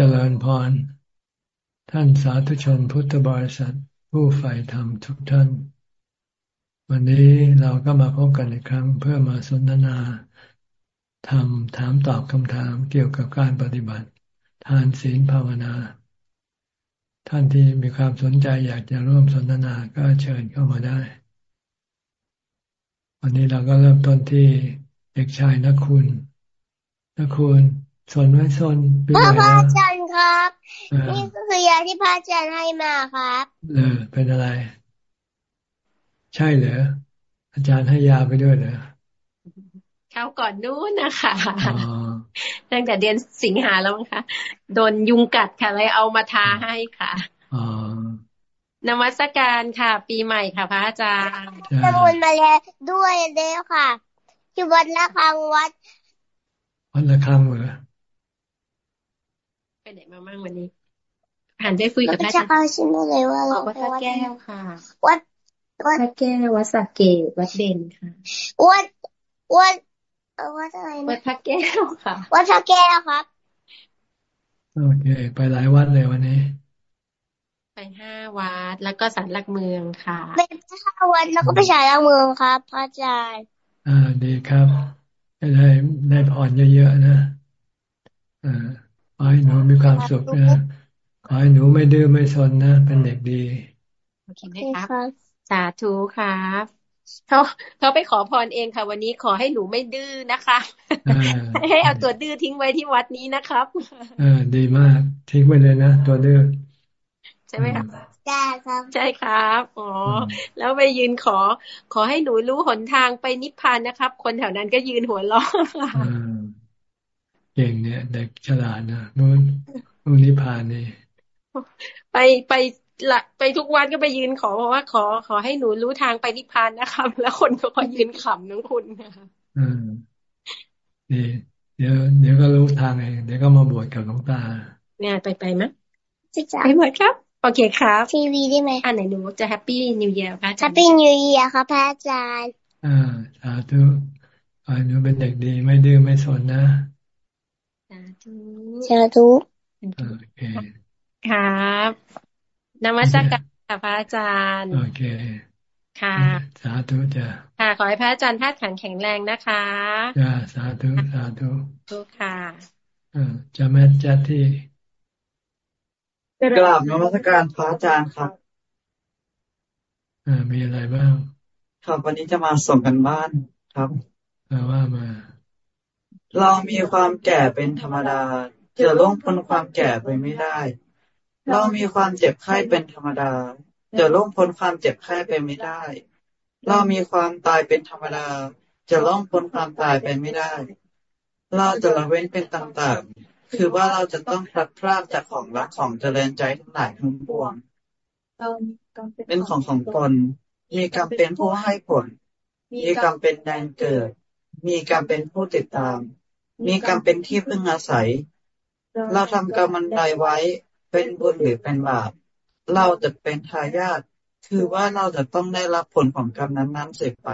เจริญพร ท่านสาธุชนพุทธบริษัท ผู้ใฝ่ธรรมทุกท่าน วันนี้เราก็มาพบกันอีกครั้งเพื่อมาสนทนาทำถามตอบคำถามเกี่ยวกับการปฏิบัติ ทานศีลภาวนา ท่านที่มีความสนใจอยากจะร่วมสนทนาก็เชิญเข้ามาได้ วันนี้เราก็เริ่มต้นที่เด็กชายนักคุณนักคุณสนไว้สนปีไหนพระอา ครับ นี่ก็คือยาที่พระอาจารย์ให้มาครับเออเป็นอะไร ใช่เหรออาจารย์ให้ยาไปด้วยเหรอเข้าก่อนนู้นนะคะตั้งแต่เดือนสิงหาแล้วมั้งคะโดนยุงกัดค่ะเลยเอามาทาให้ค่ะนมัสการค่ะ ปีใหม่ค่ะ พระอาจารย์นมุนมาแล้วด้วยเด้ค่ะที่วัดละคังวัด วัดละคังเหรอ ไปไหนมาบ้างวันนี้หันไปคุยกับพระอาจารย์เลยว่าเราวัดพระแก้วค่ะ วัดวัดพระแก้ววัดสักเกตวัดเบนค่ะ วัดวัดวัดอะไรวัดพระแก้วค่ะ วัดพระแก้วครับ โอเค ไปหลายวัดเลยวันนี้ ไปห้าวัดแล้วก็สารหลักเมืองค่ะไปห้าวัดแล้วก็ไปสารหลักเมืองครับพระอาจารย์ อ่าดีครับได้ได้พรเยอะๆนะอ่า ขอให้หนูมีความสุขนะขอให้หนูไม่ดื้อไม่ซนนะ เป็นเด็กดีโอเคไหมครับ สาธุครับเขาเขาไปขอพรเองค่ะ วันนี้ขอให้หนูไม่ดื้อนะคะให้เอาตัวดื้อทิ้งไว้ที่วัดนี้นะครับอ่าดีมาก ทิ้งไว้เลยนะตัวดื้อใช่ไหมครับใช่ครับใช่ครับอ๋อแล้วไปยืนขอ ขอให้หนูรู้หนทางไปนิพพานนะครับ คนแถวนั้นก็ยืนหัวเราะ เก่งเนี่ย เด็กฉลาดนะนู่นนู่นนิพพานนี่ไปไปละไปทุกวันก็ไปยืนขอบอกว่าขอขอให้หนูรู้ทางไปนิพพานนะครับ แล้วคนก็คอยยืนขำน้องคุณนะคะอืมดีเดี๋ยวเดี๋ยวก็รู้ทางเองเดี๋ยวก็มาบวชกับน้องตา เนี่ยไปไปไหมไปหมดครับ โอเคครับทีวีได้ไหมอันไหนหนูจะ happy new year พระอาจารย์ happy new year ครับพระอาจารย์อ่าสาธุขอให้หนูเป็นเด็กดีไม่ดื้อไม่ซนนะ สาธุสาธุโอเคครับนมัสการค่ะพระอาจารย์รย์โอเคค่ะ สาธุจ้ะค่ะขอให้พระอาจารย์ธาตุขันแข็งแรงนะคะจ้าสาธุสาธุทุกค่ะจะแม่จัดที่กราบนมัสการพระอาจารย์ครับอ่ามีอะไรบ้าง ครับวันนี้จะมาส่งกันบ้านครับว่ามา เรามีความแก่เป็นธรรมดา จะล่วงพ้นความแก่ไปไม่ได้ เรามีความเจ็บไข้เป็นธรรมดา จะล่วงพ้นความเจ็บไข้ไปไม่ได้ เรามีความตายเป็นธรรมดา จะล่วงพ้นความตายไปไม่ได้ เราจะละเว้นเป็นต่างๆ คือว่าเราจะต้องพลัดพรากจากของรักของเจริญใจทั้งหลายทั้งปวง เป็นของของตน มีกรรมเป็นผู้ให้ผล มีกรรมเป็นแดนเกิด มีกรรมเป็นผู้ติดตาม มีกรรมเป็นที่พึ่งอาศัย เราทำกรรมมันใดไว้เป็นบุญหรือเป็นบาป เราจะเป็นทายาทคือว่าเราจะต้องได้รับผลของกรรมนั้นๆเสร็จไป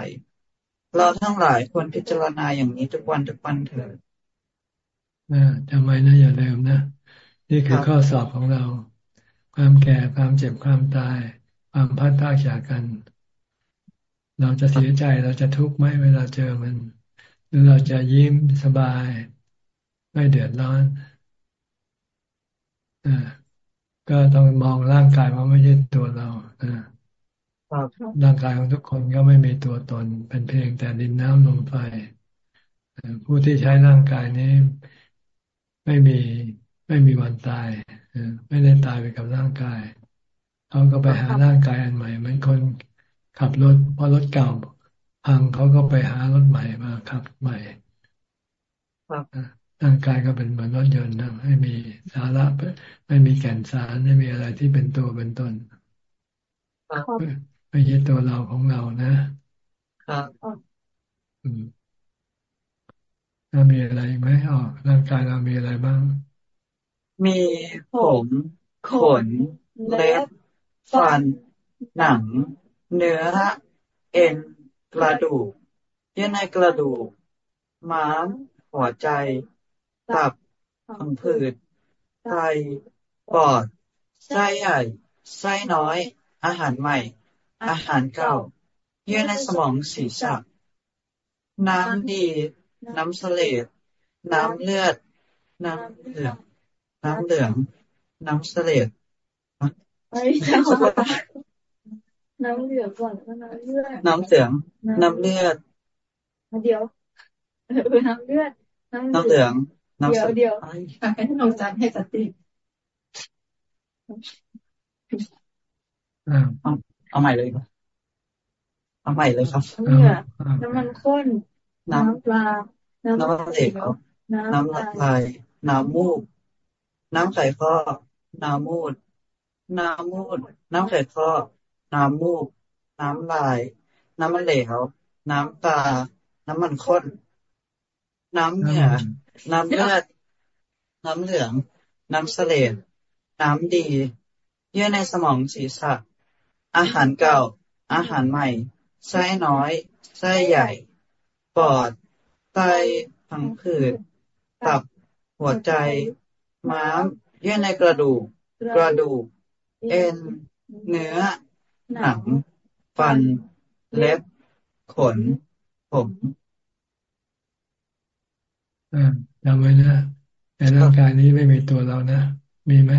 เราทั้งหลายควรพิจารณาอย่างนี้ทุกวันทุกวันเถิดจำไว้นะอย่าลืมนะ นี่คือข้อสอบของเรา ความแก่ความเจ็บความตาย ความพัดพากจากกัน เราจะเสียใจเราจะทุกข์ไหมเวลาเจอมันห รือเราจะยิ้มสบาย ไม่เดือดร้อนอ่าก็ต้องมองร่างกายว่าไม่ใช่ตัวเราร่างกายของทุกคนก็ไม่มีตัวตน เป็นเพียงแต่ดินน้ำลมไฟผู้ที่ใช้ร่างกายนี้ไม่มีไม่มีวันตายไม่ได้ตายไปกับร่างกายเขาก็ไปหาร่างกายอันใหม่เหมือนคนขับรถพอรถเก่า พังเขาก็ไปหารถใหม่มาขับใหม่ร่างกายก็เป็นเหมือนรถยนต์นะไม่มีสาระไม่มีแก่นสารไม่มีอะไรที่เป็นตัวเป็นตนไม่ใช่ตัวเราของเรานะครับอืมแล้วมีอะไรไหมอ๋อร่างกายเรามีอะไรบ้าง มีผมขน เล็บ ฟัน หนัง เนื้อ เอ็น กระดูกเยื่อในกระดูก ม้าม หัวใจ ตับพังผืดไตปอด ไส้ใหญ่ ไส้น้อย อาหารใหม่ อาหารเก่า เยื่อในสมองศีรษะ น้ำดี น้ำเสลดน้ำเลือด น้ำเหลือง น้ำเหลือง น้ำเสลด น้ำเหลืองก่อนแล้วน้ำเลือด น้ำเหลือง น้ำเลือด เดี๋ยวเออน้ำเลือด น้ำเหลือง น้ำเดี๋ยวเดี๋ยวให้น้องจันให้สติเอาเอาใหม่เลยครับเอาใหม่เลยครับเนื้อน้ำมันข้น น้ำปลา น้ำมันเหลวน้ำลาย น้ำมูก น้ำไข่ข้อ น้ำมูด น้ำมูด น้ำไข่ข้อ น้ำมูก น้ำลาย น้ำมันเหลว น้ำตา น้ำมันข้น น้ำเหงื่อ น้ำเลือด น้ำเหลือง น้ำเสลดน้ำดี เยื่อในสมองศีรษะ อาหารเก่า อาหารใหม่ ไส้น้อย ไส้ใหญ่ ปอด ไตพังผืด ตับ หัวใจ ม้าม เยื่อในกระดูก กระดูก เอ็น เนื้อ หนัง ฟัน เล็บ ขน ผมจำไว้นะ ในร่างกายนี้ไม่มีตัวเรานะ มีไหม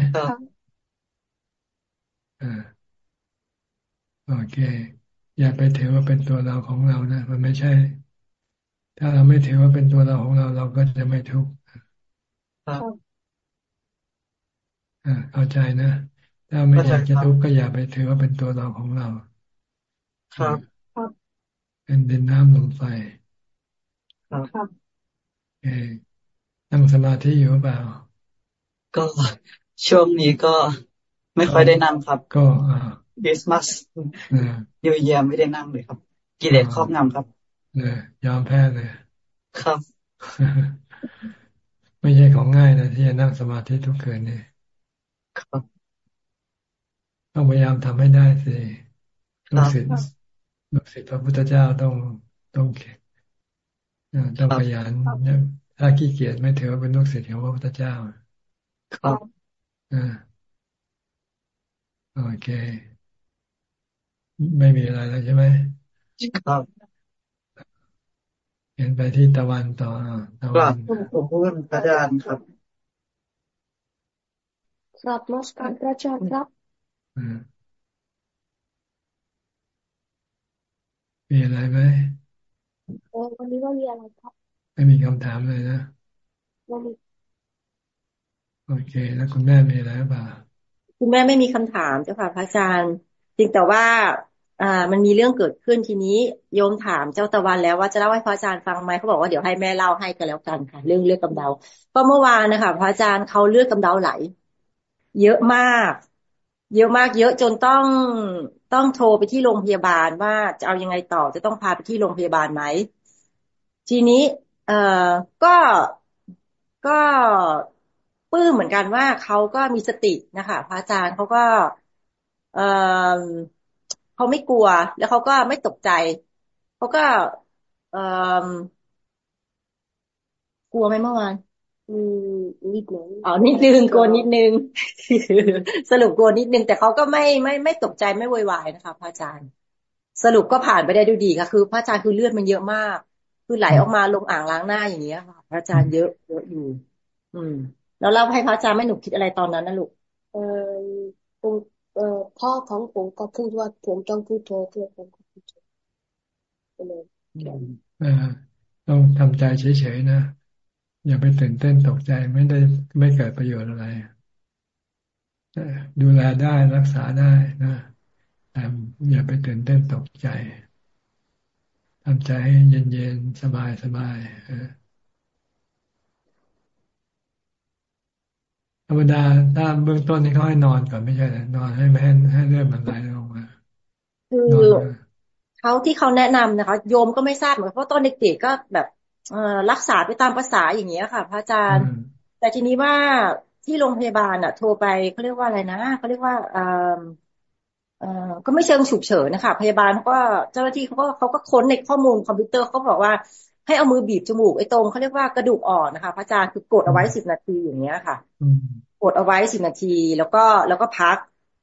อ่าโอเค อย่าไปถือว่าเป็นตัวเราของเรานะ มันไม่ใช่ ถ้าเราไม่ถือว่าเป็นตัวเราของเรา เราก็จะไม่ทุกข์อ่าเข้าใจนะ ถ้าไม่อยากจะทุกข์ก็อย่าไปถือว่าเป็นตัวเราของเรา ครับเป็นดินน้ำลมไฟครับเอนั่งสมาธิอยู่เปล่า ก็ช่วงนี้ก็ไม่ค่อยได้นั่งครับ ก็คริสต์มาสยูเยียไม่ได้นั่งเลยครับ กิเลสครอบงำครับเนี่ยยอมแพ้เลย ครับ ไม่ใช่ของง่ายนะที่จะนั่งสมาธิทุกคืนนี่ครับ ต้องพยายามทำให้ได้สิลูกศิษย์ลูกศิษย์พระพุทธเจ้าต้องต้องต้องพยายามถ้าขี้เกียจไม่ถือว่าเป็นลูกศิษย์ของพระพุทธเจ้าครับอ่าโอเค ไม่มีอะไรแล้วใช่ไหมครับเห็นไปที่ตะวันต่อตะวันผมพูดพระอาจารย์ครับครับมสการพระอาจารย์ครับ มีอะไรไหมโอ้วันนี้ก็มีอะไรครับ ไม่มีคำถามเลยนะไม่มีโอเค แล้วคุณแม่มีอะไรบ้างคุณแม่ไม่มีคำถามเจ้าค่ะพระอาจารย์จริงแต่ว่าอ่า มันมีเรื่องเกิดขึ้นทีนี้โยมถามเจ้าตะวันแล้วว่าจะเล่าให้พระอาจารย์ฟังไหมเขาบอกว่าเดี๋ยวให้แม่เล่าให้กันแล้วกันค่ะ เรื่องเลือดกำเดาก็เมื่อวานนะคะพระอาจารย์เขาเลือดกำเดาไหล เยอะมาก เยอะมากเยอะจนต้องต้องโทรไปที่โรงพยาบาลว่าจะเอายังไงต่อจะต้องพาไปที่โรงพยาบาลไหม ทีนี้ เอ่อก็ก็ปื้มเหมือนกันว่าเขาก็มีสตินะคะพระอาจารย์เขาก็ เออเขาไม่กลัว แล้วเขาก็ไม่ตกใจเขาก็ เออกลัวไหมเมื่อวาน อืมนิดนึงอ๋อนิดนึงกลัวนิดนึงสรุปกลัวนิดนึง แต่เขาก็ไม่ไม่ไม่ตกใจไม่วอยวายนะคะพระอาจารย์ สรุปก็ผ่านไปได้ด้วยดีค่ะ คือ พระอาจารย์คือเลือดมันเยอะมาก คือไหลออกมาลงอ่างล้างหน้าอย่างนี้ค่ะพระอาจารย์เยอะเยอะอยู่ อืม แล้วเล่าให้พระอาจารย์ไม่หนุกคิดอะไรตอนนั้นนะลูกเออเออพ่อของผมก็พูดว่าผมต้องพูดโทเพื่อผมก็พูดโทเลยต้องทำใจเฉยๆนะ อย่าไปตื่นเต้นตกใจไม่ได้ไม่เกิดประโยชน์อะไรดูแลได้รักษาได้นะแต่อย่าไปตื่นเต้นตกใจทำใจให้เย็นๆ สบายๆธรรมดาถ้าเบื้องต้นนี่เขาให้นอนก่อนไม่ใช่นอนให้ไม่ให้ให้เลือดมันไหลลงมาคือเขาที่เขาแนะนำนะคะ โยมก็ไม่ทราบเหมือนเพราะตอนเด็กๆก็แบบเอ รักษาไปตามภาษาอย่างเงี้ยค่ะ พระอาจารย์ แต่ทีนี้ว่าที่โรงพยาบาลอะ โทรไปเขาเรียกว่าอะไรนะเขาเรียกว่าเออเออก็ไม่เชิงฉุกเฉินนะคะพยาบาลเขาก็เจ้าหน้าที่เขาก็เขาก็ค้นในข้อมูลคอมพิวเตอร์เขาบอกว่าให้เอามือบีบจมูกไอ้ตรงเขาเรียกว่ากระดูกอ่อนนะคะ พระอาจารย์คือกดเอาไว้สิบนาทีอย่างเงี้ยค่ะกกดเอาไว้สิบนาที แล้วก็แล้วก็พัก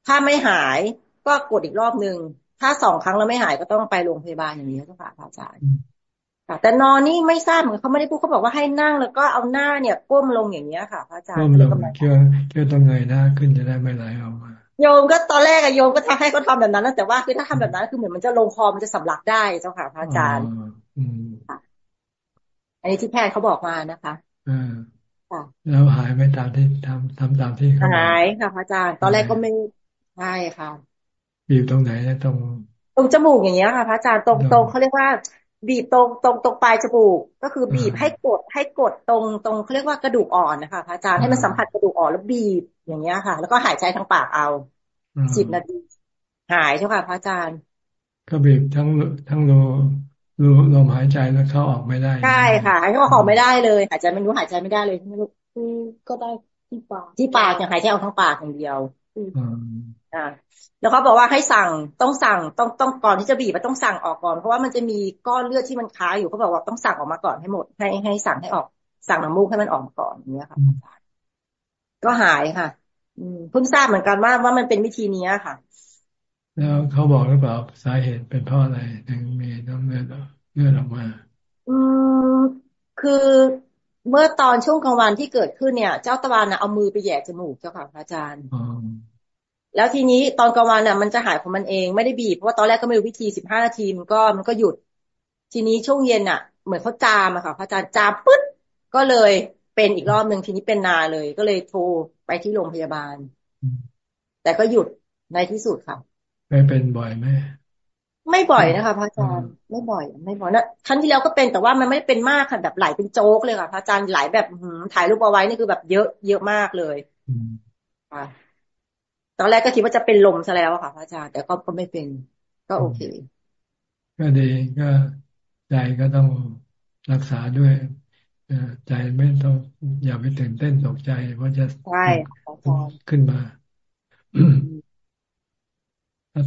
ถ้าไม่หายก็กดอีกรอบหนึ่งถ้าสองครั้งแล้วไม่หายก็ต้องไปโรงพยาบาลอย่างนี้เจ้าค่ะพระอาจารย์ แต่นอนนี่ไม่ทราบเหมือนเขาไม่ได้พูดเขาบอกว่าให้นั่ง แล้วก็เอาหน้าเนี่ยก้มลงอย่างเนี้ยค่ะพระอาจารย์ก้มลงเกี่ยวเกี่ยวต้องเงยหน้าขึ้นจะได้ไม่ไหลออกมาโยมก็ตอนแรกอะโยมก็ทำให้เขาทาแบบนั้นนะแต่ว่าคือถ้าทำแบบนั้นคือเหมือนมันจะลงคอมันจะสำลักได้เจ้าค่ะพระอาจารย์อันนี้ที่แพทย์เขาบอกมานะคะอ่าแล้วหายไม่ตามที่ทำทำตามที่เขาหายค่ะพระอาจารย์ตอนแรกก็ไม่ใช่ค่ะบีบตรงไหนนะตรงตรงจมูกอย่างเงี้ยค่ะพระอาจารย์ตรงตรงเขาเรียกว่า บีบตรงตรงตรงปลายจมูก ก็คือบีบให้กดให้กดตรงตรงเขาเรียกว่ากระดูกอ่อนนะคะพระอาจารย์ให้มันสัมผัสกระดูกอ่อนแล้วบีบอย่างเงี้ยค่ะ แล้วก็หายใจทางปากเอาสิบนาที หายใช่ค่ะพระอาจารย์ ก็บีบทั้งทั้งรูรูลมหายใจแล้วเข้าออกไม่ได้ใช่ค่ะหายเข้าออกไม่ได้เลย หายใจไม่รู้หายใจไม่ได้เลยไม่รู้ก็ได้ที่ปากที่ปากอย่างหายใจออกทางปากอย่างเดียว อ่าแล้วเขาบอกว่าให้สั่งต้องสั่งต้องต้องก่อนที่จะบีบต้องสั่งออกก่อน เพราะว่ามันจะมีก้อนเลือดที่มันค้าอยู่เขาบอกว่าต้องสั่งออกมาก่อนให้หมด ให้ให้สั่งให้ออก สั่งน้ำมูกให้มันออกก่อนอย่างเงี้ยค่ะก็หายค่ะ อืมเพิ่งทราบเหมือนกันว่าว่ามันเป็นวิธีนี้ค่ะ แล้วเขาบอกหรือเปล่าสาเหตุเป็นเพราะอะไรถึงมีน้ำเลือดเลือดออกมา อืมคือ เมื่อตอนช่วงกลางวันที่เกิดขึ้นเนี่ย เจ้าตะวันเอามือไปแย่จมูกเจ้าค่ะอาจารย์แล้วทีนี้ตอนกลางวันน่ะมันจะหายของมันเองไม่ได้บีบเพราะว่าตอนแรกก็ไม่รู้วิธีสิบห้านาทีมันก็มันก็หยุด ทีนี้ช่วงเย็นอะ เหมือนเขาจามอะค่ะพระอาจารย์จามปึ๊ดก็เลยเป็นอีกรอบหนึ่งทีนี้เป็นนาเลย ก็เลยโทรไปที่โรงพยาบาล แต่ก็หยุดในที่สุดค่ะไม่เป็นบ่อยไหม ไม่บ่อยนะคะพระอาจารย์ไม่บ่อย ไม่บ่อยนะครั้งที่แล้วก็เป็นแต่ว่ามันไม่ได้เป็นมากค่ะแบบไหลเป็นโจ๊กเลยค่ะพระอาจารย์ไหลแบบถ่ายรูปเอาไว้นี่คือแบบเยอะเยอะมากเลยค่ะตอนแรกก็คิดว่าจะเป็นลมซะแล้วค่ะพระอาจารย์แต่ก็ก็ไม่เป็น ก็โอเค ก็ดีก็ใจก็ต้องรักษาด้วยใจไม่ต้องอย่าไปตื่นเต้นตกใจเพราะจะใช่ขึ้นมา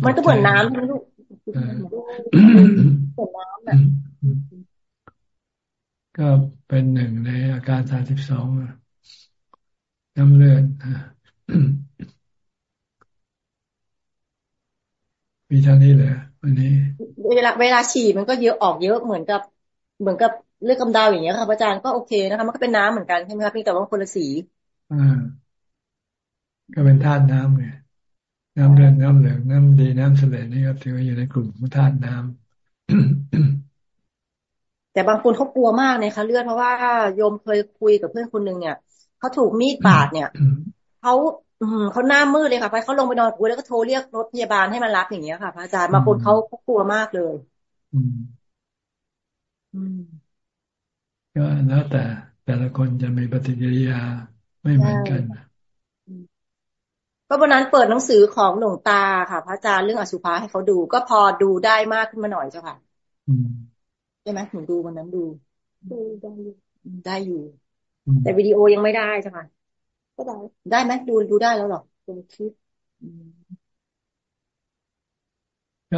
มันก็เหมือนน้ำนะลูกเหมือ นน้ำแบบก็เป็นหนึ่งในอาการสามสิบสองน้ำเลือดมีเท่านี้เลยวันนี้ เวลาเวลาฉี่มันก็เยอะออกเยอะเหมือนกับ เหมือนกับเลือดกำดาวอย่างเงี้ยค่ะอาจารย์ก็โอเคนะคะ มันก็เป็นน้ำเหมือนกันใช่ไหมครับพี่แต่ว่าคนละสีอ่าก็เป็นธาตุน้ำไง น้ำเลือดน้ำเหลืองน้ำดีน้ำเสลดนี่ก็ถือว่าอยู่ในกลุ่มของธาตุน้ำแต่บางคนเขากลัวมากเลยค่ะเลือดเพราะว่าโยมเคยคุยกับเพื่อนคนหนึ่งเนี่ยเขาถูกมีดบาดเนี่ยเขาเขาหน้ามืดเลยค่ะไปเขาลงไปนอนกูแล้วก็โทรเรียกรถพยาบาลให้มารับอย่างเงี้ยค่ะพระอาจารย์บางคนเขากลัวมากเลย อืมก็แล้วแต่แต่ละคนจะมีปฏิกิริยาไม่เหมือนกัน ก็วันนั้นเปิดหนังสือของหลวงตาค่ะ พระอาจารย์เรื่องอสุภะให้เขาดู ก็พอดูได้มากขึ้นมาหน่อยเจ้าค่ะใช่ไหมหนูดูวันนั้นดู ดูได้อยู่ได้อยู่ แต่วิดีโอยังไม่ได้เจ้าค่ะก็ได้ได้ไหมดูดูได้แล้วหรอดูคลิป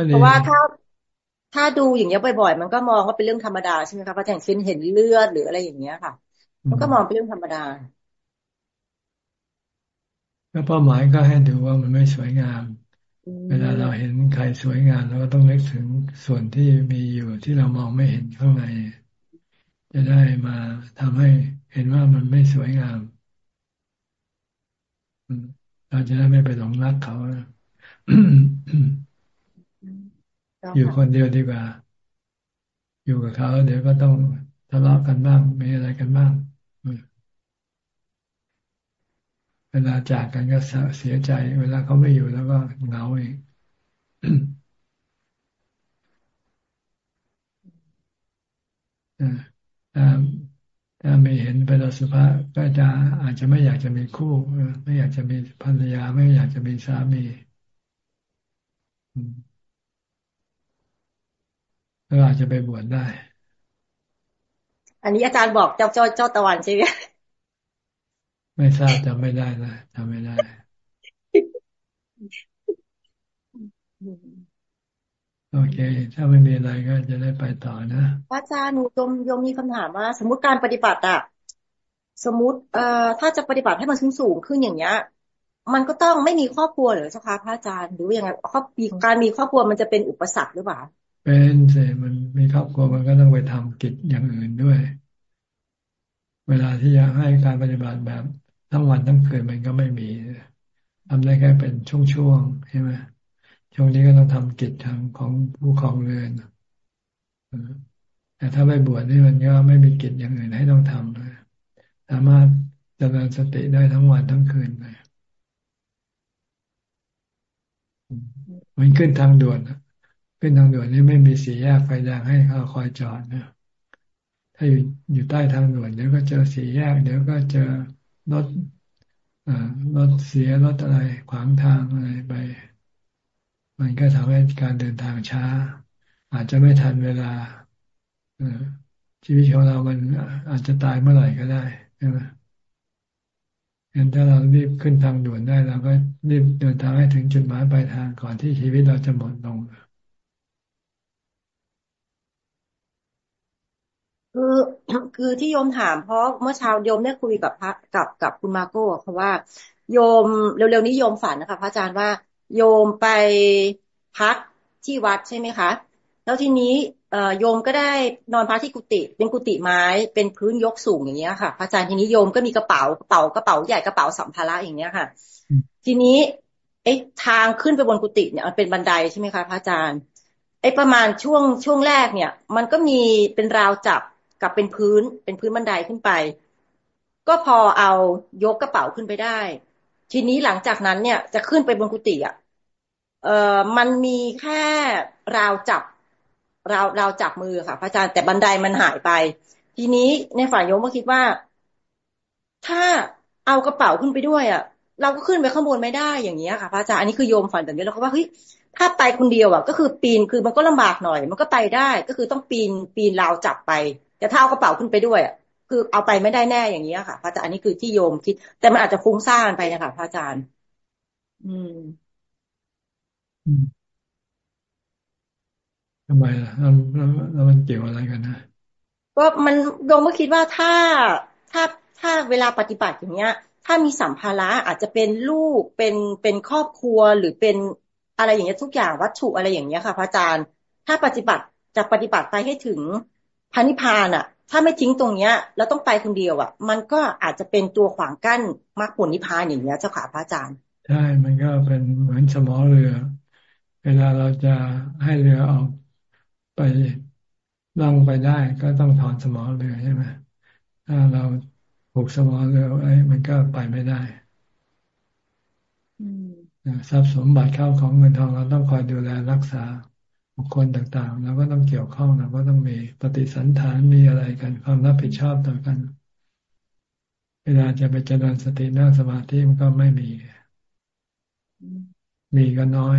เพราะว่าถ้าถ้าดูอย่างเงี้ยบ่อยๆ มันก็มองว่าเป็นเรื่องธรรมดาใช่ไหมคะพระอาจารย์เช่นเห็นเลือดหรืออะไรอย่างเงี้ยค่ะ มันก็มองเป็นเรื่องธรรมดา ก็เป้าหมายก็ให้ดูว่ามันไม่สวยงาม เวลาเราเห็นใครสวยงามเราก็ต้องนึกถึงส่วนที่มีอยู่ที่เรามองไม่เห็นข้างในจะได้มาทำให้เห็นว่ามันไม่สวยงามเราจะได้ไม่ไปหลงรักเขา อยู่คนเดียวดีกว่า อยู่กับเขาเดี๋ยวก็ต้องทะเลาะกันบ้างมีอะไรกันบ้าง เวลาจากกันก็เสียใจ เวลาเขาไม่อยู่แล้วก็เหงาเองถ้าถ้าไม่เห็นเป็นอสุภะก็จะอาจจะไม่อยากจะมีคู่ไม่อยากจะมีภรรยา ไม่อยากจะมีสามีก็อาจจะไปบวชได้ อันนี้อาจารย์บอกเจ้าเจ้าเจ้าตะวันใช่ไหม ไม่ทราบจำไม่ได้นะจำไม่ได้ โอเค ถ้าไม่มีอะไรก็จะได้ไปต่อนะอาจารย์หนูยมยมมีคำถามว่า สมมติการปฏิบัติอะสมมุติเอ่อถ้าจะปฏิบัติให้มันสูงสูงขึ้นอย่างเงี้ย มันก็ต้องไม่มีครอบครัวหรือเจ้าคะพระอาจารย์หรือยังไงครอบการมีครอบครัวมันจะเป็นอุปสรรคหรือเปล่าเป็นเสมันมีครอบครัวมันก็ต้องไปทำกิจอย่างอื่นด้วย เวลาที่จะให้การปฏิบัติแบบ ทั้งวันทั้งคืนมันก็ไม่มีทำได้แค่เป็นช่วงๆใช่ไหมช่วงนี้ก็ต้องทำกิจทางของผู้ครองเรือนแต่ถ้าไม่บวชนี่มันก็ไม่มีกิจอย่างอื่นให้ต้องทำสามารถจเจริญสติได้ทั้งวันทั้งคืนเลยมันขึ้นทางด่วนขึ้นทางด่วนนี่ไม่มีสีแยกไฟแดงให้เขาคอยจอดนะถ้าอยู่อยู่ใต้ทางด่วนเดี๋ยวก็เจอสีแยก เดี๋ยวก็เจอ รถรถเสียรถอะไรขวางทางอะไรไป มันก็ทำให้การเดินทางช้า อาจจะไม่ทันเวลาชีวิตของเรามันอาจจะตายเมื่อไหร่ก็ได้ใช่ไหมงั้นถ้าเรารีบขึ้นทางด่วนได้เราก็รีบเดินทางให้ถึงจุดหมายปลายทางก่อนที่ชีวิตเราจะหมดลงคือ คือที่โยมถามเพราะเมื่อเช้าโยมได้คุยกับพระกับกับคุณมาโก้เพราะว่า โยมเร็วๆนี้โยมฝันนะคะ พระอาจารย์ว่าโยมไปพักที่วัดใช่ไหมคะ แล้วทีนี้เอ่อโยมก็ได้นอนพักที่กุฏิเป็นกุฏิไม้เป็นพื้นยกสูงอย่างเงี้ยค่ะพระอาจารย์ทีนี้โยมก็มีกระเป๋ากระเป๋ากระเป๋าใหญ่กระเป๋าสัมภาระอย่างเงี้ยค่ะ ทีนี้ไอ้ทางขึ้นไปบนกุฏิเนี่ยมันเป็นบันไดใช่ไหมคะพระอาจารย์ไอ้ประมาณช่วงช่วงแรกเนี่ย มันก็มีเป็นราวจับ กับเป็นพื้นเป็นพื้นบันไดขึ้นไป ก็พอเอายกกระเป๋าขึ้นไปได้ ทีนี้หลังจากนั้นเนี่ยจะขึ้นไปบนกุฏิอะเอ่อมันมีแค่ราวจับราวราวจับมือค่ะ พระอาจารย์แต่บันไดมันหายไป ทีนี้ในฝ่ายโยมก็คิดว่า ถ้าเอากระเป๋าขึ้นไปด้วยอะเราก็ขึ้นไปข้างบนไม่ได้อย่างเงี้ยค่ะพระอาจารย์อันนี้คือโยมฝันแบบนี้เราก็ว่าเฮ้ยถ้าไปคนเดียวอะ ก็คือปีนคือมันก็ลำบากหน่อย มันก็ไปได้ก็คือต้องปีนปีนราวจับไป แต่ถ้าเอากระเป๋าขึ้นไปด้วยอะคือเอาไปไม่ได้แน่อย่างนี้ค่ะ พระอาจารย์อันนี้คือที่โยมคิด แต่มันอาจจะฟุ้งซ่านไปนะคะพระอาจารย์ อืมทำไมล่ะแล้วแล้วมันเกี่ยวอะไรกันนะก็มันโยมก็คิดว่าถ้าถ้าถ้าเวลาปฏิบัติอย่างเงี้ย ถ้ามีสัมภาระอาจจะเป็นลูกเป็นเป็นครอบครัวหรือเป็นอะไรอย่างเงี้ยทุกอย่างวัตถุอะไรอย่างเงี้ยค่ะ พระอาจารย์ ถ้าปฏิบัติจะปฏิบัติไปให้ถึง พระนิพพานอะถ้าไม่ทิ้งตรงเนี้ย แล้วต้องไปคนเดียวอะมันก็อาจจะเป็นตัวขวางกั้นมรรคผลนิพพานอย่างเงี้ยเจ้าขาพระอาจารย์ใช่มันก็เป็นเหมือนสมอเรือ เวลาเราจะให้เรือออกไปล่องไปได้ก็ต้องถอนสมอเรือใช่ไหมถ้าเราผูกสมอเรือไว้มันก็ไปไม่ได้ทรัพย์สมบัติเข้าของเงินทองเราต้องคอยดูแลรักษา บุคคลต่างๆเราก็ต้องเกี่ยวข้องเราก็ต้องมีปฏิสันฐานมีอะไรกันความรับผิดชอบต่อกัน เวลาจะไปเจริญสตินั่งสมาธิมันก็ไม่มี มีก็น้อย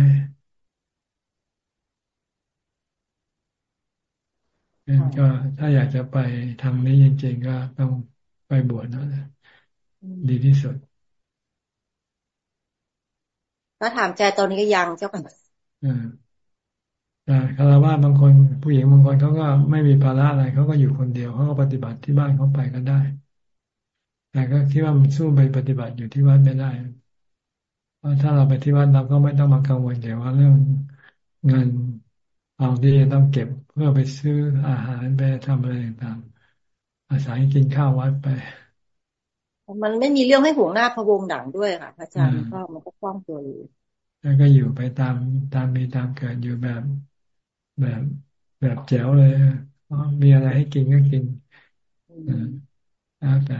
งั้นก็ถ้าอยากจะไปทางนี้จริงๆก็ต้องไปบวชนะดีที่สุดถ้าถามใจตอนนี้ก็ยังเจ้าค่ะ คารวะบางคนผู้หญิงบางคนเขาก็ไม่มีภาระอะไรเขาก็อยู่คนเดียวเขาก็ปฏิบัติที่บ้านเขาไปกันได้ แต่ก็คิดว่ามันสู้ไปปฏิบัติอยู่ที่วัดไม่ได้เพราะถ้าเราไปที่วัดเราก็ไม่ต้องมากังวลเกี่ยวว่าเรื่องเงินเอาที่จะต้องเก็บเพื่อไปซื้ออาหารไปทำอะไรต่างๆอาศัยกินข้าววัดไป มันไม่มีเรื่องให้ห่วงหน้าพะวงดังด้วยค่ะพระอาจารย์ก็มันก็คล่องตัวอยู่แล้วก็อยู่ไปตามตามมีตามเกิดอยู่แบบ แบบแบบแจ๋วเลยมีอะไรให้กินก็กินแล้วแต่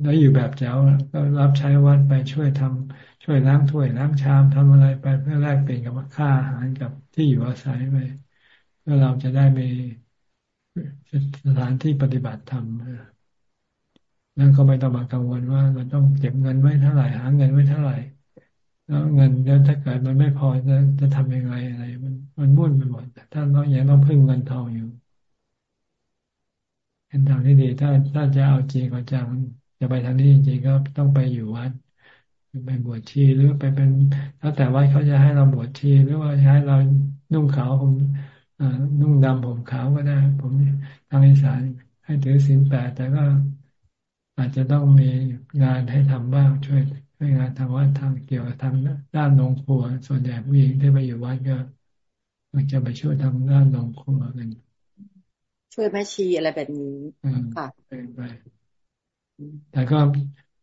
แล้วอยู่แบบแจ๋วก็รับใช้วัดไปช่วยทำช่วยล้างถ้วยล้างชามทำอะไรไปเพื่อแลกเปลี่ยนกับค่าอาหารกับที่อยู่อาศัยไปเพื่อเราจะได้มีสถานที่ปฏิบัติธรรมแล้วก็ไม่ต้องมากังวลว่าเราต้องเก็บเงินไว้เท่าไหร่หาเงินไว้เท่าไหร่ แล้วเงินเดี๋ยวถ้าเกิดมันไม่พอจะจะทำยังไงอะไร มันมันมุ่นไปหมดถ้าเราอยังต้องพึ่งเงินทองอยู่เป็นทางที่ดี ถ้าถ้าจะเอาจริงเอาจังจะไปทางนี้จริงๆก็ต้องไปอยู่วัดไปบวชชีหรือไปเป็นแล้วแต่ว่าเขาจะให้เราบวชชีหรือว่าให้เรานุ่งขาวผมนุ่งดำผมขาวก็ได้ ผมทางอีสานให้ถือศีลแปดแต่ก็อาจจะต้องมีงานให้ทำบ้างช่วย ช่วยงานทางวัดทางเกี่ยวกับทางด้านโรงครัว ส่วนใหญ่ผู้หญิงที่ไปอยู่วัดก็มันจะไปช่วยทางด้านโรงครัวกันช่วยแม่ชีอะไรแบบนี้ค่ะไปแต่ก็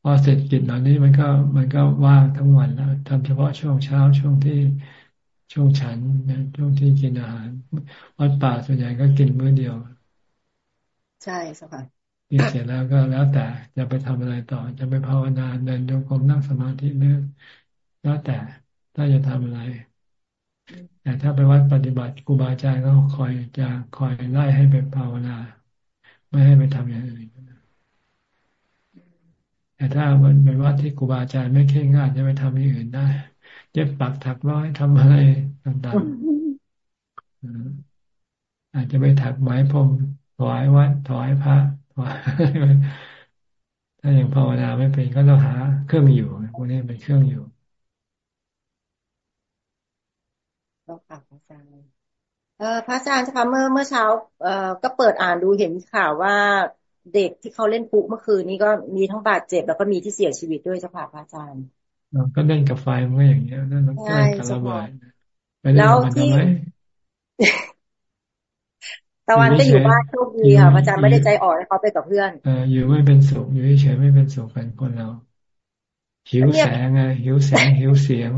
พอเสร็จกิจเหล่านี้มันก็มันก็ว่างทั้งวันแล้วทำเฉพาะช่วงเช้าช่วงที่ช่วงฉันช่วงที่กินอาหารวัดป่าส่วนใหญ่ก็กินมื้อเดียว ใช่สค่ะ กินเสร็จแล้วก็แล้วแต่จะไปทำอะไรต่อ จะไปภาวนาเดินจงกรมนั่งสมาธิเนื่อแล้วแต่ถ้าจะทำอะไร แต่ถ้าไปวัดปฏิบัติครูบาอาจารย์ก็คอยจะคอยไล่ให้ไปภาวนา ไม่ให้ไปทำอย่างอื่นแต่ถ้ามันเป็นวัดที่ครูบาอาจารย์ไม่เข่งงานจะไปทำอย่างอื่นได้เย็บปักถักร้อยทำอะไรต่างๆอาจจะไปถักไม้พรมถวายวัดถวายพระ ถวายถ้ายังภาวนาไม่เป็นก็ต้องหาเครื่องอยู่พวกนี้เป็นเครื่องอยู่ต้องค่ะพระอาจารย์เออพระอาจารย์คะเมื่อเมื่อเช้า เอ่อก็เปิดอ่านดูเห็นข่าวว่าเด็กที่เขาเล่นปุเมื่อคืนนี้ก็มีทั้งบาดเจ็บ แล้วก็มีที่เสียชีวิตด้วยเจ้าค่ะพระอาจารย์ก็เล่นกับไฟมันก็อย่างเงี้ยนั่นมันใกล้กับระเบิดไปเล่นกับมันทำไม ตะวันก็อยู่บ้านโชคดีค่ะพระอาจารย์ไม่ได้ใจอ่อนให้เขาไปกับเพื่อนเอออยู่ไม่เป็นสุขอยู่เฉยไม่เป็นสุขกันคนเรา หิวแสงไงหิวแสงหิวเสียง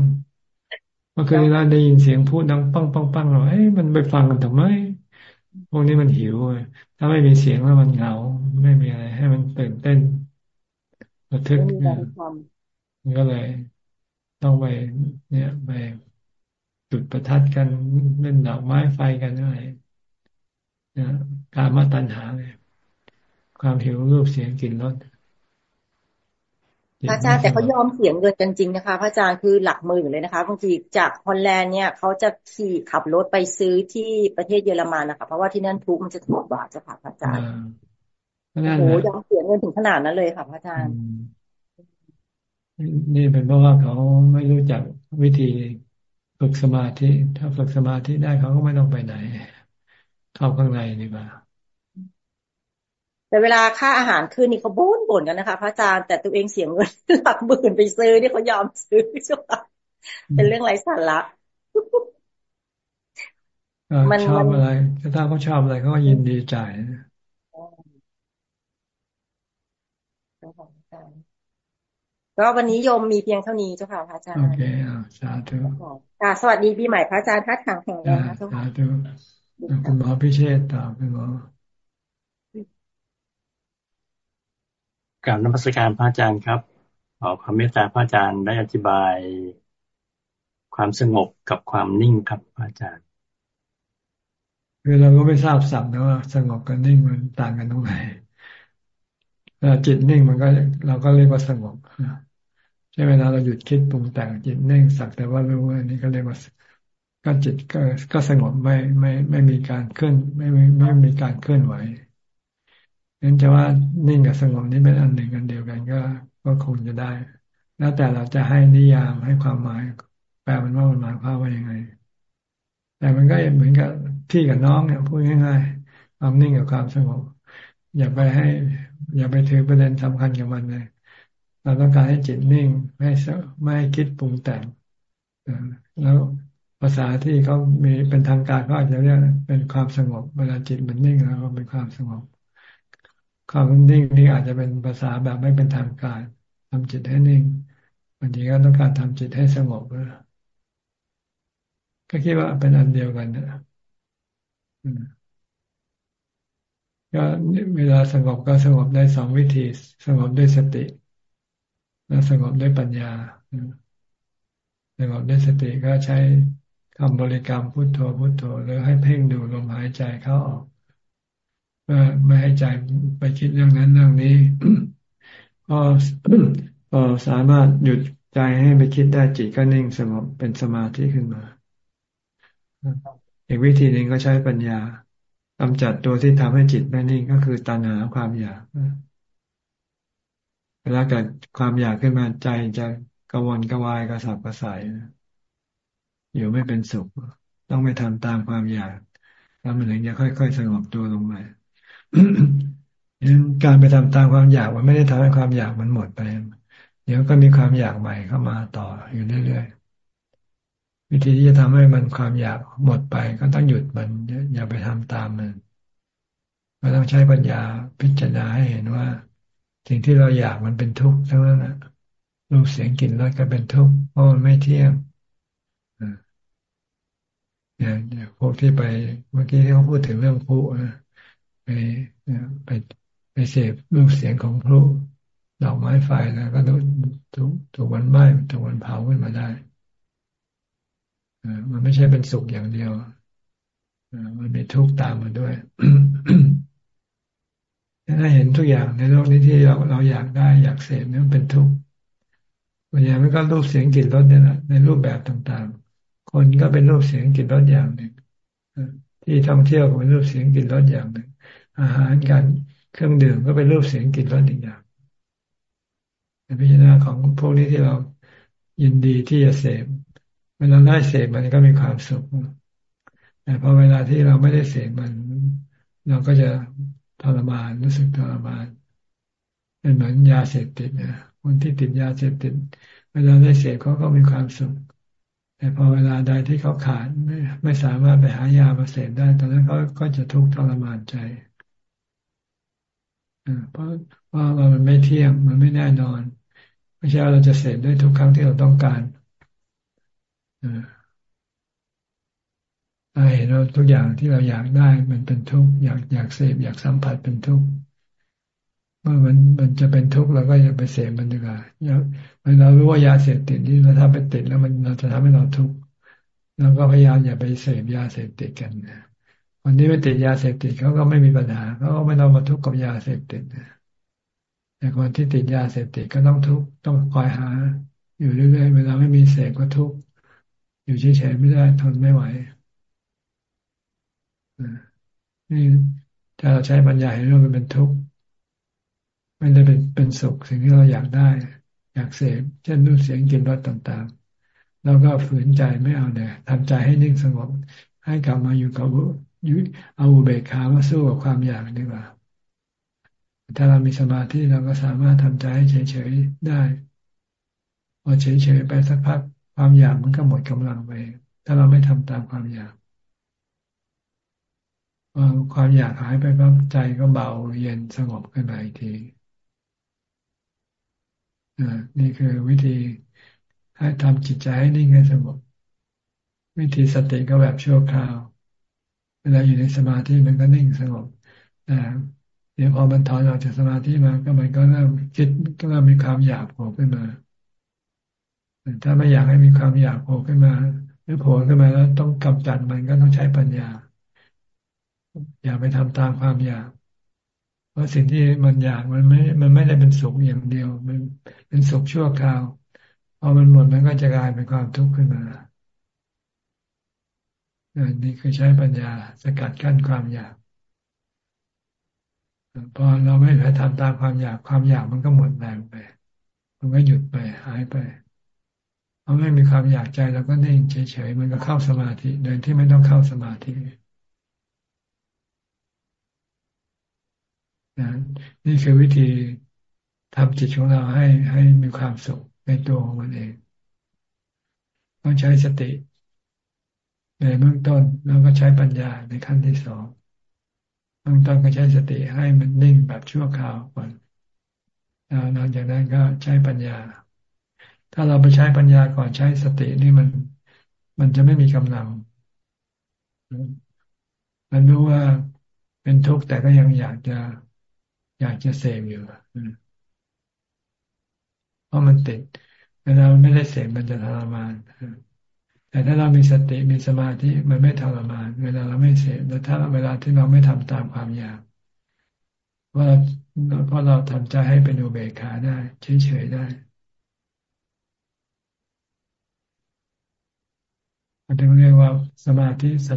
เมื่อคืนเราได้ยินเสียงพูดดังปังปังปังเราเอ้ยมันไปฟังกันทำไมพวกนี้มันหิวถ้าไม่มีเสียงแล้วมันเหงา ไม่มีอะไร ให้มันตื่นเต้นระทึกมันก็เลย ต้องไปเนี่ยไปจุดประทัดกันเล่นดอกไม้ไฟกันอะไรนะ การมาตัญหาเลยความหิวรูปเสียงกลิ่นรสพระอาจารย์แต่เขายอมเสียงเงินกันจริงนะคะ พระอาจารย์คือหลักหมื่นเลยนะคะบางทีจากฮอลแลนด์เนี่ยเขาจะขี่ขับรถไปซื้อที่ประเทศเยอรมันนะคะ เพราะว่าที่นั่นทุกมันจะถูกกว่าจะค่ะพระอาจารย์โอ้โหยอมเสียเงินถึงขนาดนั้นเลยค่ะพระอาจารย์นี่เป็นเพราะว่าเขาไม่รู้จักวิธีฝึกสมาธิ ถ้าฝึกสมาธิได้เขาก็ไม่ต้องไปไหน เข้าข้างในนี่มาแต่เวลาค่าอาหารขึ้นนี่เขาบ่นบ่นกันนะคะพระอาจารย์แต่ตัวเองเสียเงินหลักหมื่นไปซื้อนี่เขายอมซื้อใช่ไหมเป็นเรื่องไร้สาระมันชอบอะไรถ้าเขาชอบอะไรเขาก็ยินดีจ่ายก็วันนี้โยมมีเพียงเท่านี้เจ้าค่ะพระอาจารย์โอเคสาธุค่ะสวัสดีปีใหม่พระอาจารย์ทัดขังแข็งแรงนะเจ้าค่ะสาธุ คุณหมอพิเชษต่อคุณหมอการนมัสการพระอาจารย์ครับ ขอความเมตตาพระอาจารย์ได้อธิบาย ความสงบกับความนิ่งครับพระอาจารย์คือเราก็ไม่ทราบสับนะว่า สงบกับนิ่งมันต่างกันตรงไหนจิตนิ่งมันก็ เราก็เรียกว่าสงบใช่เวลาเราหยุดคิดปรุงแต่งจิตนิ่งสักแต่ว่ารู้ว่านี่ก็เรียกว่า ก็จิตก็ก็สงบไม่ไม่ไม่มีการเคลื่อนไม่ไม่ไม่มีการเคลื่อนไหวงั้นจะว่านิ่งกับสงบนี่เป็นอันหนึ่งกันเดียวกันก็ก็คงจะได้ แล้วแต่เราจะให้นิยามให้ความหมาย แปลมันว่ามันหมายความว่ายังไง แต่มันก็เหมือนกับพี่กับน้องเนี่ยพูดง่ายๆความนิ่งกับความสงบอย่าไปให้ อย่าไปถือประเด็นสำคัญกับมันเลยเราต้องการให้จิตนิ่งไม่ไม่ให้คิดปรุงแต่งแล้ว ภาษาที่เขามีเป็นทางการก็อาจจะเรียกเป็นความสงบเวลาจิตมันนิ่งแล้วก็เป็นความสงบ ความนิ่งนี้อาจจะเป็นภาษาแบบไม่เป็นทางการทำจิตให้นิ่งบางทีก็ต้องการทำจิตให้สงบก็คิดว่าเป็นอันเดียวกันนะก็เวลาสงบก็สงบได้สองวิธี สงบด้วยสติ และสงบด้วยปัญญาสงบด้วยสติก็ใช้ คำบริกรรมพุทโธพุทโธหรือให้เพ่งดูลมหายใจเข้าออกเพื่อไม่ให้ใจไปคิดเรื่องนั้นเรื่องนี้ก็ก็สามารถหยุดใจให้ไปคิดได้จิตก็นิ่งสงบเป็นสมาธิขึ้นมา อีกวิธีหนึ่งก็ใช้ปัญญากำจัดตัวที่ทำให้จิตไม่นิ่งก็คือตัณหาความอยากเวลาเกิดความอยากขึ้นมาใจจะกระวนกระวายกระสับกระส่าย อยู่ไม่เป็นสุข ต้องไปทำตามความอยาก แล้วมันถึงจะค่อย ๆ สงบตัวลงมาการไปทำตามความอยากมันไม่ได้ทำให้ความอยากมันหมดไป เดี๋ยวก็มีความอยากใหม่เข้ามาต่ออยู่เรื่อยๆ วิธีที่จะทำให้มันความอยากหมดไป ก็ต้องหยุดมัน อย่าไปทำตามมันก็ต้องใช้ปัญญาพิจารณาให้เห็นว่า สิ่งที่เราอยากมันเป็นทุกข์ทั้งนั้นนะรูปเสียงกลิ่นรสก็เป็นทุกข์เพราะมันไม่เที่ยง เนี่ยพวกที่ไปเมื่อกี้ที่เขาพูดถึงเรื่องผู้ไปไปไปเสพรูปเสียงของพลุดอกไม้ไฟแล้วก็ถูกถูกถูกวันไหม้ถูกวันเผาขึ้นมาได้มันไม่ใช่เป็นสุขอย่างเดียวมันมีทุกข์ตามมาด้วยถ้าเห็นทุกอย่างในโลกนี้ที่เราเราอยากได้อยากเสพนี่มันเป็นทุกข์บางอย่างมันก็รูปเสียงกลิ่นรสเนี่ยแหละในรูปแบบต่างๆ คนก็เป็นรูปเสียงกลิ่นรสอย่างหนึ่งที่ท่องเที่ยวก็เป็นรูปเสียงกลิ่นรสอย่างหนึ่ง อาหารการเครื่องดื่มก็เป็นรูปเสียงกลิ่นรสอีกอย่างในพิจารณาของพวกนี้ที่เรายินดีที่จะเสพเวลาได้เสพมันก็มีความสุขแต่พอเวลาที่เราไม่ได้เสพมัน เราก็จะทรมานรู้สึกทรมานเป็นเหมือนยาเสพติดนะคนที่ติดยาเสพติด เวลาได้เสพเขาก็มีความสุข แต่พอเวลาใดที่เขาขาดไม่ไม่สามารถไปหายามาเสพได้ ตอนนั้นเขาก็จะทุกข์ทรมานใจเพราะว่ามันไม่เที่ยงมันไม่แน่นอน ไม่ใช่เราจะเสพได้ทุกครั้งที่เราต้องการเห็นเราทุกอย่างที่เราอยากได้มันเป็นทุกข์อยากอยากเสพอยากสัมผัสเป็นทุกข์ เมื่อมันมันจะเป็นทุกข์เราก็อย่าไปเสพมันดีกว่าอย่าเรารู้ว่ายาเสพติดที่เราทำไปติดแล้วมันเราจะทำให้เราทุกข์เราก็พยายามอย่าไปเสพยาเสพติดกันนะคนที่ไม่ติดยาเสพติดเขาก็ไม่มีปัญหาเขาก็ไม่ต้องมาทุกข์กับยาเสพติดแต่คนที่ติดยาเสพติดก็ต้องทุกข์ต้องคอยหา อยู่เรื่อยๆเวลาไม่มีเสพก็ทุกข์อยู่เฉยๆไม่ได้ทนไม่ไหวนี่ถ้าเราใช้ปัญญาให้รู้มันเป็นทุกข์ ไม่ได้เป็นเป็นสุขสิ่งที่เราอยากได้ อยากเสพเช่นรูปเสียงกลิ่นรสต่างๆเราก็ฝืนใจไม่เอาเนี่ยทำใจให้นิ่งสงบ ให้กลับมาอยู่กับยุเอาอุเบกขามาสู้กับความอยากดีกว่า ถ้าเรามีสมาธิเราก็สามารถทำใจให้เฉยๆได้พอเฉยๆไปสักพักความอยากมันก็หมดกำลังไป ถ้าเราไม่ทำตามความอยากความอยากหายไปปั๊บใจก็เบาเย็นสงบขึ้นมาอีกที นี่คือวิธีให้ทำจิตใจให้นิ่งให้สงบวิธีสติก็แบบชั่วคราว เวลาอยู่ในสมาธิมันก็นิ่งสงบแต่เดี๋ยวพอมันถอนออกจากสมาธิมาก็มันก็เริ่มคิดก็เริ่มมีความอยากโผล่ขึ้นมาถ้าไม่อยากให้มีความอยากโผล่ขึ้นมา หรือโผล่ขึ้นมาแล้วต้องกำจัดมันก็ต้องใช้ปัญญา อย่าไปทำตามความอยาก เพราะสิ่งที่มันอยากมันไม่ มันไม่ได้เป็นสุขอย่างเดียว มันเป็นสุขชั่วคราวพอมันหมดมันก็จะกลายเป็นความทุกข์ขึ้นมานี่คือใช้ปัญญาสกัดกั้นความอยาก พอเราไม่ไปทำตามความอยากความอยากมันก็หมดแรงไป มันก็หยุดไปหายไปพอไม่มีความอยากใจเราก็นิ่งเฉยๆมันก็เข้าสมาธิโดยที่ไม่ต้องเข้าสมาธิ นะนี่คือวิธีทำจิตของเราให้ให้มีความสุขในตัวของมันเองต้องใช้สติ ในเบื้องต้นเราก็ใช้ปัญญาในขั้นที่สองเบื้องต้นก็ใช้สติให้มันนิ่งแบบชั่วคราวก่อนแล้วหลังจากนั้นก็ใช้ปัญญา ถ้าเราไปใช้ปัญญาก่อนใช้สตินี่มัน มันจะไม่มีกำลัง มันรู้ว่าเป็นทุกข์แต่ก็ยังอยากจะ อยากจะเสพอยู่เพราะมันติดเวลาไม่ได้เสพมันจะทรมาน แต่ถ้าเรามีสติมีสมาธิมันไม่ทรมาน เวลาเราไม่เสพแต่ถ้าเวลาที่เราไม่ทำตามความอยากว่าเพราะเราทำใจให้เป็นอุเบกขาได้เฉยๆได้อันเรียกว่าสมาธิส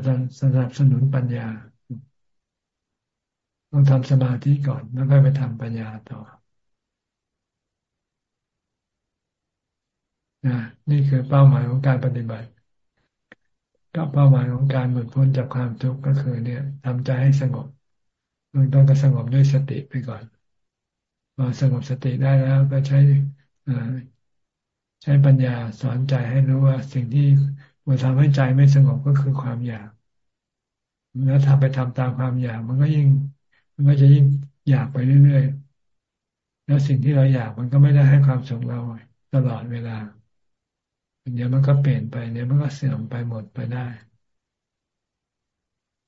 นับสนุนปัญญา ต้องทำสมาธิก่อนแล้วค่อยไปทำปัญญาต่อนะนี่คือเป้าหมายของการปฏิบัติ ก็เป้าหมายของการหลุดพ้นจากความทุกข์ก็คือ เนี่ยทำใจให้สงบมันต้องก็สงบด้วยสติไปก่อนพอสงบสติได้แล้วก็ใช้ใช้ปัญญาสอนใจให้รู้ว่าสิ่งที่มันทำให้ใจไม่สงบก็คือความอยาก แล้วทำไปทำตามความอยาก มันก็ยิ่ง มันก็จะยิ่งอยากไปเรื่อยๆ แล้วสิ่งที่เราอยากมันก็ไม่ได้ให้ความสุขเราตลอดเวลาเดี๋ยวมันก็เปลี่ยนไปเดี๋ยวมันก็เสื่อมไปหมดไปได้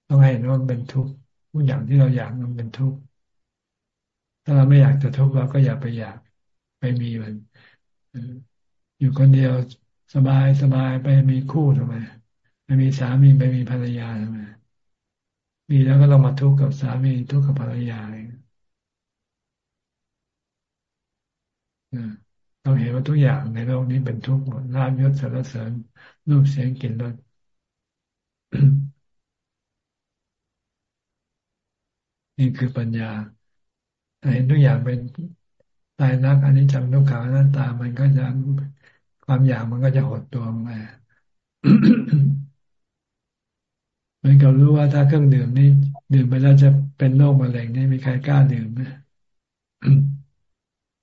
ต้องเห็นว่ามันเป็นทุกข์ทุกอย่างที่เราอยากมันเป็นทุกข์ถ้าเราไม่อยากจะทุกข์เราก็อย่าไปอยากไปมีมันอยู่คนเดียวสบายสบายไปมีคู่ทำไมไปมีสามีไปมีภรรยาทำไม มีแล้วก็ต้องมาทุกข์กับสามีทุกข์กับภรรยาเราเห็นว่าทุกอย่างในโลกนี้เป็นทุกข์หมดลาบยศสารเสริญรูปเสียงกลิ่นรสนี่คือปัญญาเห็นทุกอย่างเป็นตายรักอันนี้จังทุกขังหน้าตา มันก็จะความอยากมันก็จะหดตัวลง เหมือนกับรู้ว่าถ้าเครื่องดื่มนี่ดื่มไปแล้วจะเป็นโรคมะเร็งนี่มีใครกล้าดื่มไหม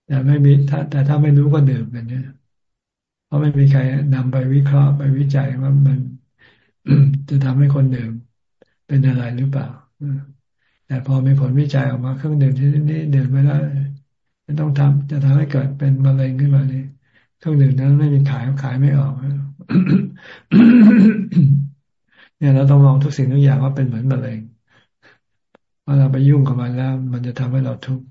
แต่ไม่มีถ้าแต่ถ้าไม่รู้ก็ดื่มกันเนี่ยเพราะไม่มีใครนำไปวิเคราะห์ไปวิจัยว่ามันจะทำให้คนดื่ม เป็นอะไรหรือเปล่าแต่พอมีผลวิจัยออกมาเครื่องดื่มที่นี้ดื่มไปแล้วไม่ต้องทำจะทำให้เกิดเป็นมะเร็งขึ้นมานี่เครื่องดื่มนั้นไม่มีขายขายไม่ออก เนี่ยเราต้องมองทุกสิ่งทุกอย่างว่าเป็นเหมือนมะเร็งว่าเราไปยุ่งกับมันแล้ว มันจะทำให้เราทุกข์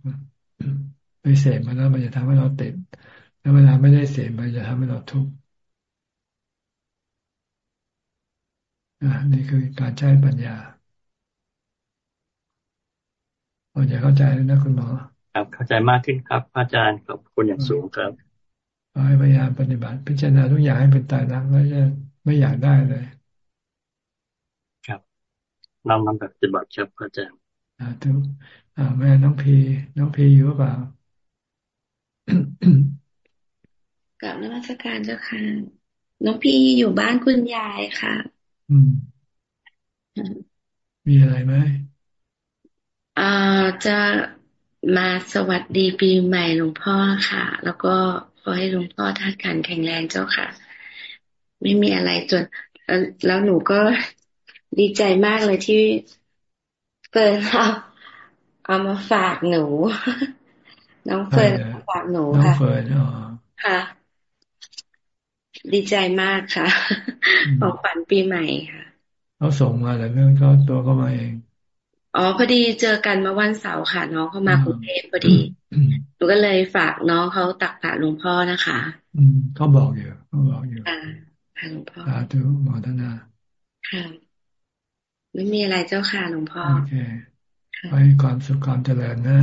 ไปเสพมันแล้วมันจะทำให้เราติด แล้วเวลาไม่ได้เสพมันจะทำให้เราทุกข์นี่คือการใช้ปัญญาพอจะเข้าใจแล้วนะคุณหมอ ครับ เข้าใจมากขึ้นครับ อาจารย์ขอบคุณอย่างสูงครับให้พยายามปฏิบัติ พิจารณาทุกอย่างให้เป็นตายรักแล้วจะไม่อยากได้เลยครับ นำมาปฏิบัติครับอาจารย์อ่าทุกอ่าแม่น้องพีน้องพีอยู่หรือเปล่ากับนมัสการเจ้าค่ะ น้องพีอยู่บ้านคุณยายค่ะ อืม มีอะไรไหมอ่าจะมาสวัสดีปีใหม่หลวงพ่อค่ะ แล้วก็ขอให้หลวงพ่อท่านขันแข็งแรงเจ้าค่ะ ไม่มีอะไรจนแล้วหนูก็ ดีใจมากเลยที่เฟิร์นเอาเอามาฝากหนู น้องเฟิร์นฝากหนูค่ะน้องเฟิร์นค่ะ ดีใจมากค่ะของขวัญปีใหม่ค่ะเขาส่งมาแต่เรื่องเขาตัวก็มาเองอ๋อพอดีเจอกันมาวันเสาร์ค่ะ น้องเขามากรุงเทพพอดีหนูก็เลยฝากน้องเขาตักพระหลวงพ่อนะคะ อืมเขาบอกอยู่เขาบอกอยู่ค่ะหลวงพ่อสาธุหมอธนาค่ะ ไม่มีอะไรเจ้าค่ะหลวงพ่อโอเคไปความสุขความเจริญนะ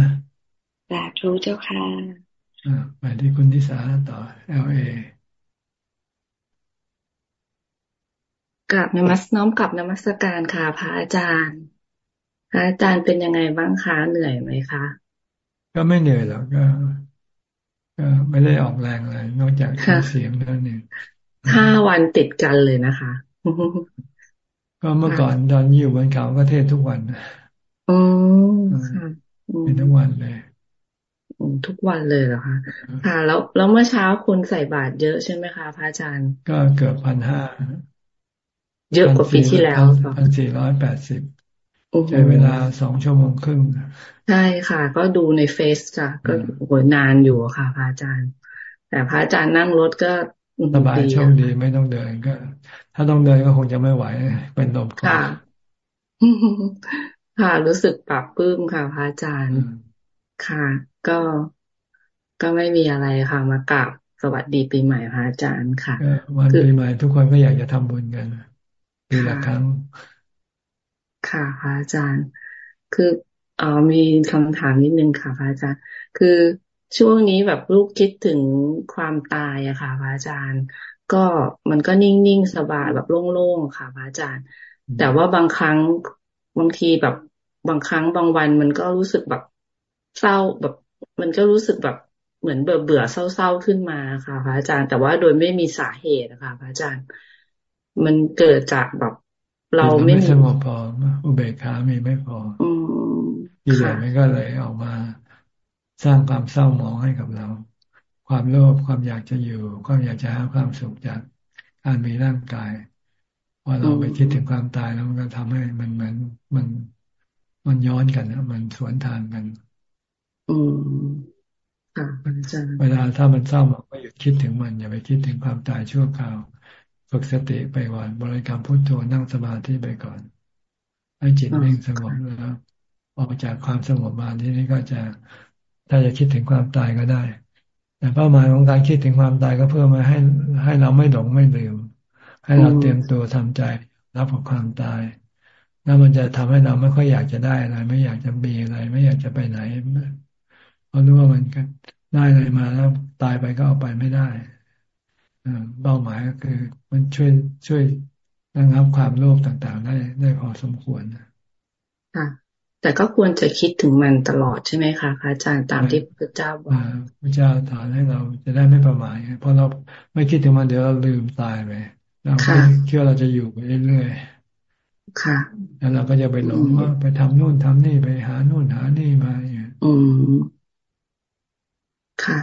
สาธุเจ้าค่ะอ่าไปที่คุณทิสาต่อเอลเอกับนมัสน้อมกับนมัสการค่ะพระอาจารย์พระอาจารย์เป็นยังไงบ้างคะเหนื่อยไหมคะก็ไม่เหนื่อยหรอกก็ก็ไม่ได้ออกแรงอะไรนอกจากเสียงนั่นเองห้าวันติดกันเลยนะคะ ก็เมื่อก่อนตอนอยู่บนเขาก็เทศทุกวันอ๋อค่ะเป็นทุกวันเลยทุกวันเลยเหรอคะค่ะ แล้วแล้วเมื่อเช้าคุณใส่บาตรเยอะใช่ไหมคะพระอาจารย์ ก็เกือบพันห้าเยอะกว่าปีที่แล้วพันสี่ร้อยแปดสิบใช้เวลาสองชั่วโมงครึ่งใช่ค่ะ ก็ดูในเฟซจ้ะก็โหนานอยู่ค่ะพระอาจารย์ แต่พระอาจารย์นั่งรถก็สบายโชคดีไม่ต้องเดินก็ ถ้าต้องเดินก็คงจะไม่ไหว เป็นลมค่ะ ค่ะ รู้สึกปรับปื้มค่ะพระอาจารย์ ค่ะ ก็ก็ไม่มีอะไรค่ะ มากราบสวัสดีปีใหม่พระอาจารย์ค่ะวันปีใหม่ทุกคนก็อยากจะทำบุญกันปีละครั้ง ค่ะพระอาจารย์ คือเอ๋อมีคำถามนิดนึงค่ะพระอาจารย์ คือช่วงนี้แบบลูกคิดถึงความตายอะค่ะพระอาจารย์ ก็มันก็นิ่งๆสบายแบบโล่งๆค่ะพระอาจารย์ แต่ว่าบางครั้งบางทีแบบบางครั้งบางวันมันก็รู้สึกแบบเศร้าแบบ มันก็รู้สึกแบบเหมือนเบื่อเบื่อเศร้าๆขึ้นมาค่ะพระอาจารย์ แต่ว่าโดยไม่มีสาเหตุนะคะพระอาจารย์ มันเกิดจากแบบเราไม่สงบพออุเบกขามีไม่พอกิเลสมันก็เลยออกมา สร้างความเศร้าหมองให้กับเรา ความโลภความอยากจะอยู่ ความอยากจะหาความสุขจากการมีร่างกายพอเราไปคิดถึงความตายแล้วมันก็ทำให้มันเหมือนมันมันย้อนกันนะมันสวนทางกันอืมค่ะเวลาถ้ามันเศร้ามันก็หยุดคิดถึงมัน อย่าไปคิดถึงความตายชั่วคราวฝึกสติไปก่อนบริกรรมพุทโธนั่งสมาธิไปก่อน ให้จิตนิ่งสงบแล้วออกจากความสงบมาที่นี้ก็จะ ถ้าจะคิดถึงความตายก็ได้ แต่เป้าหมายของการคิดถึงความตายก็เพื่อมาให้ให้เราไม่หลงไม่ลืม ให้เราเตรียมตัวทำใจ รับกับความตาย แล้วมันจะทำให้เราไม่ค่อยอยากจะได้อะไร ไม่อยากจะมีอะไร ไม่อยากจะไปไหนเพราะรู้ว่ามันได้อะไรมาแล้วตายไปก็เอาไปไม่ได้เป้าหมายก็คือ มันช่วยช่วยระงับความโลภต่างๆ ได้ได้พอสมควรค่ะ แต่ก็ควรจะคิดถึงมันตลอดใช่ไหมคะพระอาจารย์ตามที่พระเจ้าบอกพระเจ้าถอนให้เราจะได้ไม่ประมาทเพราะเราไม่คิดถึงมันเดี๋ยวเราลืมตายไปเราคิดว่าเราจะอยู่ไปเรื่อยๆค่ะ แล้วเราก็จะไปหลงว่าไปทำนู่นทำนี่ไปหานู่นหานี่มาอย่างอืมค่ะ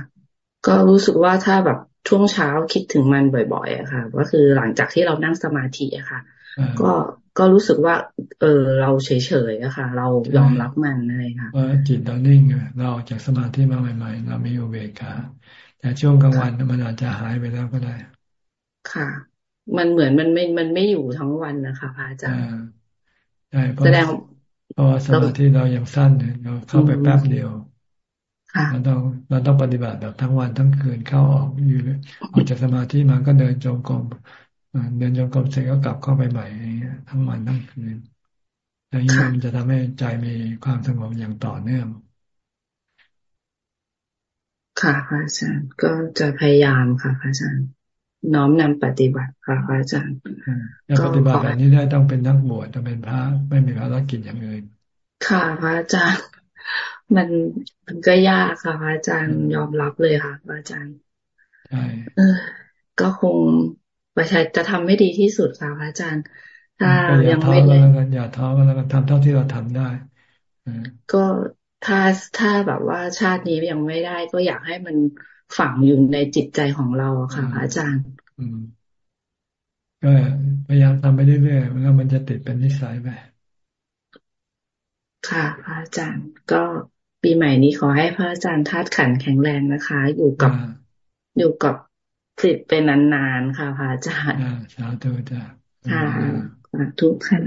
ก็รู้สึกว่าถ้าแบบช่วงเช้าคิดถึงมันบ่อยๆอะค่ะ ก็คือหลังจากที่เรานั่งสมาธิอะค่ะ ก็ ก็รู้สึกว่า เออเราเฉยๆอะค่ะเรายอมรับมันอะไรค่ะว่าจิตเรานิ่งเราออกจากสมาธิมาใหม่ๆ เรามีอุเบกขาแต่ช่วงกลางวันมันอาจจะหายไปแล้วก็ได้ ค่ะ มันเหมือนมันไม่มันไม่อยู่ทั้งวันนะคะพระอาจารย์ใช่แสดงเพราะสมาธิเรายังสั้นเราเข้าไปแป๊บเดียวเราต้องเราต้องปฏิบัติแบบทั้งวันทั้งคืนเข้าออกอยู่เลยออกจากสมาธิมาก็เดินจงกรม เดินจงกรมเสร็จก็กลับเข้าไปใหม่ทั้งวันทั้งคืนอย่างนี้มันจะทำให้ใจมีความสงบอย่างต่อเนื่อง ค่ะพระอาจารย์ก็จะพยายามค่ะพระอาจารย์น้อมนำปฏิบัติค่ะพระอาจารย์ก็ปฏิบัติแบบนี้ได้ต้องเป็นนักบวชต้องเป็นพระไม่มีภารกิจอย่างอื่นค่ะพระอาจารย์มันมันก็ยากค่ะอาจารย์ยอมรับเลยค่ะอาจารย์ใช่ก็คง ประชาจะทำไม่ดีที่สุดค่ะอาจารย์ ถ้ายังไม่ได้อย่าท้อก็แล้วกันทำเท่าที่เราทำได้ก็ถ้าถ้าแบบว่าชาตินี้ยังไม่ได้ ก็อยากให้มันฝังอยู่ในจิตใจของเราค่ะอาจารย์ก็พยายามทำไปเรื่อยๆแล้วมันจะติดเป็นนิสัยไปค่ะพระอาจารย์ก็ปีใหม่นี้ขอให้พระอาจารย์ธาตุขันแข็งแรงนะคะ อยู่กับอยู่กับ สิทธิ์เป็นนานๆค่ะพระอาจารย์สาธุจ้าค่ะทุกท่าน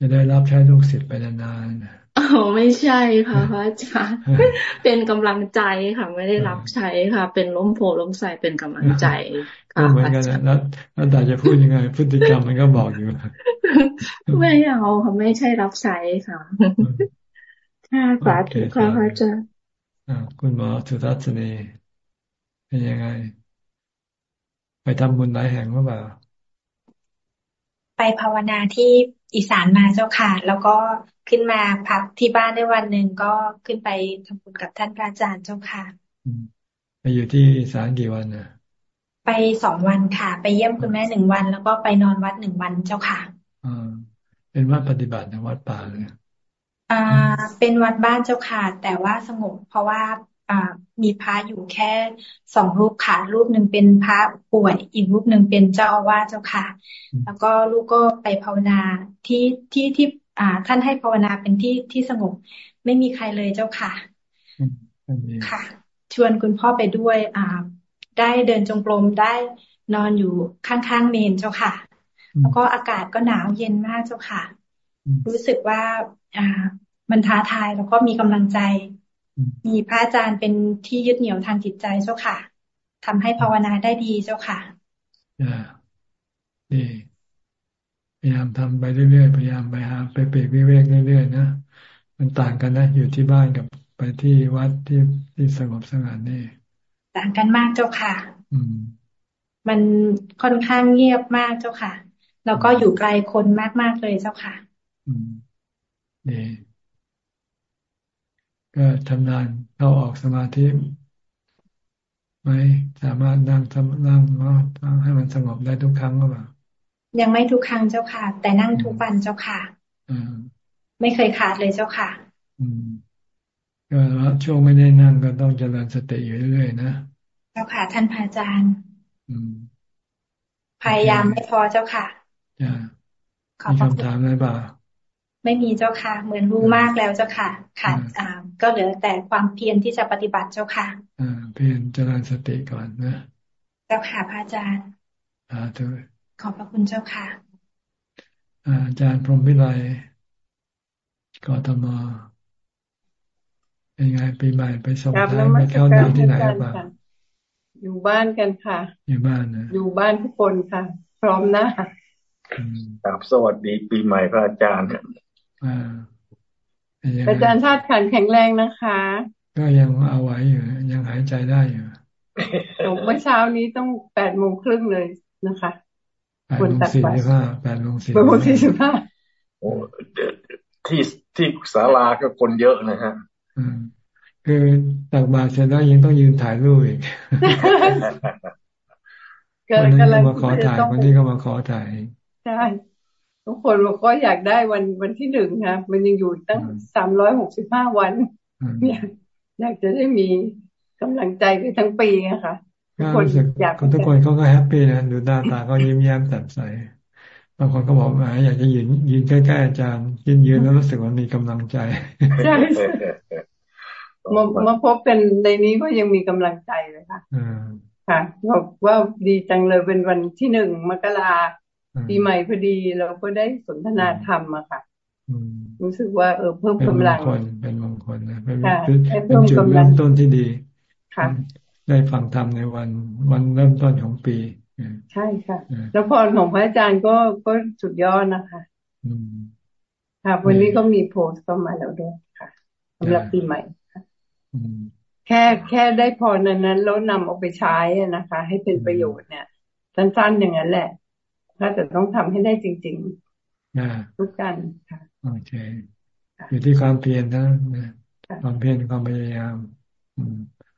จะได้รับใช้ลูกศิษย์ไปนานๆอ๋อไม่ใช่ค่ะพระอาจารย์เป็นกำลังใจค่ะไม่ได้รับใช้ค่ะ เป็นล้มโพล้มใส่เป็นกำลังใจค่ะเหมือนกันแล้วแล้วแต่จะพูดยังไง พฤติกรรมมันก็บอกอยู่ไม่เอาค่ะไม่ใช่รับใช้ค่ะค่ะสาธุค่ะพระอาจารย์คุณหมอสุทัศนีเป็นยังไง ไปทำบุญหลายแห่งหรือเปล่าไปภาวนาที่อีสานมาเจ้าค่ะ แล้วก็ขึ้นมาพักที่บ้านได้วันหนึ่งก็ขึ้นไปทำบุญกับท่านพระอาจารย์เจ้าค่ะไปอยู่ที่อีสานกี่วันนะไปสองวันค่ะ ไปเยี่ยมคุณแม่หนึ่งวัน แล้วก็ไปนอนวัดหนึ่งวันเจ้าค่ะอ่าเป็นวัดปฏิบัติในวัดป่าเลยอ่า เป็นวัดบ้านเจ้าค่ะ แต่ว่าสงบเพราะว่าอ่า มีพระอยู่แค่สองรูปค่ะ รูปหนึ่งเป็นพระป่วย อีกรูปหนึ่งเป็นเจ้าอาวาสเจ้าค่ะ แล้วก็ลูกก็ไปภาวนาที่ที่ที่อ่า ท่านให้ภาวนาเป็นที่ที่สงบ ไม่มีใครเลยเจ้าค่ะ ค่ะ ชวนคุณพ่อไปด้วย อ่า ได้เดินจงกรมได้นอนอยู่ข้างๆเมนเจ้าค่ะ แล้วก็อากาศก็หนาวเย็นมากเจ้าค่ะ รู้สึกว่า อ่า มันท้าทายแล้วก็มีกำลังใจ มีพระอาจารย์เป็นที่ยึดเหนี่ยวทางจิตใจเจ้าค่ะทำให้ภาวนาได้ดีเจ้าค่ะดีพยายามทำไปเรื่อยๆพยายามไปหาไปเปรกวิเวกเรื่อยๆนะมันต่างกันนะอยู่ที่บ้านกับไปที่วัดที่ที่สงบสงัดนี่ ต่างกันมากเจ้าค่ะ อืม มันค่อนข้างเงียบมากเจ้าค่ะ แล้วก็อยู่ไกลคนมากๆเลยเจ้าค่ะ อืมดี ก็ทำนานเข้าออกสมาธิไหมสามารถนั่งทำนั่งเนาะให้มันสงบได้ทุกครั้งหรือเปล่ายังไม่ทุกครั้งเจ้าค่ะ แต่นั่งทุกวันเจ้าค่ะไม่เคยขาดเลยเจ้าค่ะ อืมก็ช่วงไม่ได้นั่งก็ต้องเจริญสติอยู่เรื่อยๆนะเจ้าค่ะ ท่านพระอาจารย์พยายามไม่พอเจ้าค่ะจ้ามีคำถามอะไรบ้าง ไม่มีเจ้าค่ะ เหมือนรู้มากแล้วเจ้าค่ะขาดอ่าก็เหลือแต่ความเพียรที่จะปฏิบัติเจ้าค่ะอ่าเพียรเจริญสติก่อนนะเจ้าค่ะพระอาจารย์อ่าเถอขอบพระคุณเจ้าค่ะอาจารย์พรหมวิไลกทมเป็นไงปีใหม่ไปส่งท้ายไปเที่ยวที่ไหนบ้างอยู่บ้านกันค่ะ อยู่บ้านนะอยู่บ้านทุกคนค่ะ พร้อมนะครับสวัสดีปีใหม่พระอาจารย์ อาจารย์ธาตุขันแข็งแรงนะคะ ก็ยังเอาไว้อยู่ ยังหายใจได้อยู่เมื่อเช้านี้ต้องแปดโมงครึ่งเลยนะคะแปดโมงสี่สิบห้าแปดโมงสี่แปดโมงสี่สิบห้าโอ้ที่ที่ศาลาก็คนเยอะนะฮะคือตักบาตรเสร็จแล้วยังต้องยืนถ่ายรูปอีกคนนี้ก็มาขอถ่ายคนนี้ก็มาขอถ่ายใช่ ทุกคนบอกก็อยากได้วันวันที่หนึ่งนะมันยังอยู่ตั้งสามร้อยหกสิบห้าวันเนี่ยอยากจะได้มีกำลังใจไปทั้งปีนะคะทุกคนอยากทุกคนเขาก็ happy นะดูหน้าตาก็ยิ้มแย้มแจ่มใสบางคนก็บอกว่าอยากจะยืนยืนใกล้ๆอาจารย์ยืนยืนแล้วรู้สึกว่ามีกำลังใจใช่มามาพบกันในนี้ก็ยังมีกำลังใจเลยค่ะค่ะบอกว่าดีจังเลยเป็นวันที่หนึ่งมกรา ปีใหม่พอดีเราก็ได้สนทนาธรรมอะค่ะรู้สึกว่าเออเพิ่มกำลังเป็นมงคลนะเป็นเป็นจุดเริ่มต้นที่ดีค่ะได้ฟังธรรมในวันวันเริ่มต้นของปีใช่ค่ะ แล้วพรของพระอาจารย์ก็ก็สุดยอดนะคะค่ะ วันนี้ก็มีโพสต์เข้ามาแล้วด้วยค่ะสำหรับปีใหม่ค่ะแค่แค่ได้พรนั้นนั้นแล้วนำเอาไปใช้นะคะ ให้เป็นประโยชน์เนี่ย สั้นๆอย่างนั้นแหละ ถ้าจะต้องทำให้ได้จริงๆทุกการค่ะโอเคอยู่ที่ความเพียรนะความเพียรความพยายาม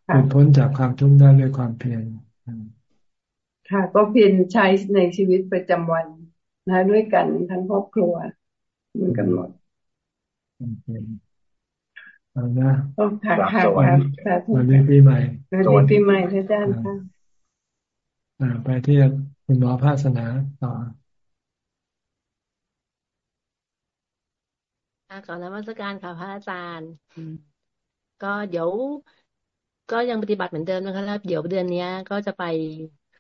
หลุดพ้นจากความทุกข์ได้ด้วยความเพียรค่ะ ก็เพียรใช้ในชีวิตประจำวันนะด้วยกันทั้งครอบครัวเหมือนกันหมดเอานะค่ะค่ะค่ะวันนี้ปีใหม่วันนี้ปีใหม่อาจารย์ค่ะ ไปที่คุณหมอภาสนาต่อก่อนนมัสการค่ะพระอาจารย์ ก็เดี๋ยว ก็ยังปฏิบัติเหมือนเดิมนะคะแล้วเดี๋ยวเดือนนี้ก็จะไป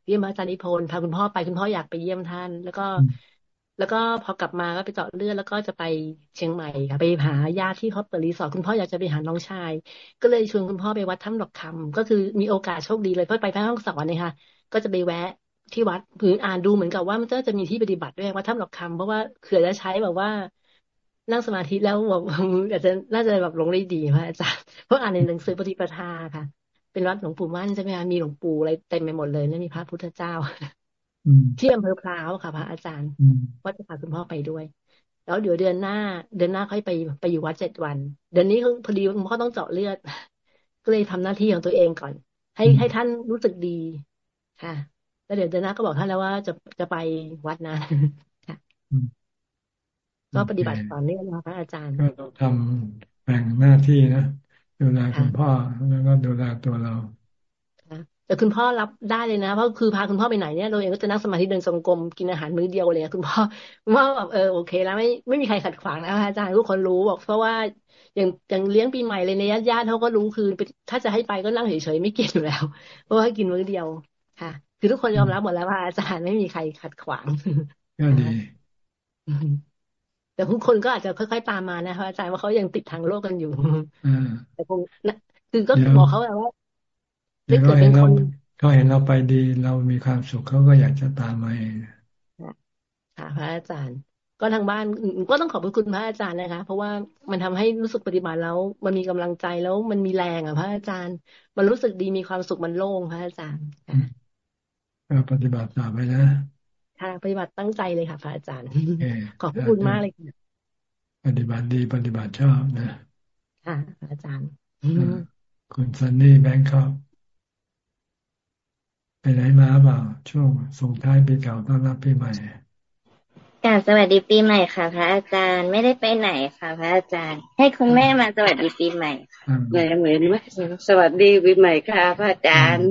เยี่ยมอาจารย์นิพนธ์พาคุณพ่อไปคุณพ่ออยากไปเยี่ยมท่าน แล้วก็ แล้วก็พอกลับมาก็ไปเจาะเลือดแล้วก็จะไปเชียงใหม่ค่ะไปหาญาติที่เขาเปิดรีสอร์ทคุณพ่ออยากจะไปหาน้องชาย ก็เลยชวนคุณพ่อไปวัดถ้ำดอกคำก็คือมีโอกาสโชคดีเลยเพราะไปแม่ห้องสอนเนี่ยค่ะ ก็จะไปแวะที่วัดผืนอ่านดูเหมือนกับว่ามันจะมีที่ปฏิบัติด้วยวัดถ้ำดอกคำเพราะว่าเขื่อจะใช้แบบว่านั่งสมาธิแล้วแบบอาจจะน่าจะแบบลงได้ดีพระอาจารย์เพราะอ่านในหนังสือปฏิปทาค่ะ เป็นวัดหลวงปู่มั่นใช่ไหมคะมีหลวงปู่อะไรเต็มไปหมดเลยแล้วมีพระพุทธเจ้าที่อำเภอพร้าวค่ะ พระอาจารย์ว่าจะพาคุณพ่อไปด้วย แล้วเดี๋ยวเดือนหน้า เดือนหน้าค่อยไปไปอยู่วัดเจ็ดวัน เดือนนี้พอดีคุณพ่อต้องเจาะเลือด ก็เลยทำหน้าที่ของตัวเองก่อน ให้ให้ท่านรู้สึกดี ค่ะแล้วเดี๋ยวเดือนหน้าก็บอกท่านแล้วว่าจะจะไปวัดนะค่ะก็ปฏิบัติต่อเนื่องนะพระอาจารย์ก็ต้องทำแบ่งหน้าที่นะดูแลคุณพ่อแล้วก็ดูแลตัวเราแต่คุณพ่อรับได้เลยนะเพราะคือพาคุณพ่อไปไหนเนี่ยเราเองก็จะนั่งสมาธิเดินทรงกรมกินอาหารมื้อเดียวเลยคุณพ่อว่าแบบเออโอเค แล้วไม่ไม่มีใครขัดขวางนะอาจารย์ทุกคนรู้บอกเพราะว่าอย่างอย่างเลี้ยงปีใหม่เลยในญาติญาติเขาก็รู้คือถ้าจะให้ไปก็นั่งเฉยๆไม่กินอยู่แล้ว เพราะว่ากินมื้อเดียว ค่ะ คือทุกคนยอมรับหมดแล้วว่าอาจารย์ไม่มีใครขัดขวางก็ดีแต่ทุกคนก็อาจจะค่อยๆตามมานะคะอาจารย์ว่าเขายังติดทางโลกกันอยู่แต่คงคือก็บอกเขาแบบว่าถ้าเกิดเป็นคนเขาเห็นเราไปดีเรามีความสุขเขาก็อยากจะตามมาเองค่ะพระอาจารย์ ก็ทางบ้านก็ต้องขอบคุณพระอาจารย์นะคะ เพราะว่ามันทำให้รู้สึกปฏิบัติแล้ว มันมีกำลังใจแล้วมันมีแรงอะพระอาจารย์ มันรู้สึกดีมีความสุขมันโล่งพระอาจารย์ ก็ปฏิบัติต่อไปนะค่ะปฏิบัติตั้งใจเลยค่ะพระอาจารย์ขอบคุณมากเลยค่ะปฏิบัติดีปฏิบัติชอบนะค่ะอาจารย์คุณซันนี่แบงค์ครับไปไหนมาเปล่าช่วงส่งท้ายปีเก่าต้อนรับปีใหม่กาสวัสดีปีใหม่ค่ะ พระอาจารย์ไม่ได้ไปไหนค่ะ พระอาจารย์ ให้คุณแม่มาสวัสดีปีใหม่เหมือนเหมือนไหมสวัสดีปีใหม่ค่ะ พระอาจารย์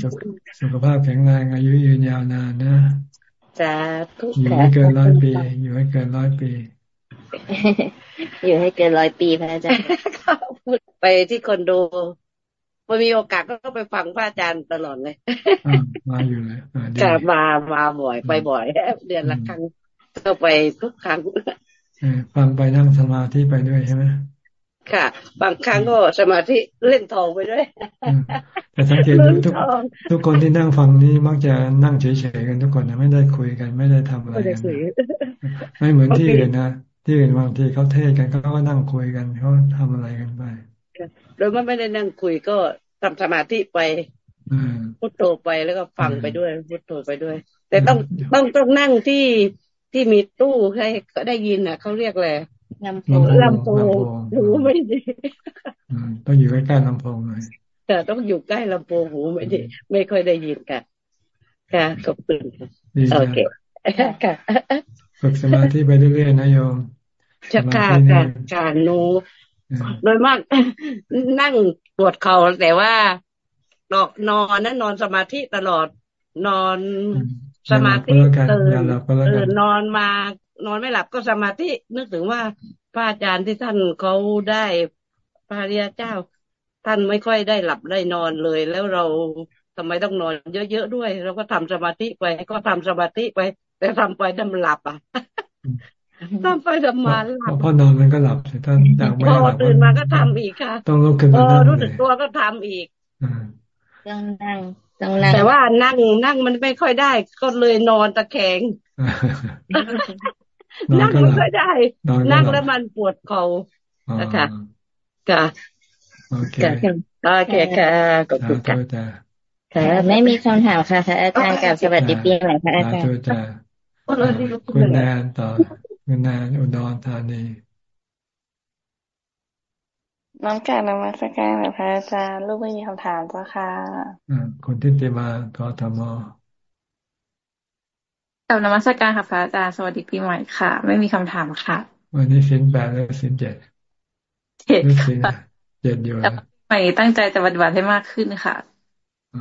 สุขสุขภาพแข็งแรงอายุยืนยาวนานนะจะอยู่ให้เกินร้อยปี อยู่ให้เกินร้อยปี อยู่ให้เกินร้อยปีพระอาจารย์ไปที่คอนโดพอมีโอกาสก็ไปฟังพระอาจารย์ตลอดเลยมาอยู่เลยจะมามาบ่อยไปบ่อยเดือนละครั้งก็ไปทุกครั้งฟังไปนั่งสมาธิไปด้วยใช่ไหม ค่ะ บางครั้งก็สมาธิเล่นทองไปด้วยแต่สังเกตดูทุกทุกคนที่นั่งฟังนี้มักจะนั่งเฉยๆกันทุกคนนะไม่ได้คุยกันไม่ได้ทำอะไรกันไม่เหมือนที่อื่นนะที่อื่นบางทีเขาเทศกันเขาก็นั่งคุยกันเขาทำอะไรกันไปโดยไม่ได้นั่งคุยก็ทำสมาธิไปพุทโธไปแล้วก็ฟังไปด้วยพุทโธไปด้วย แต่ต้องต้องต้องนั่งที่ที่มีตู้ให้ก็ได้ยินอะเขาเรียกแหละ ลำโพงลำโพงหูไม่ดีต้องอยู่ใกล้ๆลำโพงหน่อยแต่ต้องอยู่ใกล้ลำโพงหูไม่ดีไม่ค่อยได้ยินกันค่ะขอบคุณโอเคค่ะฝึกสมาธิไปเรื่อยๆนะโยมจะค่ะค่ะการนูโดยมากนั่งปวดเข่าแต่ว่าดอกนอนนั้นนอนสมาธิตลอดนอนสมาธิตื่นตื่นนอนมา นอนไม่หลับก็สมาธินึกถึงว่าพระอาจารย์ที่ท่านเขาได้พระริยเจ้า ท่านไม่ค่อยได้หลับได้นอนเลย แล้วเราทำไมต้องนอนเยอะๆด้วย เราก็ทำสมาธิไปก็ทำสมาธิไป แต่ทำไปทำหลับอะทำไปทำมาหลับพอนอนมันก็หลับท่านจากไม่หลับตื่นมาก็ทำอีกค่ะต้องลุกขึ้นมารู้สึกตัวก็ทำอีกต้องนั่งต้องนั่งแต่ว่านั่งนั่งมันไม่ค่อยได้ ก็เลยนอนตะแคง นั่งไม่ค่อยได้ นั่งแล้วมันปวดเข่านะคะค่ะโอเคโอเคค่ะขอบคุณค่ะค่ะ ไม่มีคำถามค่ะค่ะอาจารย์กับสวัสดีปีใหม่ค่ะอาจารย์คุณแนนต่อคุณแนนอุดรธานีน้องการนมัสการพระอาจารย์ลูกไม่มีคำถามเจ้าค่ะคนที่ติมากทม กับนมัสการค่ะพระอาจารย์สวัสดีปีใหม่ค่ะ ไม่มีคำถามค่ะ วันนี้สินแปดและสินเจ็ดเจ็ดค่ะเจ็ดอยู่แล้วใหม่ตั้งใจจะปฏิบัติให้มากขึ้นค่ะ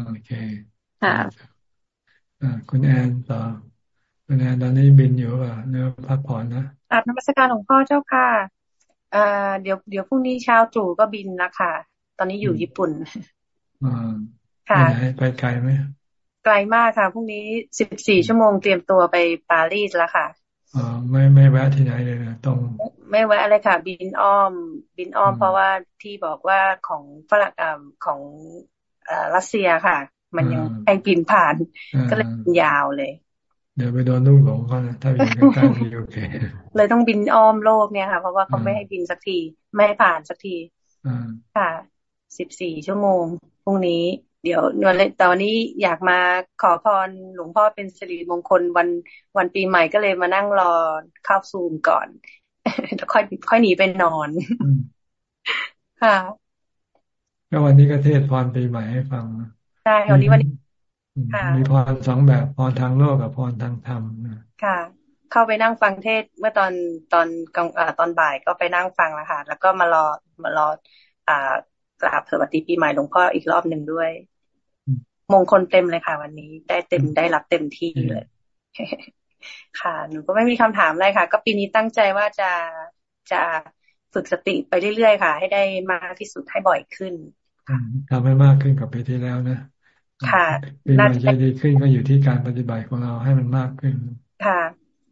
โอเคค่ะคุณแอนต่อคุณแอนตอนนี้บินอยู่ป่ะเนื้อพักผ่อนนะอาบนมัสการหลวงพ่อเจ้าค่ะเอ่อเดี๋ยวเดี๋ยวพรุ่งนี้เช้าตรู่ก็บินละค่ะ ตอนนี้อยู่ญี่ปุ่นอ่าค่ะไปไกลไหม ไกลมากค่ะพรุ่งนี้สิบสี่ชั่วโมงเตรียมตัวไปปารีสแล้วค่ะอ๋อไม่ไม่แวะที่ไหนเลยนะตรง ไม่แวะอะไรค่ะ บินอ้อม บินอ้อม เพราะว่าที่บอกว่าของฝรั่งของรัสเซียค่ะ มันยังให้บินผ่านก็เลยยาวเลย เดี๋ยวไปโดนลูกหลงเขานะถ้าอยู่ใกล้ๆโอเคเลยต้องบินอ้อมโลกเนี่ยค่ะ เพราะว่าเขาไม่ให้บินสักที ไม่ให้ผ่านสักทีค่ะสิบสี่ชั่วโมงพรุ่งนี้ เดี๋ยววันตอนนี้อยากมาขอพรหลวงพ่อเป็นสิริมงคลวันวันปีใหม่ก็เลยมานั่งรอเข้าซูมก่อนแล้วค่อยค่อยหนีไปนอน ค่ะก็วันนี้ก็เทศพรปีใหม่ให้ฟังใช่วันนี้วันนี้มีพรสองแบบพรทางโลกกับพรทางธรรมค่ะ เข้าไปนั่งฟังเทศเมื่อตอนตอนกลางตอนบ่ายก็ไปนั่งฟังแล้วค่ะ แล้วก็มารอมารออ่ากราบสวัสดีปีใหม่หลวงพ่ออีกรอบหนึ่งด้วย มงคลเต็มเลยค่ะ วันนี้ได้เต็มได้รับเต็มที่เลย ค่ะ หนูก็ไม่มีคำถามอะไรค่ะ ก็ปีนี้ตั้งใจว่าจะจะฝึกสติไปเรื่อยๆค่ะ ให้ได้มากที่สุดให้บ่อยขึ้นทำให้มากขึ้นกับปีที่แล้วนะค่ะปีใหม่จะดีขึ้นก็อยู่ที่การปฏิบัติของเราให้มันมากขึ้น ค่ะ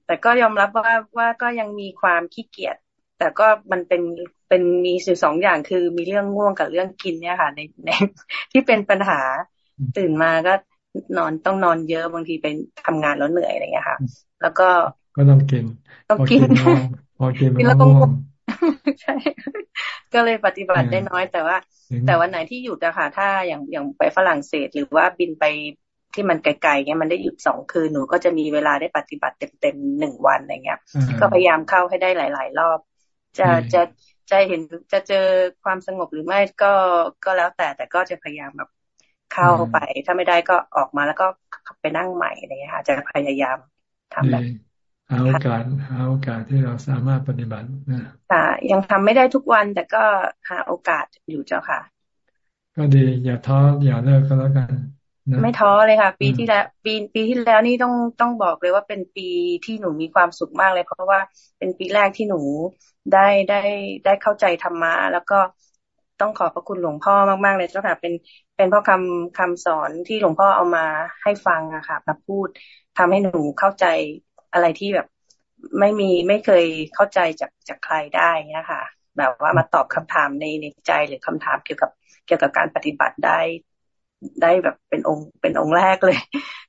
แต่ก็ยอมรับว่าว่าก็ยังมีความขี้เกียจแต่ก็มันเป็นเป็นมีสิ่งสองอย่างคือมีเรื่องง่วงกับเรื่องกินเนี่ยค่ะ ในในที่เป็นปัญหา ตื่นมาก็นอนต้องนอนเยอะบางทีเป็นทำงานแล้วเหนื่อยอะไรเงี้ยค่ะ แล้วก็ก็ต้องกินต้องกินพอกินแล้วต้องใช่ ก็เลยปฏิบัติได้น้อยแต่ว่า แต่วันไหนที่หยุดอะค่ะ ถ้าอย่างอย่างไปฝรั่งเศสหรือว่าบินไปที่มันไกลๆเงี้ยมันได้หยุดสองคืนหนูก็จะมีเวลาได้ปฏิบัติเต็มๆหนึ่งวันอะไรเงี้ย ก็พยายามเข้าให้ได้หลาย ๆ รอบ จะจะจะเห็นจะเจอความสงบหรือไม่ก็ก็แล้วแต่แต่ก็จะพยายามแบบ เข้าไป ถ้าไม่ได้ก็ออกมาแล้วก็ไปนั่งใหม่อะไรเงี้ยค่ะจะพยายามทำแบบหาโอกาสหาโอกาสที่เราสามารถปฏิบัตินะค่ะยังทำไม่ได้ทุกวันแต่ก็หาโอกาสอยู่เจ้าค่ะ ก็ดีอย่าท้ออย่าเลิกก็แล้วกันไม่ท้อเลยค่ะ ปีที่แล้วปีปีที่แล้วนี่ต้องต้องบอกเลยว่าเป็นปีที่หนูมีความสุขมากเลย เพราะว่าเป็นปีแรกที่หนูได้ได้ได้เข้าใจธรรมะแล้วก็ ต้องขอบพระคุณหลวงพ่อมากๆเลยเจ้าค่ะ เป็นเป็นเพราะคำคำสอนที่หลวงพ่อเอามาให้ฟังอะค่ะมาพูดทำให้หนูเข้าใจอะไรที่แบบ ไม่มีไม่เคยเข้าใจจากจากใครได้เนี้ยค่ะแบบว่ามาตอบคำถามในในใจหรือคำถามเกี่ยวกับเกี่ยวกับการปฏิบัติได้ได้แบบเป็นองค์เป็นองค์แรกเลย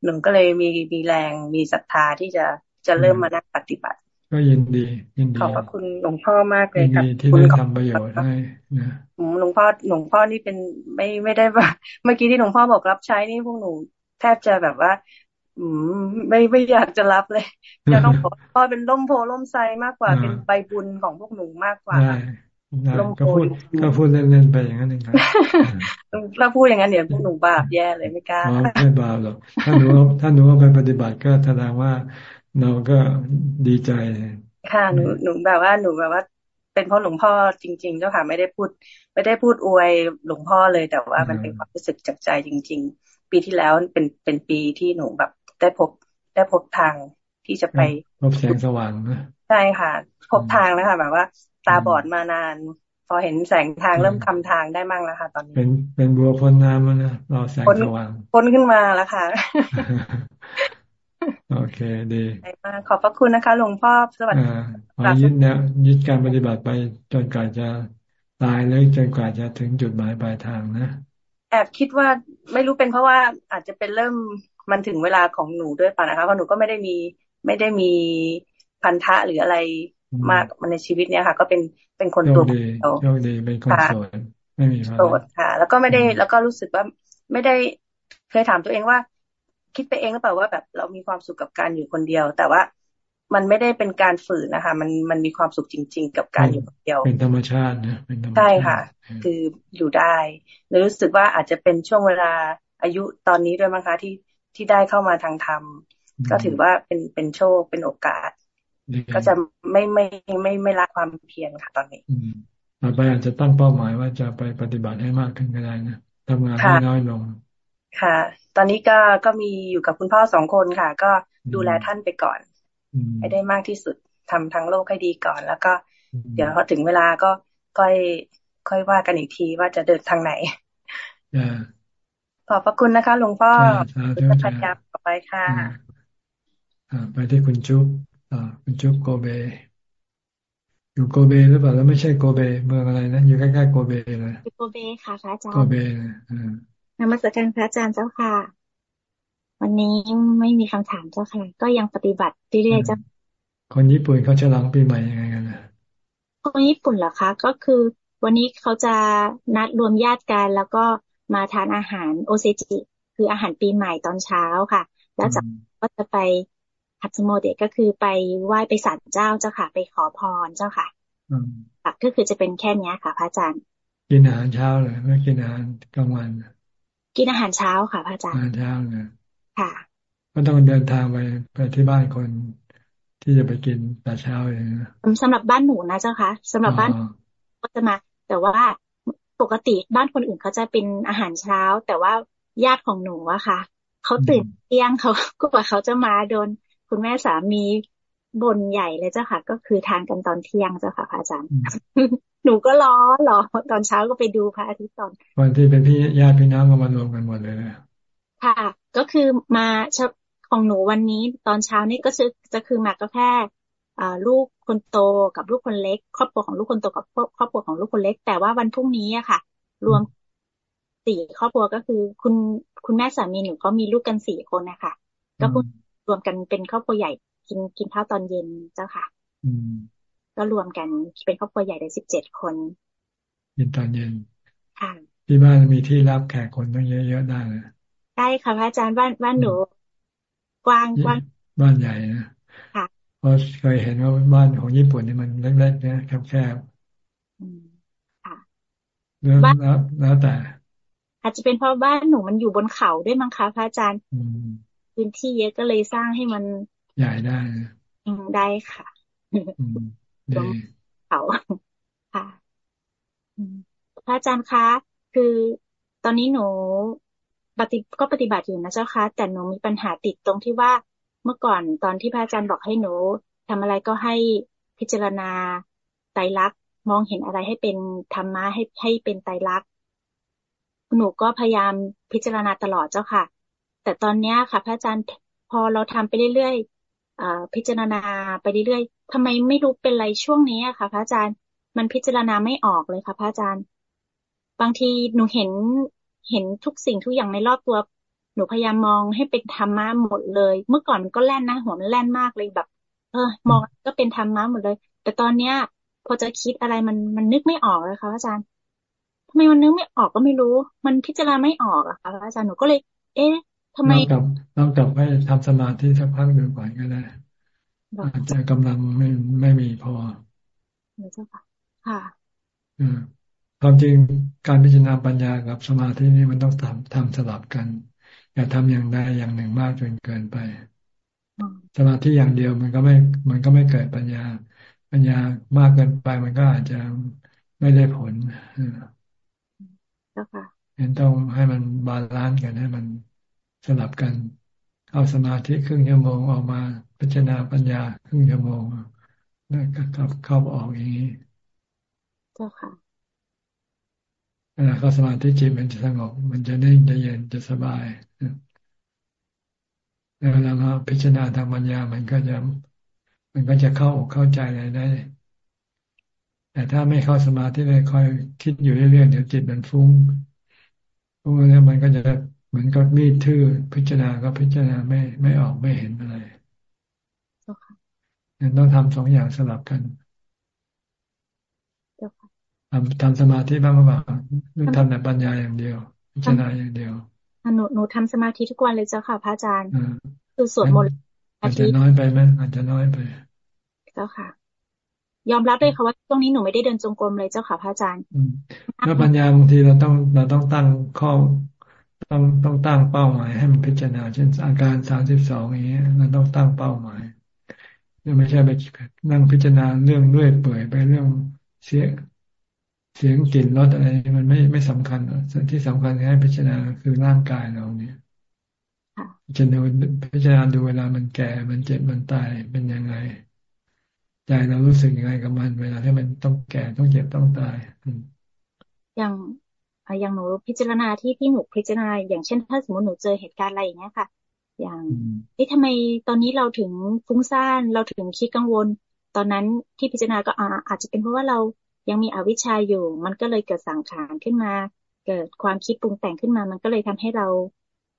หนูก็เลยมีมีแรงมีศรัทธาที่จะจะเริ่มมานั่งปฏิบัติ ก็ยินดียินดีขอบพระคุณหลวงพ่อมากเลยครับที่ได้ทำประโยชน์ให้นะหลวงพ่อหลวงพ่อนี่เป็นไม่ไม่ได้ว่า เมื่อกี้ที่หลวงพ่อบอกรับใช้นี่พวกหนูแทบจะแบบว่า อืมไม่ไม่อยากจะรับเลยจะต้องบอกพ่อเป็นล่มโพล่มไซมากกว่า เป็นใบบุญของพวกหนูมากกว่าก็พูดก็พูดเล่นๆไปอย่างนั้นเองครับถ้าพูดอย่างนั้นเดี๋ยวพวกหนูบาปแย่เลยไม่กล้าไม่บาปหรอกถ้าหนูถ้าหนูเอาไปปฏิบัติก็แสดงว่า เราก็ดีใจ ค่ะหนูหนูแบบว่าหนูแบบว่า เป็นเพราะหลวงพ่อจริง ๆ เจ้าค่ะไม่ได้พูด ไม่ได้พูดอวยหลวงพ่อเลยแต่ว่ามันเป็นความรู้สึกจากใจจริง ๆ ปีที่แล้วเป็นเป็นปีที่หนูแบบได้พบได้พบทางที่จะไปพบแสงสว่างนะใช่ค่ะ พบทางแล้วค่ะแบบว่า ตาบอดมานาน พอเห็นแสงทางเริ่มคำทางได้มั่งแล้วค่ะ ตอนนี้ เป็นเป็นบัวพ้นน้ำแล้วนะรอแสงสว่างพ้นขึ้นมาแล้วค่ะ โอเคดีมากขอบพระคุณนะคะ หลวงพ่อสวัสดีขอยึดเนี่ยยึดการปฏิบัติไปจนกว่าจะตายเลยจนกว่าจะถึงจุดหมายปลายทางนะแอบคิดว่าไม่รู้เป็นเพราะว่าอาจจะเป็นเริ่มมันถึงเวลาของหนูด้วยป่ะนะคะเพราะหนูก็ไม่ได้มีไม่ได้มีพันธะหรืออะไรมากมันในชีวิตเนี้ยค่ะ ก็เป็นเป็นคนตัวเดียวโชคดีเป็นคนโสดไม่มีโสดค่ะ แล้วก็ไม่ได้แล้วก็รู้สึกว่าไม่ได้เคยถามตัวเองว่า คิดไปเองหรือเปล่าว่าแบบเรามีความสุขกับการอยู่คนเดียว แต่ว่ามันไม่ได้เป็นการฝืนนะคะ มันมันมีความสุขจริง ๆ กับการอยู่คนเดียว เป็นธรรมชาตินะเป็นธรรมชาติใช่ค่ะ คืออยู่ได้แล้วรู้สึกว่าอาจจะเป็นช่วงเวลาอายุตอนนี้ด้วยมั้งคะที่ที่ได้เข้ามาทางธรรมก็ถือว่าเป็นเป็นโชคเป็นโอกาส ก็จะไม่ไม่ไม่ไม่ละความเพียรค่ะตอนนี้ต่อไปอาจจะตั้งเป้าหมายว่าจะไปปฏิบัติให้มากขึ้นก็ได้นะทำงานให้น้อยลง ค่ะ ตอนนี้ก็ก็มีอยู่กับคุณพ่อสองคนค่ะ ก็ดูแลท่านไปก่อนให้ได้มากที่สุดทำทั้งโลกให้ดีก่อน แล้วก็ เดี๋ยวพอถึงเวลาก็ค่อยค่อยว่ากันอีกทีว่าจะเดินทางไหนขอบพระคุณนะคะหลวงพ่อจะพยายามต่อไปค่ะไปที่คุณจุ๊บอ่าคุณจุ๊บโกเบ อยู่โกเบหรือเปล่าแล้วไม่ใช่โกเบ เมืองอะไรนะอยู่ใกล้ๆโกเบเลยโกเบค่ะพระอาจารย์โกเบอ่า นมัสการพระอาจารย์เจ้าค่ะ วันนี้ไม่มีคำถามเจ้าค่ะ ก็ยังปฏิบัติเรื่อยๆเจ้าคนญี่ปุ่นเขาฉลองปีใหม่ยังไงกันนะคนญี่ปุ่นเหรอคะ ก็คือ วันนี้เขาจะนัดรวมญาติกันแล้วก็มาทานอาหารโอเซจิคืออาหารปีใหม่ตอนเช้าค่ะ แล้วจากก็จะไปฮัตสโมเดก็คือไปไหว้ไปศาลเจ้าเจ้าค่ะ ไปขอพรเจ้าค่ะค่ะก็คือจะเป็นแค่นี้ค่ะ พระอาจารย์ กินอาหารเช้าเลยไม่กินอาหารกลางวัน กินอาหารเช้าค่ะพระอาจารย์อาหารเช้าเลยค่ะก็ต้องเดินทางไปไปที่บ้านคนที่จะไปกินแต่เช้าเองสำหรับบ้านหนูนะเจ้าค่ะสำหรับบ้านก็จะมา แต่ว่าปกติบ้านคนอื่นเขาจะเป็นอาหารเช้า แต่ว่าญาติของหนูอะค่ะเขาตื่นเที่ยงเขากว่าเขาจะมาโดนคุณแม่สามี บนใหญ่เลยเจ้าค่ะ ก็คือทานกันตอนเที่ยงเจ้าค่ะพระอาจารย์ หนูก็ล้อหรอตอนเช้าก็ไปดูพระอาทิตย์ตอน วันที่เป็นพี่ญาติพี่น้องก็มารวมกันหมดเลยค่ะ ก็คือมาของหนูวันนี้ตอนเช้านี่ก็จะจะคือมาก็แค่ลูกคนโตกับลูกคนเล็ก ครอบครัวของลูกคนโตกับครอบครัวของลูกคนเล็ก แต่ว่าวันพรุ่งนี้อะค่ะ รวมสี่ครอบครัวก็คือ คุณคุณแม่สามีหนูเขามีลูกกันสี่คนนะคะก็พูดรวมกันเป็นครอบครัวใหญ่ กินกินข้าวตอนเย็นเจ้าค่ะ อืม ก็รวมกันเป็นครอบครัวใหญ่ได้สิบเจ็ดคนกินตอนเย็นค่ะที่บ้านมีที่รับแขกคนต้องเยอะๆได้เลยใช่ค่ะพระอาจารย์บ้านบ้านหนู กว้างกว้างบ้านใหญ่นะค่ะเพราะเคยเห็นว่าบ้านของญี่ปุ่นนี่มันเล็กๆนะแคบๆค่ะแล้วแล้วแต่อาจจะเป็นเพราะบ้านหนูมันอยู่บนเขาด้วยมั้งคะพระอาจารย์พื้นที่เยอะก็เลยสร้างให้มัน ใหญ่ได้ได้ค่ะดีเขาค่ะพระอาจารย์คะ คือตอนนี้หนูปฏิก็ปฏิบัติอยู่นะเจ้าคะแต่หนูมีปัญหาติดตรงที่ว่าเมื่อก่อนตอนที่พระอาจารย์บอกให้หนูทำอะไรก็ให้พิจารณาไตรลักษณ์มองเห็นอะไรให้เป็นธรรมะให้ให้เป็นไตรลักษณ์หนูก็พยายามพิจารณาตลอดเจ้าค่ะ แต่ตอนเนี้ยค่ะ พระอาจารย์พอเราทำไปเรื่อยๆ พิจารณาไปเรื่อยๆทำไมไม่รู้เป็นไรช่วงนี้อะค่ะ พระอาจารย์มันพิจารณาไม่ออกเลยค่ะ พระอาจารย์ บางทีหนูเห็นเห็นทุกสิ่งทุกอย่างในรอบตัว หนูพยายามมองให้เป็นธรรมะหมดเลย เมื่อก่อนมันก็แล่นนะหัวมันแล่นมากเลยแบบ เออ มองก็เป็นธรรมะหมดเลย แต่ตอนเนี้ย พอจะคิดอะไรมันมันนึกไม่ออกเลยค่ะอาจารย์ทำไมมันนึกไม่ออกก็ไม่รู้ มันพิจารณาไม่ออกอะค่ะอาจารย์หนูก็เลย เอ๊ะ ทำไมต้องกลับต้องกลับไปทำสมาธิสักพักดูก่อนก็ได้อาจจะกำลังไม่ไม่มีพอเจ้าค่ะค่ะความจริงการพิจารณาปัญญากับสมาธินี่มันต้องทำทำสลับกัน อย่าทำอย่างใดอย่างหนึ่งมากจนเกินไป สมาธิอย่างเดียวมันก็ไม่มันก็ไม่เกิดปัญญา ปัญญามากเกินไปมันก็อาจจะไม่ได้ผลเห็นต้องให้มัน balance กันให้มัน สลับกันเข้าสมาธิครึ่งชั่วโมงออกมาพิจารณาปัญญาครึ่งชั่วโมงแล้วก็เข้าออกอย่างนี้เจ้าค่ะเวลาเข้าสมาธิจิตมันจะสงบ มันจะนิ่งจะเย็นจะสบายแล้วเวลามาพิจารณาทางปัญญามันก็จะ มันก็จะเข้าเข้าใจอะไรได้ แต่ถ้าไม่เข้าสมาธิเลยคอยคิดอยู่เรื่อยๆเดี๋ยวจิตมันฟุ้งฟุ้งแล้วมันก็จะ เหมือนกับมีดทื่อพิจารณาก็พิจารณาไม่ไม่ออกไม่เห็นอะไรต้องทำสองอย่างสลับกันทำทำสมาธิบ้างหรือเปล่าหรือทำแต่ปัญญาอย่างเดียว พิจารณาอย่างเดียวหนูหนูทำสมาธิทุกวันเลยเจ้าค่ะพระอาจารย์คือสวดมนต์อาจจะน้อยไปไหมอาจจะน้อยไป เจ้าค่ะ ยอมรับเลยค่ะว่าช่วงนี้หนูไม่ได้เดินจงกรมเลยเจ้าค่ะพระอาจารย์เมื่อปัญญาบางทีเราต้องเราต้องตั้งข้อ ต้องต้องตั้งเป้าหมายให้มันพิจารณา เช่นอาการสามสิบสองอย่างเงี้ยเราต้องตั้งเป้าหมายไม่ใช่ไปนั่งพิจารณาเรื่องด้วยเปื่อยไปเรื่องเสียเสียงกลิ่นรสอะไรมันไม่ไม่สำคัญส่วนที่สำคัญให้พิจารณาคือร่างกายเราเนี่ยพิจารณาพิจารณาดูเวลามันแก่ มันเจ็บมันตายเป็นยังไงใจเรารู้สึกยังไงกับมัน เวลาที่มันต้องแก่ต้องเจ็บต้องตายอย่าง อย่างหนูพิจารณาที่ที่หนูพิจารณา อย่างเช่น ถ้าสมมติหนูเจอเหตุการณ์อะไรอย่างเงี้ยค่ะ อย่างที่ทำไมตอนนี้เราถึงฟุ้งซ่านเราถึงคิดกังวล ตอนนั้นที่พิจารณาก็อาจจะเป็นเพราะว่าเรายังมีอวิชชาอยู่ มันก็เลยเกิดสังขารขึ้นมา เกิดความคิดปรุงแต่งขึ้นมา มันก็เลยทำให้เรา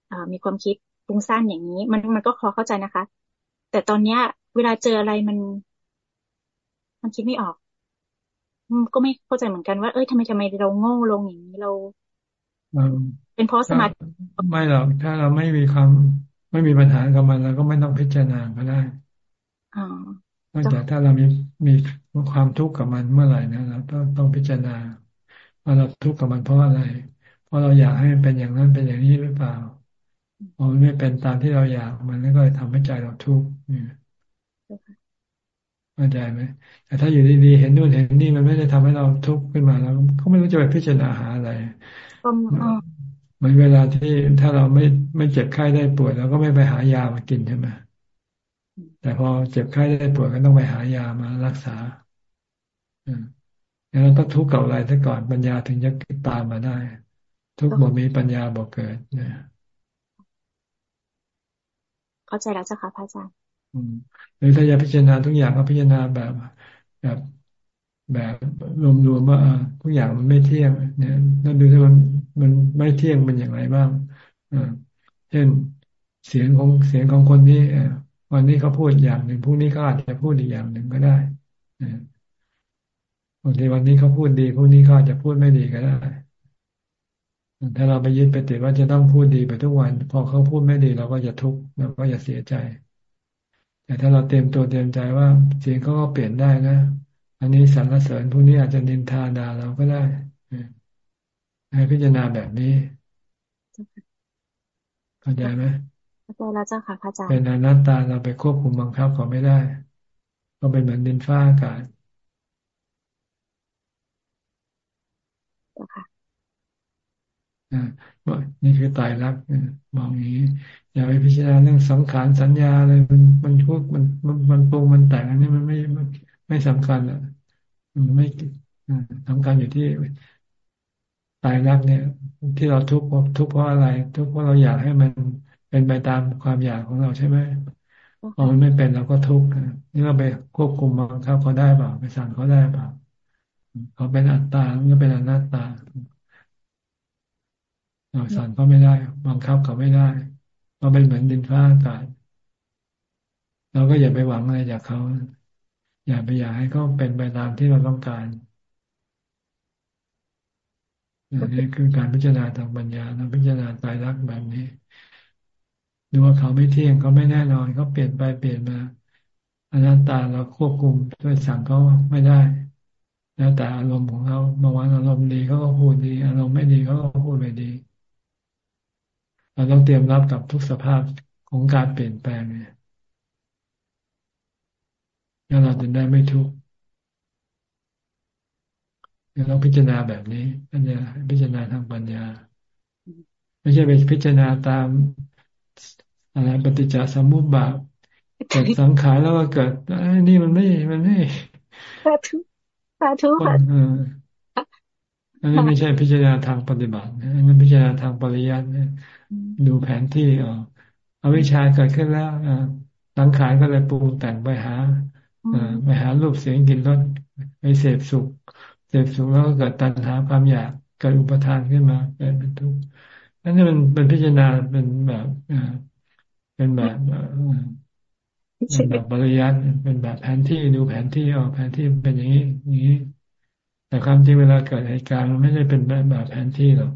เมีความคิดปรุงสั้นอย่างนี้ มันมันก็พอเข้าใจนะคะ แต่ตอนเนี้ย เวลาเจออะไรมัน มันคิดไม่ออก ก็ไม่เข้าใจเหมือนกันว่า เอ้ยทำไมทำไมเราโง่ลงอย่างนี้เราเป็นเพราะสมาธิไม่หรอกถ้าเราไม่มีความไม่มีปัญหากับมันเราก็ไม่ต้องพิจารณาก็ได้นอกจากถ้าเรามีมีความทุกข์กับมันเมื่อไหร่นะเราต้องต้องพิจารณาว่าเราทุกข์กับมันเพราะอะไร เพราะเราอยากให้มันเป็นอย่างนั้นเป็นอย่างนี้หรือเปล่าพอมันไม่เป็นตามที่เราอยากมันก็เลยทำให้ใจเราทุกข์เนี่ย เข้าใจไหมแต่ถ้าอยู่ดีๆเห็นนู่นเห็นนี่มันไม่ได้ทำให้เราทุกข์ขึ้นมาแล้วก็ไม่รู้จะไปพิจารณาหาอะไรเหมือนเวลาที่ถ้าเราไม่ไม่เจ็บไข้ได้ป่วยเราก็ไม่ไปหายามากินใช่ไหมแต่พอเจ็บไข้ได้ป่วยก็ต้องไปหายามารักษาอืมเราต้องทุกข์กับอะไรซะก่อนปัญญาถึงจะตามมาได้ ทุกบ่มีปัญญาบ่เกิดเนี่ยเข้าใจแล้วเจ้าค่ะพระอาจารย์ หรือถ้าจะพิจารณาทุกอย่างก็พิจารณาแบบแบบแบบรวมๆว่าทุกอย่างมันไม่เที่ยง เนี่ยแล้วดูที่มันมันไม่เที่ยงเป็นอย่างไรบ้างอ่าเช่นเสียงของเสียงของคนนี้วันนี้เขาพูดอย่างหนึ่งพรุ่งนี้เขาอาจจะพูดอีกอย่างหนึ่งก็ได้บางทีวันนี้เขาพูดดีพรุ่งนี้เขาอาจจะพูดไม่ดีก็ได้ถ้าเราไปยึดไปติดว่าจะต้องพูดดีไปทุกวัน พอเขาพูดไม่ดีเราก็จะทุกข์เราก็จะเสียใจ แต่ถ้าเราเตรียมตัวเตรียมใจว่าเสียงเขาก็เปลี่ยนได้นะ อันนี้สรรเสริญพวกนี้อาจจะนินทาด่าเราก็ได้ให้พิจารณาแบบนี้เข้าใจไหมเข้าใจแล้วเจ้าค่ะพระอาจารย์เป็นอนัตตาเราไปควบคุมบังคับเขาไม่ได้ ก็เป็นเหมือนดินฟ้าอากาศค่ะอ่านี่คือตายรักมองอย่างนี้ อย่าไปพิจารณาเรื่องสังขารสัญญาอะไรมันมันทุกมันมันมันปรุงมันแต่งอันนี้มันไม่ไม่สำคัญอะมันไม่สำคัญอยู่ที่ตายรักเนี่ย ที่เราทุกข์ทุกข์เพราะอะไร ทุกข์เพราะเราอยากให้มันเป็นไปตามความอยากของเราใช่ไหมพอมันไม่เป็นเราก็ทุกข์นี่เราไปควบคุมบังคับเขาได้เปล่าไปสั่งเขาได้เปล่าเขาเป็นอัตตามันก็เป็นอนัตตาเราสั่งเขาไม่ได้บังคับเขาไม่ได้ เราเป็นเหมือนดินฟ้าอากาศเราก็อย่าไปหวังอะไรจากเขา อย่าไปอยากให้เขาเป็นไปตามที่เราต้องการอันี่คือการพิจารณาทางปัญญาเราพิจารณาตายรักแบบนี้ดูว่าเขาไม่เที่ยงเขาไม่แน่นอนเขาเปลี่ยนไปเปลี่ยนมาอนัตตาเราควบคุมด้วยสั่งเขาไม่ได้ แล้วแต่อารมณ์ของเขาบางวันอารมณ์ดีเขาก็พูดดี อารมณ์ไม่ดีเขาก็พูดไม่ดี เราต้องเตรียมรับกับทุกสภาพของการเปลี่ยนแปลงเนี่ยแล้วเราจะได้ไม่ทุกข์เราพิจารณาแบบนี้ปัญญาพิจารณาทางปัญญา ไม่ใช่ไปพิจารณาตามอะไรปฏิจจสมุปบาทเกิดสังขารแล้วก็เกิดไอ้นี่มันไม่มันไม่สาธุสาธุค่ะอันนี้ไม่ใช่พิจารณาทางปฏิบัติอันนี้พิจารณาทางปริยัติ ดูแผนที่อ๋ออวิชาเกิดขึ้นแล้วสังขารก็เลยปรุงแต่งไปหาไปหารูปเสียงกลิ่นรสไปเสพสุข เสพสุขแล้วก็เกิดตัณหาความอยากเกิดอุปทานขึ้นมาเป็นทุกข์นั่นนี่มันเป็นพิจารณาเป็นแบบเป็นแบบเป็นแบบปริยัติเป็นแบบแผนที่ดูแผนที่ออกแผนที่เป็นอย่างนี้อย่างนี้ แต่ความจริงเวลาเกิดเหตุการณ์มันไม่ได้เป็นแบบแบบแผนที่หรอก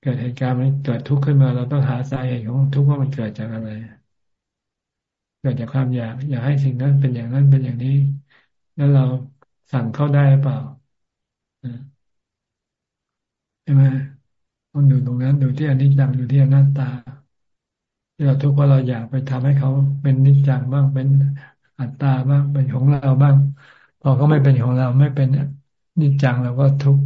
เกิดเหตุการณ์มันเกิดทุกข์ขึ้นมา เราต้องหาสาเหตุของทุกข์ว่ามันเกิดจากอะไร เกิดจากความอยาก อยากให้สิ่งนั้นเป็นอย่างนั้นเป็นอย่างนี้ แล้วเราสั่งเข้าได้หรือเปล่าใช่ไหมต้องดูตรงนั้น ดูที่อนิจจังดูที่อนัตตาที่เราทุกข์ว่าเราอยากไปทำให้เขาเป็นนิจจังบ้างเป็นอัตตาบ้างเป็นของเราบ้างพอเขาไม่เป็นของเราไม่เป็นนิจจังเราก็ทุกข์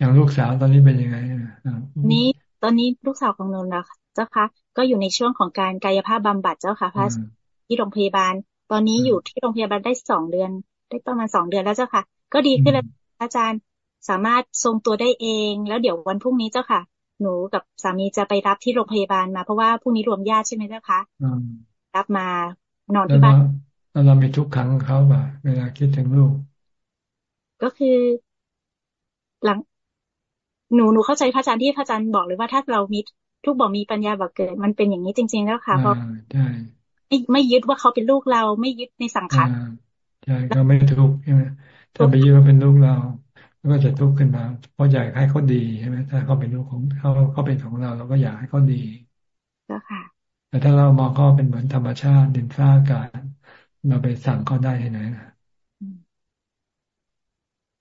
อย่างลูกสาวตอนนี้เป็นยังไงนี้ตอนนี้ลูกสาวของนนท์นะเจ้าคะก็อยู่ในช่วงของการกายภาพบำบัดเจ้าค่ะพระที่โรงพยาบาล ตอนนี้อยู่ที่โรงพยาบาลได้สองเดือน ได้ประมาณสองเดือนแล้วเจ้าค่ะ ก็ดีขึ้นแล้วอาจารย์สามารถทรงตัวได้เอง แล้วเดี๋ยววันพรุ่งนี้เจ้าค่ะ หนูกับสามีจะไปรับที่โรงพยาบาลมาเพราะว่าพรุ่งนี้รวมญาติใช่ไหมเจ้าคะรับมานอนที่บ้านแล้วเรามีทุกครั้งเขาป่ะเวลาคิดถึงลูก ก็คือ หลัง หนูหนูเข้าใจพระอาจารย์ที่พระอาจารย์บอกเลยว่าถ้าเรามีทุกบอกมีปัญญาบอกเกิด มันเป็นอย่างนี้จริง ๆ แล้วค่ะเพราะไม่ไม่ยึดว่าเขาเป็นลูกเราไม่ยึดในสังขารใช่ก็ไม่ทุกข์ใช่ไหมถ้าไปยึดว่าเป็นลูกเราก็จะทุกข์ขึ้นมาเพราะอยากให้เขาดีใช่ไหมถ้าเขาเป็นลูกของเขาเขาเป็นของเราเราก็อยากให้เขาดีก็ค่ะแต่ถ้าเรามองเขาเป็นเหมือนธรรมชาติดินฟ้าอากาศเราไปสั่งเขาได้ที่ไหน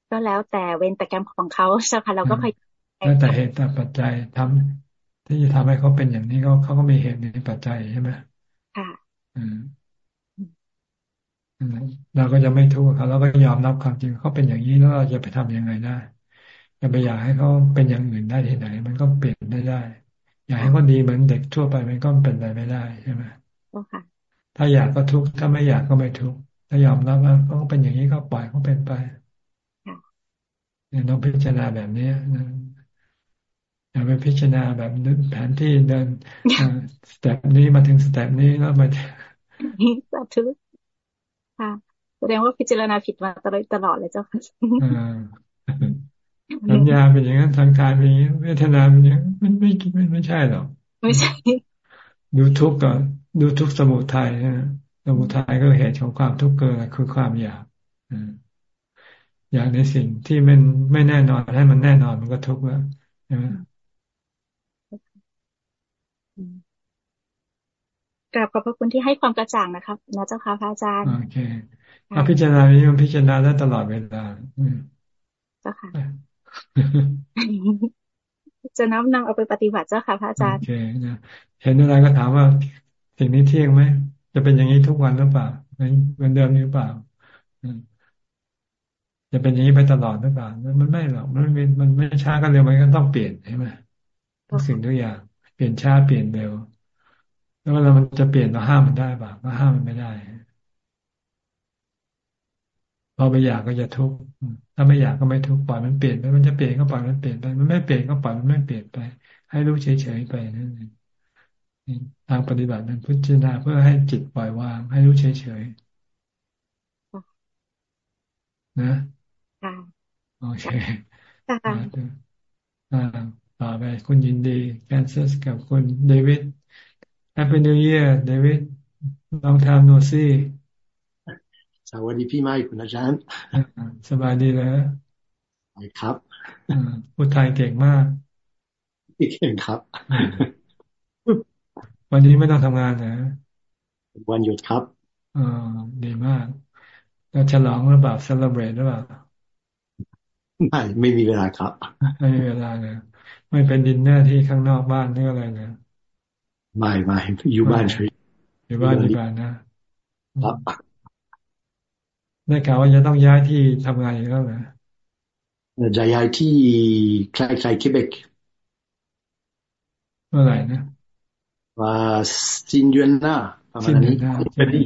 ก็แล้วแต่เว้นแต่กรรมของเขาใช่ค่ะเราก็พยายาม แล้วแต่เหตุแต่ปัจจัยทำที่จะทำให้เขาเป็นอย่างนี้เขาเขาก็มีเหตุในปัจจัยใช่ไหมค่ะอืมเราก็จะไม่ทุกข์เขาเราก็ยอมรับความจริงเขาเป็นอย่างนี้แล้วเราจะไปทํำยังไงได้จะไปอยากให้เขาเป็นอย่างอื่นได้ที่ไหน มันก็เปลี่ยนได้ได้ อยากให้เขาดีเหมือนเด็กทั่วไปมันก็เป็นไปไม่ได้ใช่ไหมถ้าอยากก็ทุกข์ถ้าไม่อยากก็ไม่ทุกข์ถ้ายอมรับว่าเขาเป็นอย่างนี้ก็ปล่อยเขาเป็นไปเนี่ยต้องพิจารณาแบบนี้นะ อย่าไปพิจารณาแบบแผนที่เดินสเต็ปนี้มาถึงสเต็ปนี้แล้วมาสาธุค่ะแสดงว่าพิจารณาผิดมาตลอดตลอดเลยเจ้าค่ะสัญญาเป็นอย่างนั้นทางกายเป็นอย่างนี้เวทนาเป็นอย่างมันไม่ไม่ไม่ใช่หรอกไม่ใช่ ดูทุกข์ก่อนดูทุกข์สมุทัยนะสมุทัยก็เหตุของความทุกข์เกิดคือความอยากอยากในสิ่งที่มันไม่แน่นอนให้มันแน่นอนมันก็ทุกข์แล้วใช่ไหม กราบขอบพระคุณที่ให้ความกระจ่างนะครับนะเจ้าค่ะพระอาจารย์โอเคถ้าพิจารณานี้มันพิจารณาได้ตลอดเวลาเจ้าค่ะจะน้อมนำเอาไปปฏิบัติเจ้าค่ะพระอาจารย์โอเคนะเห็นอะไรก็ถามว่าสิ่งนี้เที่ยงไหมจะเป็นอย่างนี้ทุกวันหรือเปล่าเหมือนเดิมหรือเปล่าจะเป็นอย่างนี้ไปตลอดหรือเปล่ามันไม่หรอกมันไม่มันไม่ช้ากันเร็วมันก็ต้องเปลี่ยนใช่ไหมทุกสิ่งทุกอย่างเปลี่ยนช้าเปลี่ยนเร็ว แล้วเวลามันจะเปลี่ยนเราห้ามมันได้ป่ะก็ห้ามมันไม่ได้ พอไปอยากก็จะทุกข์ถ้าไม่อยากก็ไม่ทุกข์ปล่อยมันเปลี่ยนไปมันจะเปลี่ยนก็ปล่อยมันเปลี่ยนไป มันไม่เปลี่ยนก็ปล่อยมันไม่เปลี่ยนไป ให้รู้เฉยๆไปนั่นเองทางปฏิบัตินั้นพิจารณาเพื่อให้จิตปล่อยวาง ให้รู้เฉยๆนะโอเคต่อไปคุณยินดีแคนซัสกับคุณเดวิด Happy New Year เดวิดลองทำโนซี่สวัสดีพี่ไม้คุณอาจารย์สบายดีแล้วครับพูดไทยเก่งมากเก่งครับ วันนี้ไม่ต้องทำงานนะวันหยุดครับอ๋อดีมากแล้วฉลองหรือเปล่าเซเลบรตหรือเปล่าไม่ไม่มีเวลาครับ ไม่มีเวลาเลยไม่เป็นดินเนอร์ที่ข้างนอกบ้านหรืออะไรเนะ ไม่ไม่อยู่บ้านเฉยอยู่บ้านดีกว่านะครับได้ข่าวว่าจะต้องย้ายที่ทำงานอีกแล้วนะจะย้ายที่ใกล้ๆเคเบกเมื่อไหร่นะว่าสิ้นเดือนหน้าประมาณนี้เป็นดี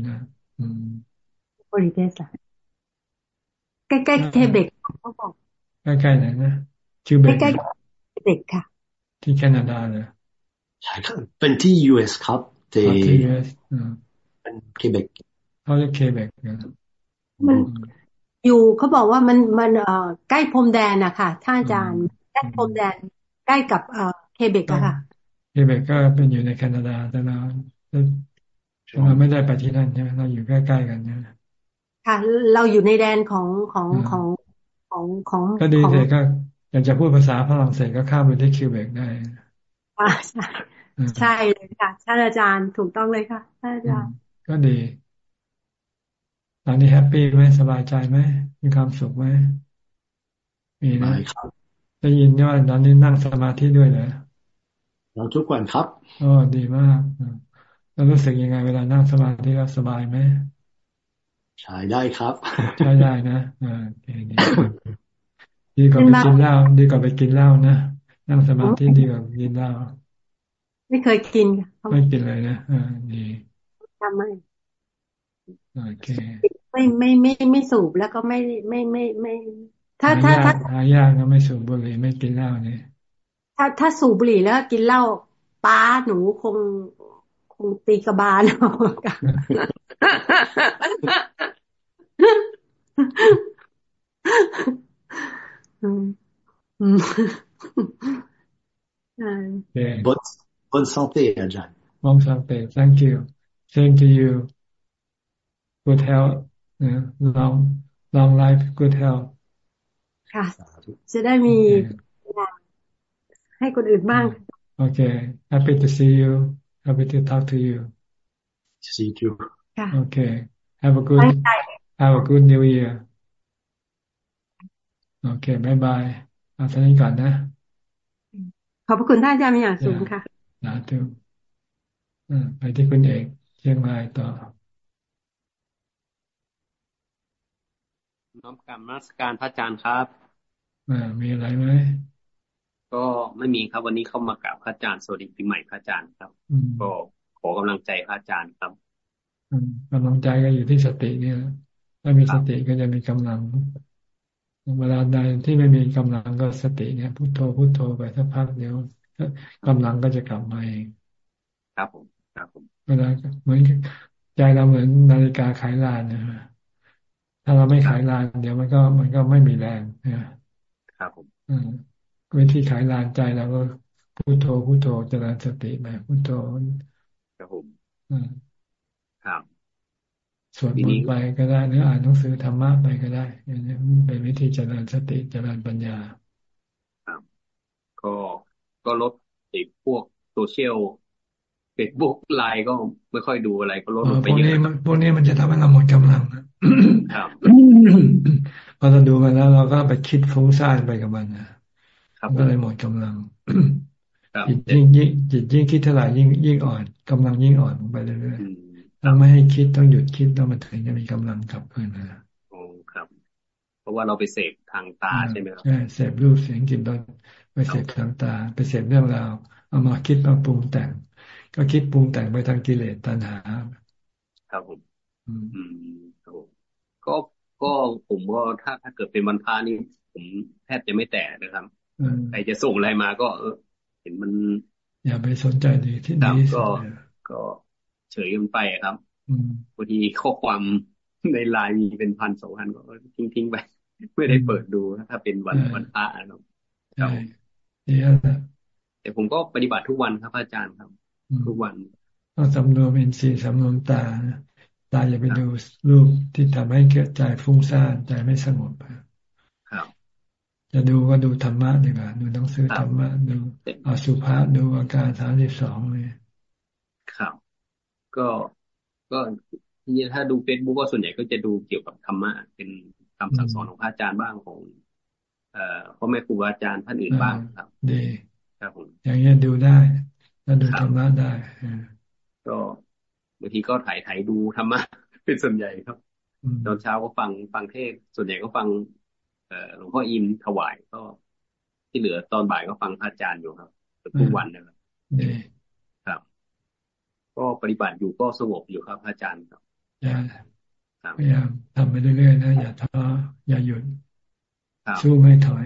โอริเดสใกล้ๆเคเบกเขาบอกใกล้ๆไหนนะชื่อเบกใกล้ๆเคเบกค่ะ ที่แคนาดาเลย ใช่ครับเป็นที่ US ครับที่ US เป็นเคเบกเขาเรียกเคเบกมันอยู่เขาบอกว่ามันมันเอ่อใกล้พรมแดนอะค่ะท่านอาจารย์ใกล้พรมแดนใกล้กับเอ่อเคเบกอะค่ะเคเบกก็เป็นอยู่ในแคนาดาแต่เราเราไม่ได้ไปที่นั่นใช่ไหมเราอยู่ใกล้ๆกันใช่ไหมค่ะ เราอยู่ในแดนของของของของของก็ดีเลยก็อยากจะพูดภาษาฝรั่งเศสก็ข้ามไปที่คิวเบกได้อ่า ใช่ใช่เลยค่ะท่านอาจารย์ถูกต้องเลยค่ะท่านอาจารย์ ก็ดี ตอนนี้แฮปปี้ไหมสบายใจไหมมีความสุขไหมมีนะได้ยินว่าตอนนี้นั่งสมาธิด้วยเหรอเราทุกวันครับอ๋อดีมากแล้วรู้สึกยังไง เวลานั่งสมาธิแล้วสบายไหมใช้ได้ครับใช้ได้นะอ่าดีดีกว่าไปกินเหล้าดีกว่าไปกินเหล้านะนั่งสมาธิดีกว่ากินเหล้า ไม่เคยกินไม่กินเลยนะอ่าดีทำไมโอเคไม่ไม่ไม่ไม่สูบแล้วก็ไม่ไม่ไม่ไม่ ถ้าถ้าถ้าหายากก็ไม่สูบบุหรี่ไม่กินเหล้าเนี่ยถ้าถ้าสูบบุหรี่แล้วกินเหล้าป้าหนูคงคงตีกระบาลเอาอืมอืม Bonne, bonne santé, Ajahn. Bonne santé. Thank you. Same to you. Good health. Yeah. Long, long life. Good health. ค่ะ จะได้มีให้คนอื่นบ้าง Okay. Happy to see you. Happy to talk to you. See you. Okay. Have a good Have a good New Year. โอเคบายบายเอาท่านี้ก่อนนะ ขอบพระคุณท่านอาจารย์อย่างสูงค่ะ นะทุกไปที่คุณเอกเชียงรายต่อน้อมกรรมรัชการพระอาจารย์ครับอ่ามีอะไรไหมก็ไม่มีครับวันนี้เข้ามากับพระอาจารย์สวัสดีปีใหม่พระอาจารย์ครับก็ขอกำลังใจพระอาจารย์ครับกำลังใจก็อยู่ที่สติเนี่ยถ้ามีสติก็จะมีกำลังเวลาใดที่ไม่มีกำลังก็สติเนี่ยพุโทโธพุโทโธไปสักพักเดียว กำลังก็จะกลับมาเองครับผมครับผมเวลาเหมือนใจเราเหมือนนาฬิกาขายลานนะถ้าเราไม่ขายลาน เดี๋ยวมันก็มันก็ไม่มีแรงนะครับผมวิธีขายลานใจเราก็พุทโธพุโทโธเจริญสติไปพุโทโธครับผมครับสวดมนต์ไปก็ได้หรืออ่านหนังสือธรรมะไปก็ได้อย่างนี้เป็นวิธีเจริญสติเจริญปัญญา ครับ ก็ ก็ลดติดพวกโซเชียลเฟซบุ๊กไลน์ก็ไม่ค่อยดูอะไรก็ลดไปเยอะพวกนี้มันจะทำให้เราหมดกำลังครับพอเราดูมาแล้วเราก็ไปคิดฟุ้งซ่านไปกับมันนะก็เลยหมดกำลังจิตยิ่งยิ่งจิตยิ่งคิดเท่าไหร่ยิ่งยิ่งอ่อนกำลังยิ่งอ่อนลงไปเรื่อยๆต้องไม่ให้คิดต้องหยุดคิดต้องมันถึงจะมีกำลังกลับคืนมาโอ้ครับ เพราะว่าเราไปเสพทางตาใช่ไหมครับใช่เสพรูปเสียงกลิ่นรส ไปเสพทางตา ไปเสพเรื่องราว เอามาคิดมาปรุงแต่ง ก็คิดปรุงแต่งไปทางกิเลสตัณหา ครับผมอืมครับผมก็ก็ผมก็ถ้าถ้าเกิดเป็นวันพานี่ผมแทบจะไม่แตะนะครับใครจะส่งอะไรมาก็เออเห็นมัน อย่าไปสนใจดีที่นี้ก็ก็เฉยกันไปครับพอดีข้อความในไลน์มีเป็นพันสองพันก็ทิ้งทิ้งไปไม่ได้เปิดดูถ้าเป็นวันวันพระครับ ใช่แต่ผมก็ปฏิบัติทุกวันครับอาจารย์ครับ ทุกวันต้องสำรวมอินทรีย์สำรวมตาตาอย่าไปดูรูปที่ทำให้เกิดใจฟุ้งซ่านใจไม่สงบครับจะดูก็ดูธรรมะดีกว่าดูหนังสือธรรมะดูอสุภะดูอาการสามสิบสองเลยครับ ก็ก็ที่ถ้าดูเฟซบุ๊กก็ส่วนใหญ่ก็จะดูเกี่ยวกับธรรมะเป็นคำสั่งสอนของพระอาจารย์บ้างของ เอ่อพ่อแม่ครูอาจารย์ท่านอื่นบ้างครับดีครับผมอย่างเงี้ยดูได้ถ้าดูธรรมะได้ก็บางทีก็ถ่ายถ่ายดูธรรมะเป็นส่วนใหญ่ครับตอนเช้าก็ฟังฟังเทศส่วนใหญ่ก็ฟังหลวงพ่ออินถวายก็ ที่เหลือตอนบ่ายก็ฟังพระอาจารย์อยู่ครับทุกวันนะครับครับ ก็ปฏิบัติอยู่ก็สงบอยู่ครับพระอาจารย์ครับพยายามทำไปเรื่อยๆนะอย่าท้ออย่าหยุด สู้ไม่ถอย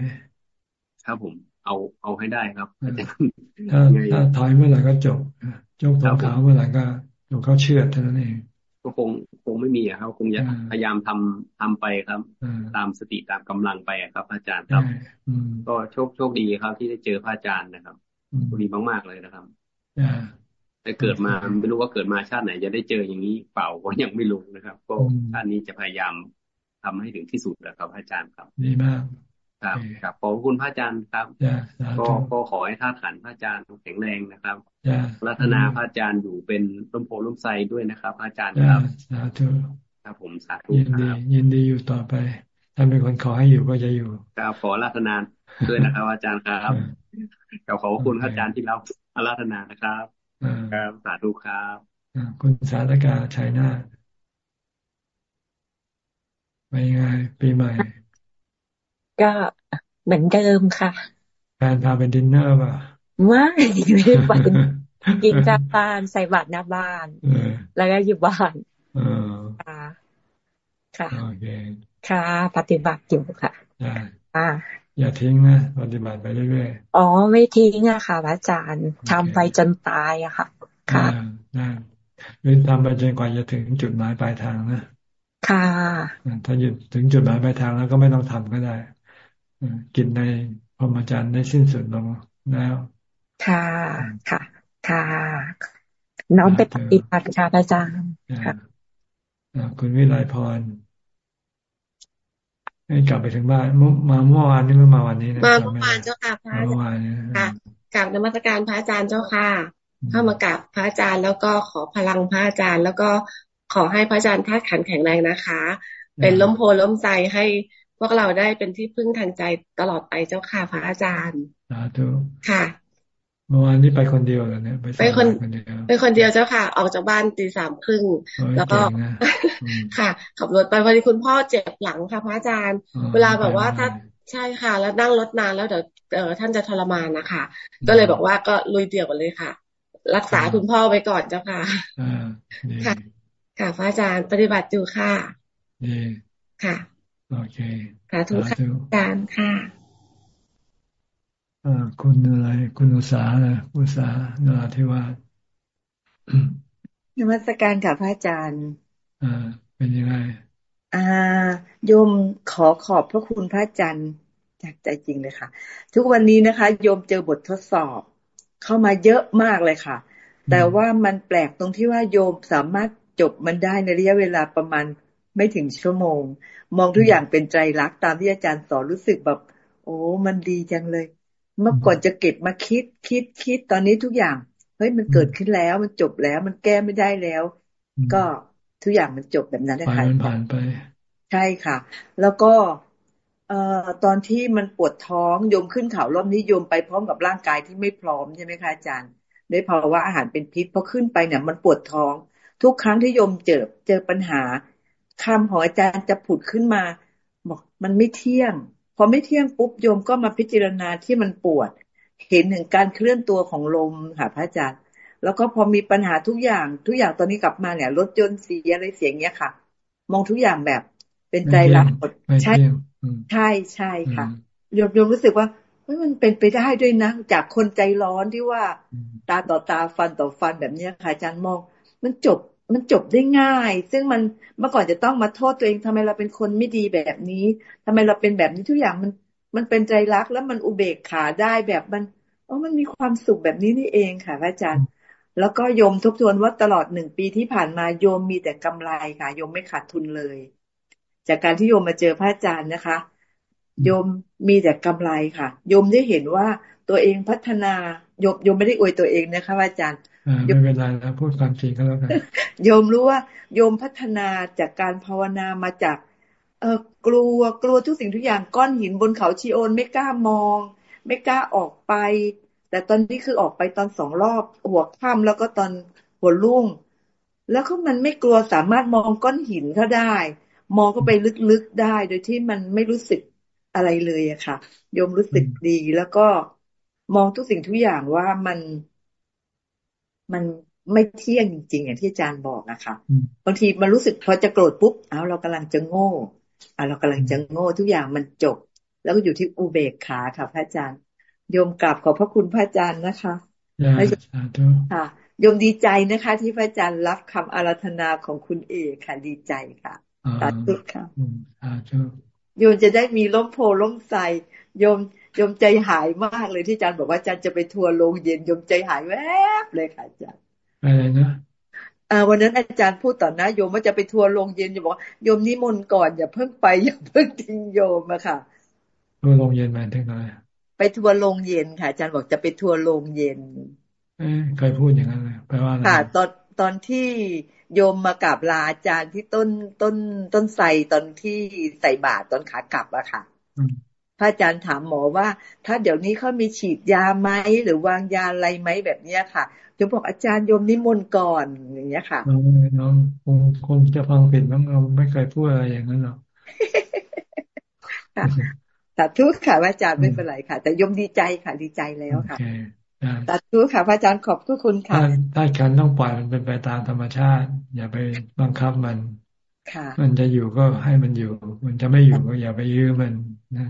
ครับผม เอาเอาให้ได้ครับถ้าถ้าถอยเมื่อไหร่ก็จบจบของเขาเมื่อไหร่ก็จบเขาเชื่อเท่านั้นเองก็คงคงไม่มีอะครับคงจะพยายามทำทำไปครับ ตามสติตามกำลังไปครับ อาจารย์ครับก็โชคโชคดีครับ ที่ได้เจอพระอาจารย์นะครับดีมากๆเลยนะครับแต่เกิดมาไม่รู้ว่าเกิดมาชาติไหนจะได้เจออย่างนี้เปล่าก็ยังไม่รู้นะครับ ก็ชาตินี้จะพยายาม ทำให้ถึงที่สุดนะครับอาจารย์ครับดีมากครับครับขอบคุณพระอาจารย์ครับก็ก็ขอให้ท่าขันพระอาจารย์แข็งแรงนะครับรัตนาพระอาจารย์อยู่เป็นร่มโพล่มไทรด้วยนะครับพระอาจารย์ครับสาธุครับผมสาธุยินดียินดีอยู่ต่อไป ถ้าเป็นคนขอให้อยู่ก็จะอยู่ครับขอรัตนาด้วยนะครับ อาจารย์ครับขอขอบคุณพระอาจารย์ที่เราอารัตนานะครับครับสาธุครับคุณสารกาชัยนา ไปยังไงปีใหม่ ก็เหมือนเดิมค่ะแฟนพาไปดินเนอร์ป่ะไม่ไม่ได้ไปกินจานบ้านใส่บาตรหน้าบ้าน แล้วก็อยู่บ้านค่ะค่ะโอเคค่ะ ปฏิบัติอยู่ค่ะอ่าอย่าทิ้งนะปฏิบัติไปเรื่อยๆอ๋อไม่ทิ้งอะค่ะพระอาจารย์ทำไปจนตายอะค่ะ ค่ะหรือทำไปจนกว่าจะถึงจุดหมายปลายทางนะ ค่ะถ้าหยุดถึงจุดหมายปลายทางแล้วก็ไม่ต้องทำก็ได้กินในพรหมจรรย์ได้สิ้นสุดลงแล้วค่ะค่ะ ค่ะ น้องไปปฏิบัติค่ะอาจารย์ค่ะคุณวิไลพรให้กลับไปถึงบ้านมาเมื่อวานนี่เมื่อมาวันนี้นะมาเมื่อวานเจ้าค่ะพระอาจารย์ค่ะกลับนมัสการพระอาจารย์เจ้าค่ะ เข้ามากราบพระอาจารย์ แล้วก็ขอพลังพระอาจารย์ แล้วก็ ขอให้พระอาจารย์ท่าขันแข็งแรงนะคะ เป็นล้มโพล้มใจให้พวกเราได้เป็นที่พึ่งทางใจตลอดไปเจ้าค่ะพระอาจารย์สาธุค่ะเมื่อวานนี้ไปคนเดียวเหรอเนี่ยไปคนไปคนเดียวเจ้าค่ะ ออกจากบ้านตีสามครึ่งแล้วก็ค่ะขับรถไปพอดีคุณพ่อเจ็บหลังค่ะพระอาจารย์ เวลาแบบว่าถ้าใช่ค่ะ แล้วนั่งรถนานแล้วเดี๋ยวเออท่านจะทรมานนะคะก็เลยบอกว่าก็ลุยเดี่ยวกันเลยค่ะ รักษาคุณพ่อไว้ก่อนเจ้าค่ะค่ะ ค่ะพระอาจารย์ปฏิบัติอยู่ค่ะค่ะ โอเคสาธุค่ะอาจารย์ค่ะอ่าคุณอะไรคุณอุษานะอุษานราธิวาสนมัสการกับพระอาจารย์อ่าเป็นยังไงอ่าโยมขอขอบพระคุณพระอาจารย์จากใจจริงเลยค่ะ ทุกวันนี้นะคะ โยมเจอบททดสอบ เข้ามาเยอะมากเลยค่ะ แต่ว่ามันแปลกตรงที่ว่าโยมสามารถ จบมันได้ในระยะเวลาประมาณไม่ถึงชั่วโมง มองทุกอย่างเป็นใจรักตามที่อาจารย์สอนรู้สึกแบบ โอ้ มันดีจังเลย เมื่อก่อนจะเก็บมาคิดคิดคิดตอนนี้ทุกอย่างเฮ้ยมันเกิดขึ้นแล้วมันจบแล้ว มันแก้ไม่ได้แล้ว ก็ทุกอย่างมันจบแบบนั้นนะคะมันผ่านไป ใช่ค่ะ แล้วก็เอ่อตอนที่มันปวดท้องโยมขึ้นเขารอบนี้โยมไปพร้อมกับร่างกายที่ไม่พร้อมใช่ไหมคะอาจารย์ด้วยภาวะอาหารเป็นพิษพอขึ้นไปเนี่ย มันปวดท้อง ทุกครั้งที่โยมเจอเจอปัญหาคำของอาจารย์จะผุดขึ้นมาบอกมันไม่เที่ยง พอไม่เที่ยงปุ๊บโยมก็มาพิจารณาที่มันปวด เห็นถึงการเคลื่อนตัวของลมค่ะพระอาจารย์ แล้วก็พอมีปัญหาทุกอย่าง ทุกอย่างตอนนี้กลับมาเนี่ยรถยนต์เสียอะไรเสียงเนี้ยค่ะ มองทุกอย่างแบบเป็นใจรักหมดใช่ใช่ใช่ค่ะโยมโยมรู้สึกว่ามันเป็นไปได้ด้วยนะ จากคนใจร้อนที่ว่า ตาต่อตาฟันต่อฟันแบบนี้ค่ะอาจารย์มอง มันจบมันจบได้ง่าย ซึ่งมันเมื่อก่อนจะต้องมาโทษตัวเองทำไมเราเป็นคนไม่ดีแบบนี้ทำไมเราเป็นแบบนี้ทุกอย่างมันมันเป็นใจรักแล้วมันอุเบกขาได้แบบมันอ๋อมันมีความสุขแบบนี้นี่เองค่ะพระอาจารย์ แล้วก็โยมทบทวนว่าตลอดหนึ่งปีที่ผ่านมาโยมมีแต่กำไรค่ะโยมไม่ขาดทุนเลย จากการที่โยมมาเจอพระอาจารย์นะคะ โยมมีแต่กำไรค่ะ โยมได้เห็นว่าตัวเองพัฒนาโยมโยมไม่ได้อวยตัวเองนะคะอาจารย์ ไม่เป็นไรนะพูดความจริงก็แล้วกันโยมรู้ว่าโยมพัฒนาจากการภาวนามาจาก เออกลัวกลัวทุกสิ่งทุกอย่างก้อนหินบนเขาชีโอน ไม่กล้ามอง ไม่กล้าออกไป แต่ตอนนี้คือออกไปตอนสองรอบ หัวค่ำแล้วก็ตอนหัวลุ่ง แล้วก็มันไม่กลัวสามารถมองก้อนหินเขาได้ มองเข้าไปลึกๆได้ โดยที่มันไม่รู้สึกอะไรเลยอะค่ะ โยมรู้สึกดีแล้วก็มองทุกสิ่งทุกอย่างว่ามัน มันไม่เที่ยงจริง ๆ อย่างที่อาจารย์บอกนะคะบางทีมันรู้สึกพอจะโกรธปุ๊บเอาเรากำลังจะโง่เอาเรากำลังจะโง่ทุกอย่างมันจบ แล้วก็อยู่ที่อุเบกขาค่ะพระอาจารย์โยมกราบขอบพระคุณพระอาจารย์นะคะค่ะโยมดีใจนะคะ ที่พระอาจารย์รับคำอาราธนาของคุณเอกค่ะดีใจค่ะสาธุค่ะโยมจะได้มีล้มโพล้มใสโยมโยมใจหายมากเลยที่อาจารย์บอกว่าอาจารย์จะไปทัวร์ลงเย็นโยมใจหายแวบเลยค่ะอาจารย์อะไรนะอ่าวันนั้นอาจารย์พูดต่อหน้าโยมว่าจะไปทัวร์ลงเย็นโยมบอกโยมนิมนต์ก่อนอย่าเพิ่งไปอย่าเพิ่งทิ้งโยมอะค่ะทัวร์ลงเย็นมาถึงอะไรไปทัวร์ลงเย็นค่ะอาจารย์บอกจะไปทัวร์ลงเย็นเอ้เคยพูดอย่างนั้นเลยแปลว่าอะไรค่ะตอนตอนที่โยมมากราบลาอาจารย์ที่ต้นต้นต้นไทรตอนที่ใส่บาตรตอนขากลับอะค่ะ พระอาจารย์ถามหมอว่า ถ้าเดี๋ยวนี้เขามีฉีดยาไหมหรือวางยาอะไรไหมแบบเนี้ยค่ะโยมบอกอาจารย์โยมนิมนต์ก่อนอย่างเงี้ยค่ะน้องคงคงจะฟังผิดมั้งเราไม่เคยพูดอะไรอย่างนั้นหรอกสาธุค่ะพระอาจารย์ไม่เป็นไรค่ะ แต่ยมดีใจค่ะดีใจแล้วค่ะสาธุค่ะพระอาจารย์ขอบคุณค่ะถ้าการต้องปล่อยมันเป็นไปตามธรรมชาติ อย่าไปบังคับมันมันจะอยู่ก็ให้มันอยู่ มันจะไม่อยู่ก็อย่าไปยื้อมันนะ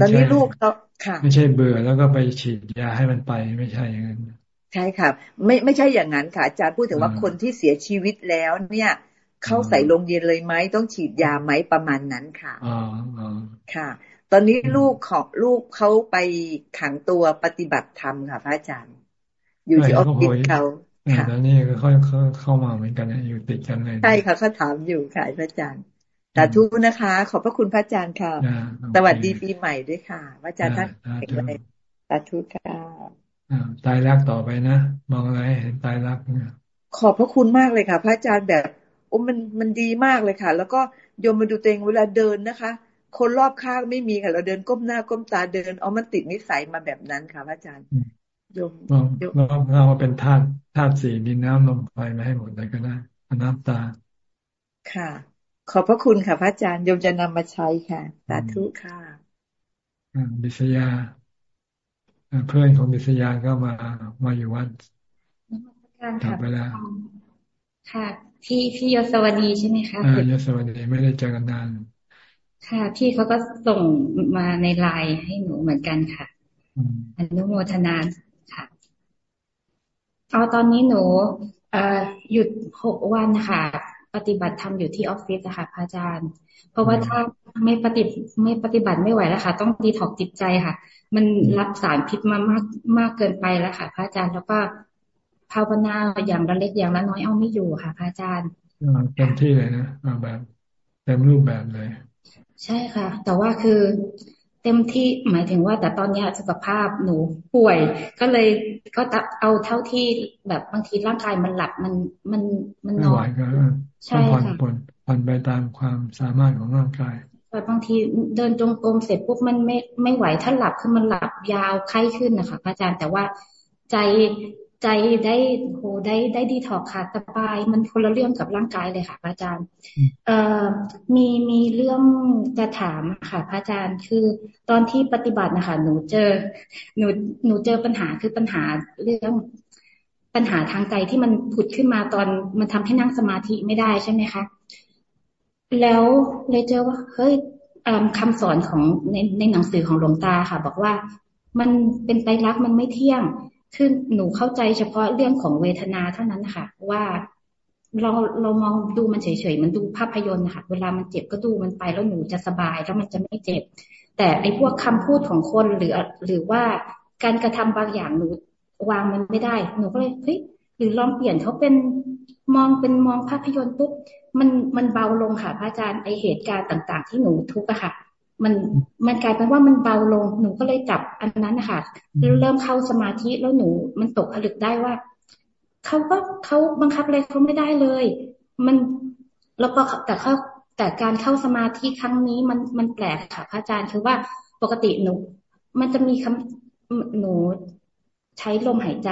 ตอนนี้ลูกเขาค่ะ ไม่ใช่เบื่อแล้วก็ไปฉีดยาให้มันไปไม่ใช่อย่างนั้นใช่ค่ะ ไม่ไม่ใช่อย่างนั้นค่ะอาจารย์พูดถึงว่าคนที่เสียชีวิตแล้ว เนี่ยเข้าใส่ลงเย็นเลยไหมต้องฉีดยาไหมประมาณนั้นค่ะอ๋อค่ะ ตอนนี้ลูกของลูกเขาไปขังตัวปฏิบัติธรรมค่ะพระอาจารย์ อยู่ที่ออฟฟิศเขาค่ะแล้วนี่ก็เขาเข้ามาเหมือนกันอยู่ติดกันเลยใช่ค่ะเขาถามอยู่ค่ะพระอาจารย์ สาธุนะคะ ขอบพระคุณพระอาจารย์ค่ะ สวัสดีปีใหม่ด้วยค่ะ พระอาจารย์ท่านแข็งแรงสาธุค่ะตายรักต่อไปนะ มองอะไรเห็นตายรักเนี่ยขอบพระคุณมากเลยค่ะ พระอาจารย์แบบโอ้มันมันดีมากเลยค่ะ แล้วก็โยมมาดูตัวเองเวลาเดินนะคะ คนรอบข้างไม่มีค่ะ เราเดินก้มหน้าก้มตาเดินเอามันติดนิสัยมาแบบนั้นค่ะพระอาจารย์โยมเราเราเป็นธาตุธาตุสี่ดินน้ำลมไฟมาให้หมดเลยก็ได้น้ำตาค่ะ ขอบพระคุณค่ะพระอาจารย์โยมจะนำมาใช้ค่ะ สาธุค่ะบิสยา เพื่อนของบิสยาก็มามาอยู่วัดกลับไปแล้วค่ะ พี่พี่ยศวดีใช่ไหมคะยศวดีไม่ได้เจอกันนาน ค่ะ พี่เขาก็ส่งมาในไลน์ให้หนูเหมือนกันค่ะอนุโมทนาค่ะเอาตอนนี้หนูหยุดหกวันค่ะป ฏิบัติทำอยู่ที่ออฟฟิศนะคะพระอาจารย์ เพราะว่าถ้าไม่ปฏิไม่ปฏิบัติไม่ไหวแล้วค่ะ ต้องดีถอกจิตใจค่ะ มันรับสารพิษมามากมากเกินไปแล้วค่ะ พระอาจารย์แล้วก็ภาวนาอย่างละเล็กอย่างละน้อยเอาไม่อยู่ค่ะ พระอาจารย์เต็มที่เลยนะแบบเต็มรูปแบบเลย ใช่ค่ะ แต่ว่าคือ เต็มที่หมายถึงว่า แต่ตอนนี้สุขภาพหนูป่วย ก็เลยก็เอาเท่าที่แบบบางทีร่างกายมันหลับมันมันมันนอนใช่ค่ะผ่อนผ่อนไปตามความสามารถของร่างกายแต่บางทีเดินจงกรมเสร็จปุ๊บมันไม่ไม่ไหวถ้าหลับคือมันหลับยาวไข้ขึ้นนะคะพระอาจารย์แต่ว่าใจ ใจได้โหได้ได้ดีถอกขาดสบาย มันคนละเรื่องกับร่างกายเลยค่ะพระอาจารย์ เอ่อมีมีเรื่องจะถามค่ะพระอาจารย์คือตอนที่ปฏิบัตินะคะหนูเจอ หนูหนูเจอปัญหาคือปัญหาเรื่องปัญหาทางใจที่มันผุดขึ้นมาตอนมันทำให้นั่งสมาธิไม่ได้ใช่ไหมคะแล้วเลยเจอว่าเฮ้ยคำสอนของในในหนังสือของหลวงตาค่ะ บอกว่ามันเป็นไตรลักษณ์มันไม่เที่ยง คือหนูเข้าใจเฉพาะเรื่องของเวทนาเท่านั้นนะคะว่าเราเรามองดูมันเฉยๆมันดูภาพยนตร์นะคะเวลามันเจ็บก็ดูมันไปแล้วหนูจะสบายแล้วมันจะไม่เจ็บ แต่ไอ้พวกคำพูดของคนหรือ หรือว่าการกระทำบางอย่างหนูวางมันไม่ได้ หนูก็เลยเฮ้ยหรือลองเปลี่ยนเขาเป็นมองเป็นมองภาพยนตร์ปุ๊บมันมันเบาลงค่ะพระอาจารย์ไอเหตุการณ์ต่าง ๆ ที่หนูทุกข์อะค่ะ มันมันกลายเป็นว่ามันเบาลงหนูก็เลยจับอันนั้นนะคะเริ่มเข้าสมาธิแล้วหนู มันตกผลึกได้ว่าเขาก็เขาบังคับอะไรเขาไม่ได้เลย มันแล้วก็แต่เขาแต่การเข้าสมาธิครั้งนี้มันมันแปลกค่ะพระอาจารย์คือว่าปกติหนู มันจะมีคำหนูใช้ลมหายใจ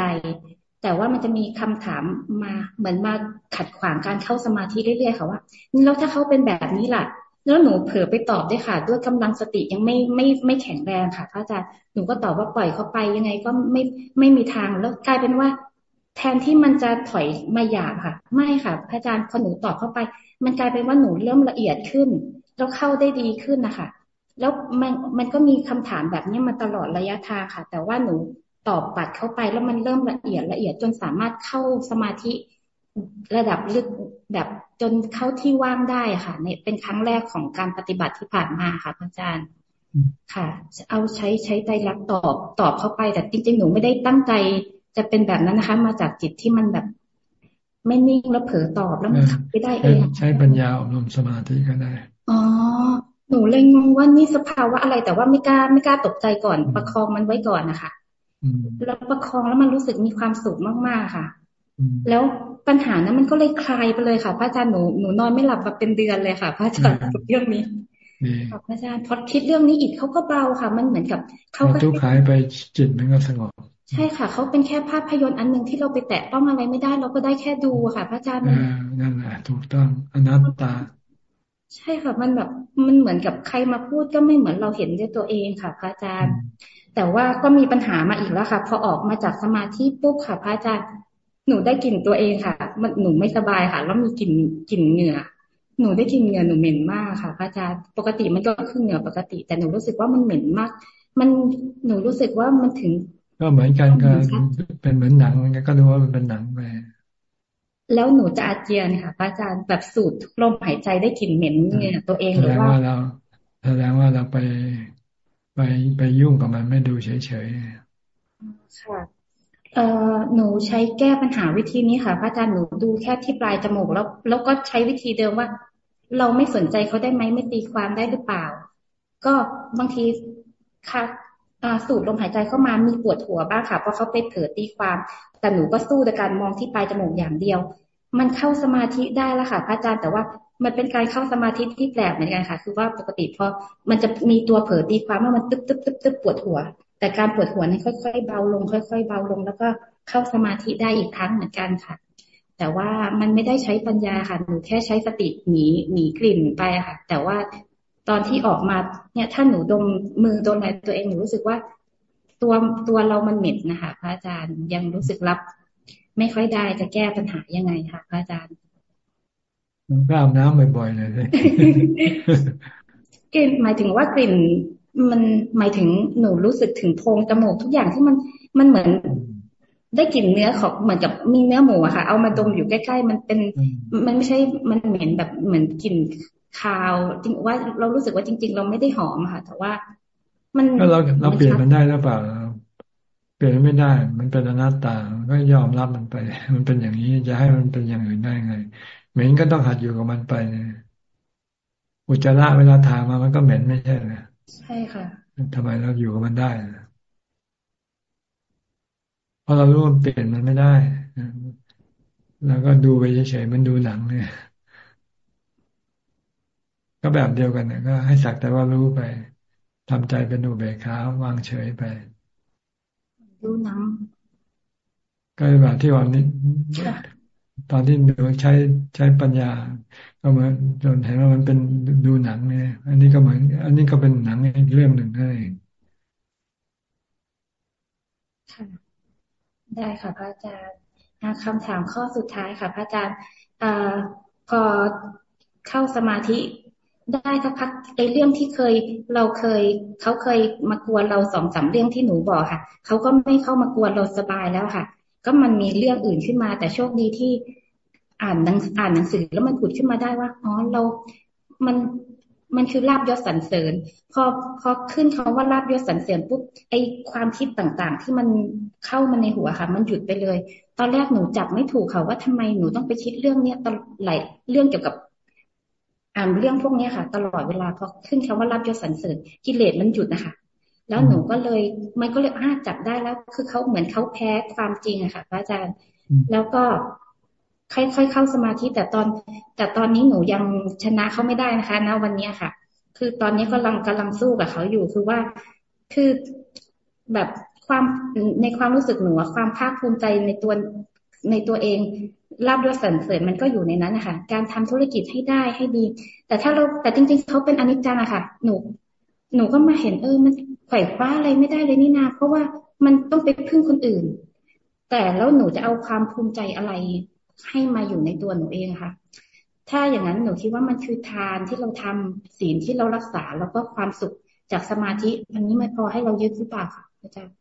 แต่ว่ามันจะมีคำถามมาเหมือนมาขัดขวางการเข้าสมาธิเรื่อยๆค่ะว่าแล้วถ้าเขาเป็นแบบนี้ล่ะ แล้วหนูเผลอไปตอบได้ค่ะ ด้วยกำลังสติยังไม่ไม่ไม่แข็งแรงค่ะพระอาจารย์หนูก็ตอบว่าปล่อยเขาไปยังไงก็ไม่ไม่มีทางแล้วกลายเป็นว่า แทนที่มันจะถอยมาหยาบค่ะ ไม่ค่ะ พระอาจารย์พอหนูตอบเข้าไป มันกลายเป็นว่าหนูเริ่มละเอียดขึ้นแล้วเข้าได้ดีขึ้นนะคะแล้วมันมันก็มีคำถามแบบนี้มาตลอดระยะทางค่ะ แต่ว่าหนูตอบปัดเข้าไปแล้วมันเริ่มละเอียดละเอียดจนสามารถเข้าสมาธิระดับลึกแบบ จนเข้าที่ว่างได้ค่ะเนี่ยเป็นครั้งแรกของการปฏิบัติที่ผ่านมาค่ะอาจารย์ค่ะ เอาใช้ใช้ใจรักตอบตอบเข้าไป แต่จริงๆ หนูไม่ได้ตั้งใจจะเป็นแบบนั้นนะคะ มาจากจิตที่มันแบบ ไม่นิ่งแล้วเผลอตอบแล้วมันทำไม่ได้เองใช้ปัญญาอบรมสมาธิก็ได้ อ๋อ หนูเลยงงว่านี่สภาวะอะไร แต่ว่าไม่กล้าไม่กล้าตกใจก่อน ประคองมันไว้ก่อนนะคะแล้วประคองแล้วมันรู้สึกมีความสุขมากๆค่ะ แล้วปัญหานั้นมันก็เลยคลายไปเลยค่ะ พระอาจารย์หนูหนูนอนไม่หลับมาเป็นเดือนเลยค่ะ พระอาจารย์เรื่องนี้ค่ะพระอาจารย์พอคิดเรื่องนี้อีกเขาก็เบาค่ะ มันเหมือนกับเขาทุกข์หายไปจิตมันก็สงบใช่ค่ะเขาเป็นแค่ภาพยนตร์อันหนึ่งที่เราไปแตะต้องอะไรไม่ได้ เราก็ได้แค่ดูค่ะ พระอาจารย์นั่นแหละถูกต้องอนัตตา ใช่ค่ะ มันแบบมันเหมือนกับใครมาพูดก็ไม่เหมือนเราเห็นด้วยตัวเองค่ะ พระอาจารย์ แต่ว่าก็มีปัญหามาอีกแล้วค่ะ พอออกมาจากสมาธิปุ๊บค่ะ พระอาจารย์ หนูได้กลิ่นตัวเองค่ะ มันหนูไม่สบายค่ะ แล้วมีกลิ่นกลิ่นเหงื่อ หนูได้กลิ่นเหงื่อหนูเหม็นมากค่ะพระอาจารย์ปกติมันก็คือเหงื่อปกติ แต่หนูรู้สึกว่ามันเหม็นมาก มันหนูรู้สึกว่ามันถึง ก็เหมือนกันก็เป็นเหมือนหนังก็ดูว่ามันเป็นหนังไปแล้วหนูจะอาเจียนค่ะพระอาจารย์แบบสูดลมหายใจได้กลิ่นเหม็นเหงื่อตัวเองหรือว่าเราแสดงว่าเราไปไปไปยุ่งกับมันไม่ดูเฉยๆค่ะ เอ่อหนูใช้แก้ปัญหาวิธีนี้ค่ะพระอาจารย์หนูดูแค่ที่ปลายจมูกแล้ว แล้วก็ใช้วิธีเดิมว่า เราไม่สนใจเขาได้ไหมไม่ตีความได้หรือเปล่า ก็บางทีค่ะสูดลมหายใจเข้ามามีปวดหัวบ้างค่ะเพราะเขาไปเผลอตีความ แต่หนูก็สู้ในการมองที่ปลายจมูกอย่างเดียว มันเข้าสมาธิได้แล้วค่ะพระอาจารย์แต่ว่ามันเป็นการเข้าสมาธิที่แปลกเหมือนกันค่ะ คือว่าปกติพอมันจะมีตัวเผลอตีความว่ามันตึ๊บตึ๊บตึ๊บตึ๊บปวดหัว แต่การปวดหัวนั้นค่อยๆเบาลง ค่อย ๆ เบาลง แล้วก็เข้าสมาธิได้อีกครั้งเหมือนกันค่ะ แต่ว่ามันไม่ได้ใช้ปัญญาค่ะหนูแค่ใช้สติหนีหนีกลิ่นไปค่ะ แต่ว่าตอนที่ออกมาเนี่ยถ้าหนูดมมือโดนอะไรตัวเองหนูรู้สึกว่าตัวตัวเรามันเหม็นนะคะพระอาจารย์ยังรู้สึกรับ ไม่ค่อยได้จะแก้ปัญหายังไงคะพระอาจารย์มันก็อาบน้ำบ่อยๆเลยกลิ่นหมายถึงว่ากลิ่น มันหมายถึงหนูรู้สึกถึงโพรงจมูกทุกอย่างที่มันมันเหมือนได้กลิ่นเนื้อของเหมือนกับมีเนื้อหมูอะค่ะ เอามาดมอยู่ใกล้ๆ มันเป็น มันไม่ใช่ มันเหม็นแบบเหมือนกลิ่นคาว จริงว่าเรารู้สึกว่าจริง ๆ เราไม่ได้หอมค่ะ แต่ว่า มันเราเราเปลี่ยนมันได้หรือเปล่า เปลี่ยนไม่ได้ มันเป็นอนัตตา ก็ยอมรับมันไป มันเป็นอย่างนี้จะให้มันเป็นอย่างอื่นได้ไง เหม็นก็ต้องหัดอยู่กับมันไปเนี่ยอุจจาระเวลาทามามันก็เหม็นไม่ใช่เหรอ ใช่ค่ะทำไมเราอยู่กับมันได้เพราะเรารู้มันเปลี่ยนมันไม่ได้แล้วก็ดูไปเฉยๆมันดูหนังเนี่ย ก็ก็แบบเดียวกันนะก็ให้สักแต่ว่ารู้ไปทำใจเป็นอุเบกขาวางเฉยไปรู้น้ำก็แบบที่วันนี้ ตอนที่ดูใช้ใช้ปัญญา ก็เหมือนจนเห็นว่ามันเป็นดูหนังเนี่ย อันนี้ก็เหมือน อันนี้ก็เป็นหนังอีกเรื่องหนึ่งนั่นเองได้ค่ะพระอาจารย์คำถามข้อสุดท้ายค่ะพระอาจารย์อพอเข้าสมาธิได้สักพักไอ้เรื่องที่เคยเราเคย เขาเคยมากวนเราสองสามเรื่องที่หนูบอกค่ะ เขาก็ไม่เข้ามากวนเราสบายแล้วค่ะ ก็มันมีเรื่องอื่นขึ้นมา แต่โชคดีที่อ่านหนังอ่านหนังสือแล้วมันขุดขึ้นมาได้ว่าอ๋อเรา มันมันคือลาบยศสรรเสริญ พอพอขึ้นคาว่าลาบยศสรรเสริญปุ๊บไอความคิดต่างๆ ที่มันเข้ามาในหัวค่ะ มันหยุดไปเลย ตอนแรกหนูจับไม่ถูกค่ะว่าทำไมหนูต้องไปคิดเรื่องเนี้ยตลอดหลายเรื่องเกี่ยวกับ อ่านเรื่องพวกนี้ค่ะ ตลอดเวลาพอขึ้นคำว่ารับยศสรรเสริญกิเลสมันหยุดนะคะ แล้วหนูก็เลย มันก็เลยอ้าจับได้แล้ว คือเขาเหมือนเขาแพ้ความจริงอะค่ะพระอาจารย์ แล้วก็ค่อยๆเข้าสมาธิแต่ตอน แต่ตอนนี้หนูยังชนะเขาไม่ได้นะคะณวันนี้ค่ะ คือตอนนี้ก็กำลังกำลังสู้กับเขาอยู่คือว่าคือแบบความในความรู้สึกหนูความภาคภูมิใจในตัวในตัวเองลาบยศสรรเสริญมันก็อยู่ในนั้นนะคะการทำธุรกิจให้ได้ให้ดี แต่ถ้าเราแต่จริงๆเขาเป็นอนิจจังอะค่ะ หนู หนูก็มาเห็นเออมัน ไขว่คว้าอะไรไม่ได้เลยนี่นา เพราะว่ามันต้องไปพึ่งคนอื่น แต่แล้วหนูจะเอาความภูมิใจอะไรให้มาอยู่ในตัวหนูเองค่ะ ถ้าอย่างนั้นหนูคิดว่ามันคือทานที่เราทำศีลที่เรารักษาแล้วก็ความสุขจากสมาธิอันนี้ไม่พอให้เรายึดหรือเปล่าค่ะอาจารย์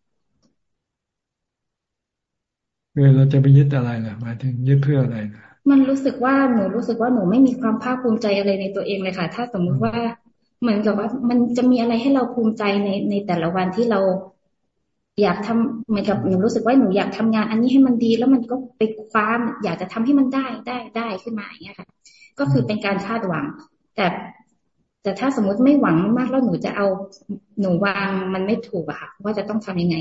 คือเราจะไปยึดอะไรล่ะหมายถึงยึดเพื่ออะไรนะมันรู้สึกว่าหนูรู้สึกว่าหนูไม่มีความภาคภูมิใจอะไรในตัวเองเลยค่ะ ถ้าสมมุติว่า เหมือนกับว่ามันจะมีอะไรให้เราภูมิใจในในแต่ละวันที่เราอยากทำเหมือนกับหนูรู้สึกว่าหนูอยากทำงาน อันนี้ให้มันดี แล้วมันก็ไปคว้าอยากจะทำให้มันได้ได้ได้ขึ้นมาอย่างเงี้ยค่ะ ก็คือเป็นการคาดหวัง แต่แต่ถ้าสมมุติไม่หวังมากแล้วหนูจะเอาหนูวางมันไม่ถูกอะค่ะ ว่าจะต้องทำยังไง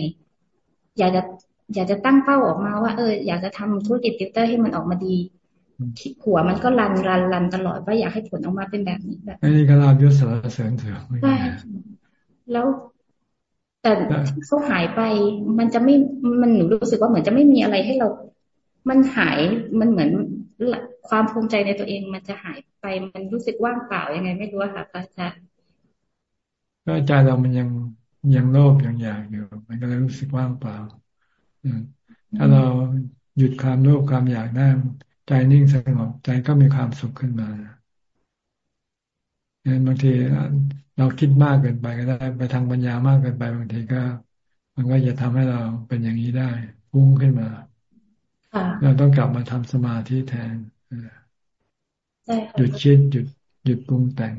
อยากจะอยากจะตั้งเป้าออกมาว่า เออ อยากจะทำธุรกิจติวเตอร์ให้มันออกมาดี หัวมันก็รันรันรันตลอดว่าอยากให้ผลออกมาเป็นแบบนี้แบบอันนี้ก็ลาบยศสารเสริญเถอะใช่แล้วแต่เขาหายไป มันจะไม่มันหนูรู้สึกว่าเหมือนจะไม่มีอะไรให้เรา มันหายมันเหมือนความภูมิใจในตัวเองมันจะหายไปมันรู้สึกว่างเปล่ายังไง ไม่รู้ค่ะอาจารย์ก็ใจเรามันยังยังโลภยังอยากอยู่ มันก็เลยรู้สึกว่างเปล่าถ้าเราหยุดความโลภความอยากได้ ใจนิ่งสงบใจก็มีความสุขขึ้นมาเบางทีเราคิดมากเกินไปก็ได้ ไปทางปัญญามากเกินไปบางทีก็ มันก็จะทำให้เราเป็นอย่างนี้ได้พุ่งขึ้นมาเราต้องกลับมาทำสมาธิแทนหยุดคิดหยุดหยุดปรุงแต่ง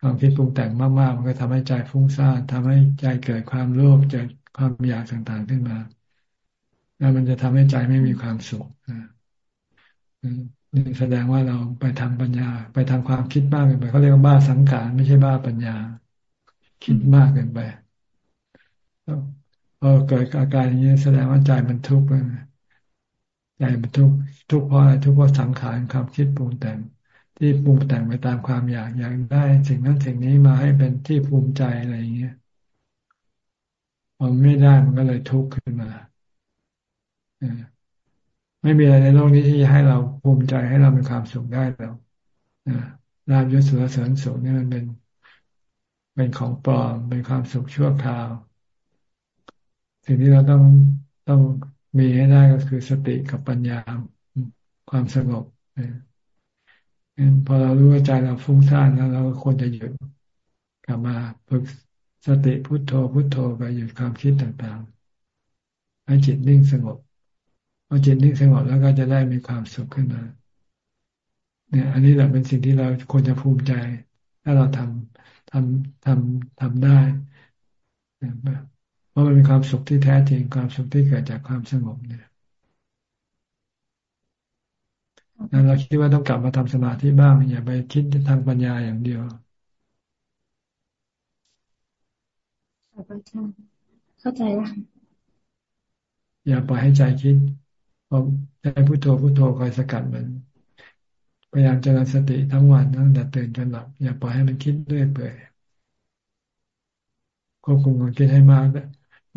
ความคิดปรุงแต่งมากๆ มันก็ทำให้ใจฟุ้งซ่านทำให้ใจเกิดความโลภเกิดความอยากต่างๆขึ้นมา แล้วมันจะทำให้ใจไม่มีความสุขนี่แสดงว่าเราไปทางปัญญา ไปทางความคิดมากเกินไปเขาเรียกว่าบ้าสังขารไม่ใช่บ้าปัญญา คิดมากเกินไปพอเกิดอาการอย่างนี้แสดงว่าใจมันทุกข์เลยใจมันทุกข์ทุกข์เพราะอะไรทุกข์เพราะสังขารความคิดปรุงแต่งที่ปรุงแต่งไปตามความอยากอยากได้สิ่งนั้นสิ่งนี้มาให้เป็นที่ภูมิใจอะไรอย่างเงี้ยพอไม่ได้มันก็เลยทุกข์ขึ้นมา ไม่มีอะไรในโลกนี้ที่ให้เราภูมิใจให้เรามีความสุขได้แล้วลาบยศสุรเสริญสุขนี่มันเป็น เป็นของปลอมเป็นความสุขชั่วคราว สิ่งที่เราต้องต้องมีให้ได้ก็คือสติกับปัญญาความสงบพอเรารู้ว่าใจเราฟุ้งซ่านแล้วเราควรจะหยุดกลับมาฝึกสติพุโทโธพุโทโธไปหยุดความคิดต่างๆให้จิตนิ่งสงบ อจิตนิ่งสงบแล้วก็จะได้มีความสุขขึ้นมา เนี่ย อันนี้แหละเป็นสิ่งที่เราควรจะภูมิใจ ถ้าเราทำทำทำทำได้เพราะมันเป็นความสุขที่แท้จริงความสุขที่เกิดจากความสงบเนี่ยเราคิดว่าต้องกลับมาทำสมาธิบ้างอย่าไปคิดทางปัญญาอย่างเดียวเข้าใจแล้วอย่าปล่อยให้ใจคิดพอ ใจพุโทโธพุโทโธคอยสกัดมันพยายามเจริญสติทั้งวันตั้งแต่ตื่นจนหลับ อย่าปล่อยให้มันคิดเรื่อยเปื่อยควบคุมความคิดให้มาก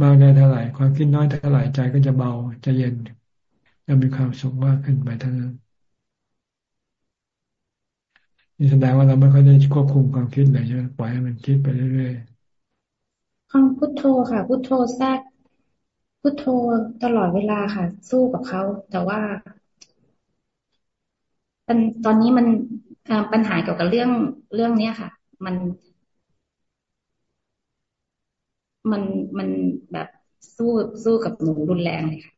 มากได้เท่าไหร่ ความคิดน้อยเท่าไหร่ใจก็จะเบาจะเย็นจะมีความสุขมากขึ้นไปเท่านั้นนี่แสดงว่าเราไม่ค่อยได้ควบคุมความคิดเลยใช่ไหมปล่อยให้มันคิดไปเรื่อยๆฟังพุทโธค่ะ พุทโธแทรก พุทโธตลอดเวลาค่ะ สู้กับเขา แต่ว่าตอนนี้มันปัญหาเกี่ยวกับเรื่องเรื่องเนี้ยค่ะ มัน มันมันแบบสู้สู้กับหนูรุนแรงเลยค่ะ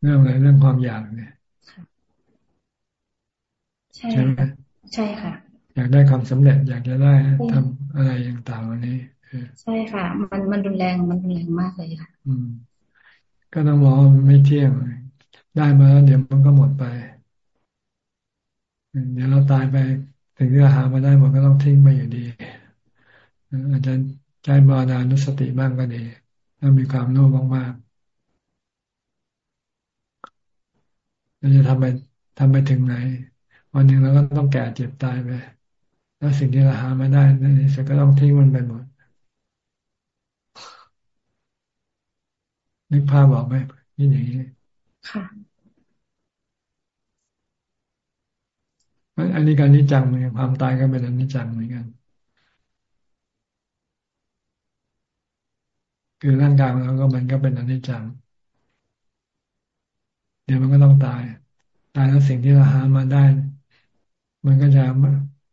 เรื่องอะไรเรื่องความอยากเนี่ยใช่ไหมใช่ค่ะ อยากได้ความสำเร็จอยากจะได้ทำอะไรต่างๆวันนี้ใช่ค่ะ มันมันรุนแรงมันรุนแรงมากเลยค่ะ อืม ก็ต้องมองไม่เที่ยง ได้มาแล้วเดี๋ยวมันก็หมดไป เดี๋ยวเราตายไปถึงจะหามาได้หมดก็ต้องทิ้งไปอยู่ดี อาจจะใจบานานุสติบ้างก็ดี ถ้ามีความโน้มมากๆเราจะทำไปทำไปถึงไหน วันหนึ่งเราก็ต้องแก่เจ็บตายไป แล้วสิ่งที่เราหามาได้ในที่สุดก็ต้องทิ้งมันไปหมด นึกภาพบอกไหมนี่อย่างนี้ค่ะอันนี้การนิจังเหมือนกันความตายก็เป็นอนิจจังเหมือนกัน คือร่างกายของเราก็มันก็เป็นอนิจจัง เดี๋ยวมันก็ต้องตาย ตายแล้วสิ่งที่เราหามาได้ มันก็จะ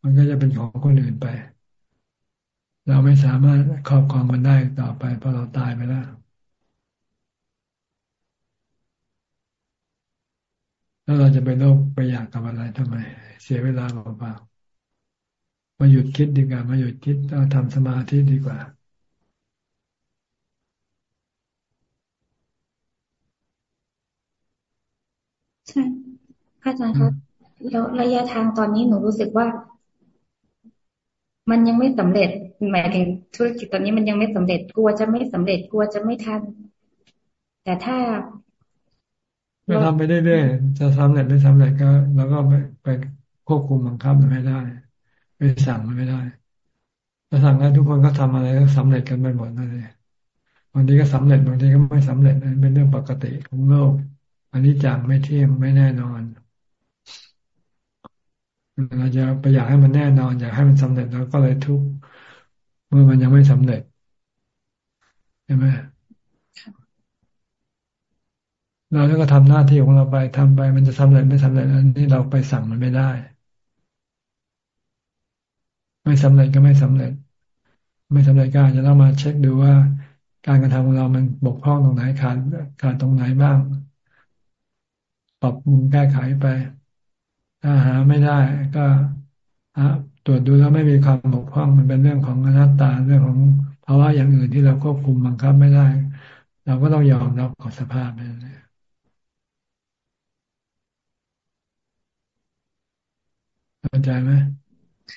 มันก็จะเป็นของคนอื่นไป เราไม่สามารถครอบครองมันได้ต่อไปเพราะเราตายไปแล้ว แล้วเราจะไปโลภไปอยากกับอะไรทำไม เสียเวลาเปล่าๆมาหยุดคิดดีกว่า มาหยุดคิดเราทำสมาธิดีกว่าใช่พระอาจารย์ครับแล้วระยะทางตอนนี้หนูรู้สึกว่า มันยังไม่สำเร็จหมายถึงธุรกิจตอนนี้มันยังไม่สำเร็จกลัวจะไม่สำเร็จกลัวจะไม่ทัน แต่ถ้า ก็ทำไปเรื่อยๆจะสำเร็จไม่สำเร็จก็เราก็ไปไปควบคุมบังคับมันไม่ได้ ไปสั่งมันไม่ได้ถ้าสั่งแล้วทุกคนก็ทำอะไรก็สำเร็จกันไปหมดนั่นเลยบางทีก็สำเร็จบางทีก็ไม่สำเร็จนั่นเป็นเรื่องปกติของโลก อันนี้จังไม่เที่ยงไม่แน่นอนเราจะไปอยากให้มันแน่นอน อยากให้มันสำเร็จแล้วก็เลยทุกเมื่อมันยังไม่สำเร็จใช่ไหม เราก็ทำหน้าที่ของเราไปทำไป มันจะสำเร็จไม่สำเร็จอันนี้เราไปสั่งมันไม่ได้ ไม่สำเร็จก็ไม่สำเร็จ ไม่สำเร็จก็อาจจะต้องมาเช็คดูว่า การกระทำของเรามันบกพร่องตรงไหนขาดขาดตรงไหนบ้าง ปรับปรุงแก้ไขไป ถ้าหาไม่ได้ก็ตรวจดูแล้วไม่มีความบกพร่องมันเป็นเรื่องของอนัตตาเรื่องของภาวะอย่างอื่นที่เราควบคุมบังคับไม่ได้ เราก็ต้องยอมรับกับสภาพนั้น เข้าใจไหม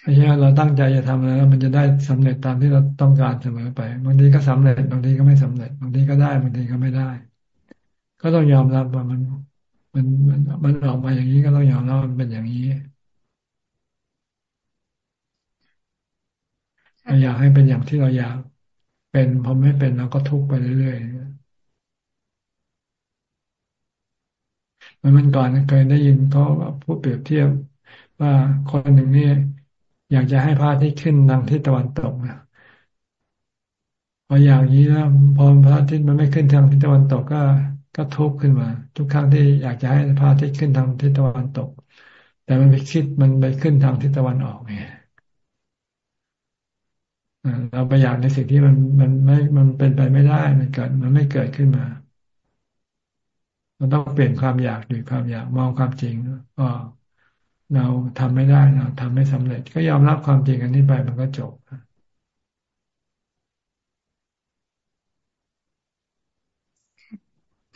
ไม่ใช่เราตั้งใจจะทำอะไรแล้ว มันจะได้สำเร็จตามที่เราต้องการเสมอไปบางทีก็สำเร็จบางทีก็ไม่สำเร็จบางทีก็ได้บางทีก็ไม่ได้ ก็ต้องยอมรับว่ามัน มันมันมันออกมาอย่างนี้ก็ต้องยอมรับมันเป็นอย่างนี้เราอยากให้เป็นอย่างที่เราอยากเป็นพอไม่เป็นเราก็ทุกข์ไปเรื่อยๆมันมันก่อนเคยได้ยินเขาพูดเปรียบเทียบ ว่าคนหนึ่งนี่อยากจะให้พระอาทิตย์ขึ้นทางทิศตะวันตกนะพออย่างนี้แล้วพอพระอาทิตย์มันไม่ขึ้นทางทิศตะวันตกก็ก็ทุกข์ขึ้นมา ทุกครั้งที่อยากจะให้พระอาทิตย์ขึ้นทางทิศตะวันตก แต่มันไปคิดมันไปขึ้นทางทิศตะวันออกไงเราไปอยากในสิ่งที่มันมันไม่มันเป็นไปไม่ได้มันเกิด มันไม่เกิดขึ้นมาเราต้องเปลี่ยนความอยากด้วยความอยากมองความจริงก็ เราทำไม่ได้เราทำไม่สำเร็จ ก็ยอมรับความจริงอันนี้ไปมันก็จบ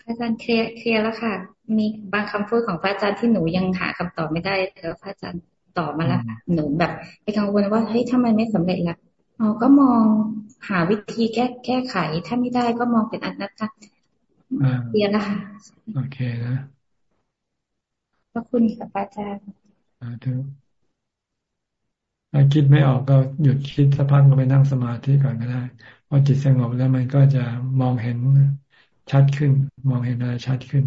อาจารย์เคลียร์เคลียร์แล้วค่ะ มีบางคำพูดของพระอาจารย์ที่หนูยังหาคำตอบไม่ได้แต่พระอาจารย์ตอบมาแล้วค่ะหนูแบบไปกังวลว่าเฮ้ยทำไมไม่สำเร็จล่ะเราก็มองหาวิธีแก้แก้ไข ถ้าไม่ได้ก็มองเป็นอนัตตาเคลียร์แล้วค่ะโอเคนะขอบคุณค่ะพระอาจารย์ ถึงถ้าคิดไม่ออกก็หยุดคิดสักพักก็ไปนั่งสมาธิก่อนก็ได้พอจิตสงบแล้วมันก็จะมองเห็นชัดขึ้น มองเห็นอะไรชัดขึ้น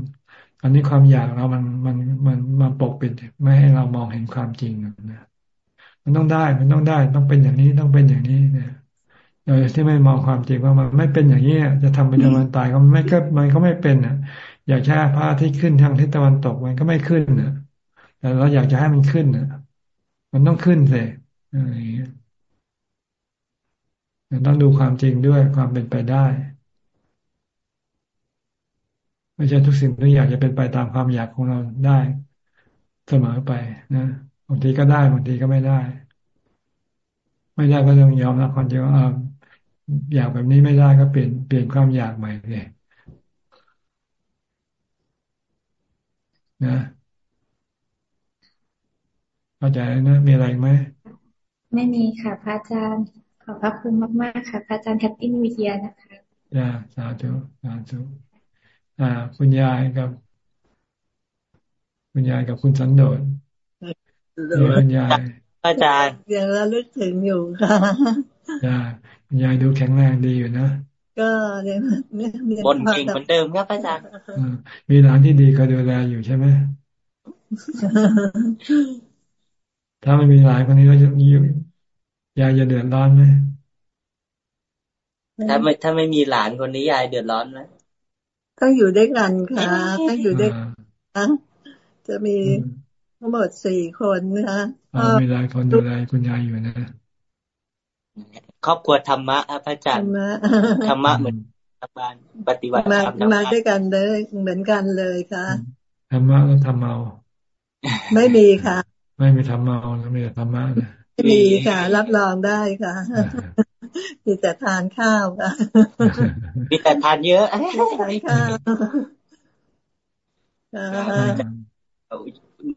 อันนี้ความอยากเรามันมันมันมาปกปิดไม่ให้เรามองเห็นความจริงนะมันต้องได้ มันต้องได้ ต้องเป็นอย่างนี้ต้องเป็นอย่างนี้เนี่ยโดยที่ไม่มองความจริงว่ามันไม่เป็นอย่างนี้จะทำไปจนวันตายก็ไม่ก็มันก็ไม่เป็นอะ อยากแค่พระอาทิตย์ขึ้นทางทิศตะวันตกมันก็ไม่ขึ้นอะ แต่เราอยากจะให้มันขึ้นอะมันต้องขึ้นสิอะไรอย่างเงี้ยต้องดูความจริงด้วยความเป็นไปได้ ไม่ใช่ทุกสิ่งทุกอย่างจะเป็นไปตามความอยากของเราได้เสมอไปนะบางทีก็ได้บางทีก็ไม่ได้ ไม่ได้ก็ต้องยอมรับความจริงว่าอยากแบบนี้ไม่ได้ก็เปลี่ยนเปลี่ยนความอยากใหม่เลยนะ เข้าใจนะมีอะไรไหมไม่มีค่ะพระอาจารย์ ขอบพระคุณมากๆค่ะพระอาจารย์แฮปปี้นิวเยียนะคะจ้าสาธุสาธุอ่า คุณยายกับ คุณยายกับคุณสันโดษนี่คุณยายอาจารย์ยังระลึกถึงอยู่ค่ะจ้าคุณยายดูแข็งแรงดีอยู่นะก็เนี่ยบนเก่งเหมือนเดิมครับอาจารย์มีหลานที่ดีก็ดูแลอยู่ใช่ไหม ถ้าไม่มีหลานคนนี้เราจะอยู่ยายจะเดือดร้อนไหมถ้าไม่ถ้าไม่มีหลานคนนี้ยายเดือดร้อนไหมต้องอยู่ด้วยกันค่ะต้องอยู่ด้วยกันจะมีทั้งหมดสี่คนนะคะมีหลายคนดูแลคุณยายอยู่นะครอบครัวธรรมะพระอาจารย์ธรรมะเหมือนบานปฏิบัติธรรมมาด้วยกันเลยเหมือนกันเลยค่ะธรรมะแล้วธรรมเมาไม่มีค่ะ ไม่มีธรรมเมาแล้วมีแต่ธรรมะนะมีค่ะ รับรองได้ค่ะมีแต่ทานข้าวค่ะมีแต่ทานเยอะทานข้าว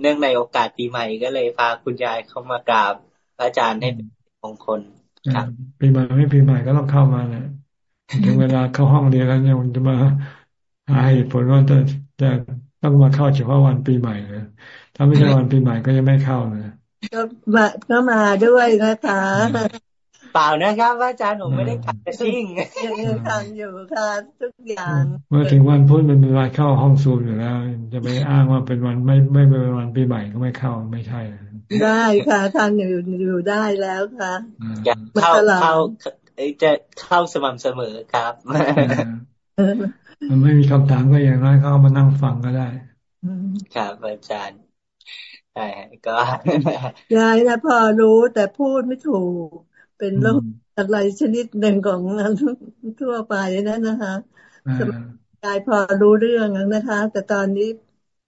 เนื่องในโอกาสปีใหม่ก็เลยพาคุณยายเข้ามากราบอาจารย์ให้เป็นมงคลครับปีใหม่ไม่ปีใหม่ก็ต้องเข้ามาเนี่ยถึงเวลาเข้าห้องเรียนแล้วเนี่ยมันจะมาหาเหตุผลว่าจะจะ ต้องมาเข้าเฉพาะวันปีใหม่เลยถ้าไม่ใช่วันปีใหม่ก็จะไม่เข้าเลยก็มาก็มาด้วยนะคะเปล่านะครับอาจารย์ผมไม่ได้กัดซิ่งยังทำอยู่ค่ะทุกอย่าง เมื่อถึงวันพุธมันเป็นวันเข้าห้องซูมอยู่แล้ว จะไปอ้างว่าเป็นวันไม่ไม่เป็นวันปีใหม่ก็ไม่เข้าไม่ใช่ได้ค่ะท่านอยู่อยู่ได้แล้วค่ะเข้าเข้าจะเข้าสม่ำเสมอครับ มันไม่มีคำถามก็อย่างน้อยเขามานั่งฟังก็ได้ครับอาจารย์ใช่ก็ยายนะพอรู้แต่พูดไม่ถูก เป็นโรคอะไรชนิดหนึ่งของทั่วไปนั่นนะคะยายพอรู้เรื่องนะคะ แต่ตอนนี้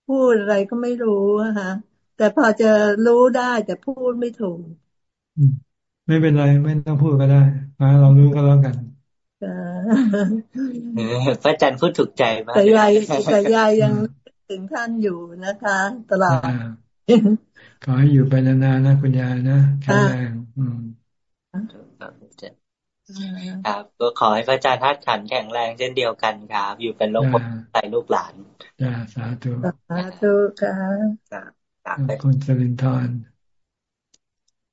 พูดอะไรก็ไม่รู้นะคะแต่พอจะรู้ได้แต่พูดไม่ถูก ไม่เป็นไรไม่ต้องพูดก็ได้มาเรารู้ก็แล้วกัน พระอาจารย์พูดถูกใจมากแต่ยายแต่ยายยังถึงท่านอยู่นะคะ ตลอดขอให้อยู่ไปนานๆนะคุณยายนะแข็งแรงครับก็ขอให้พระอาจารย์ทัดขันแข็งแรงเช่นเดียวกันครับ อยู่เป็นลูกใส่ลูกหลานจ้าสาธุสาธุค่ะคุณสลินทอน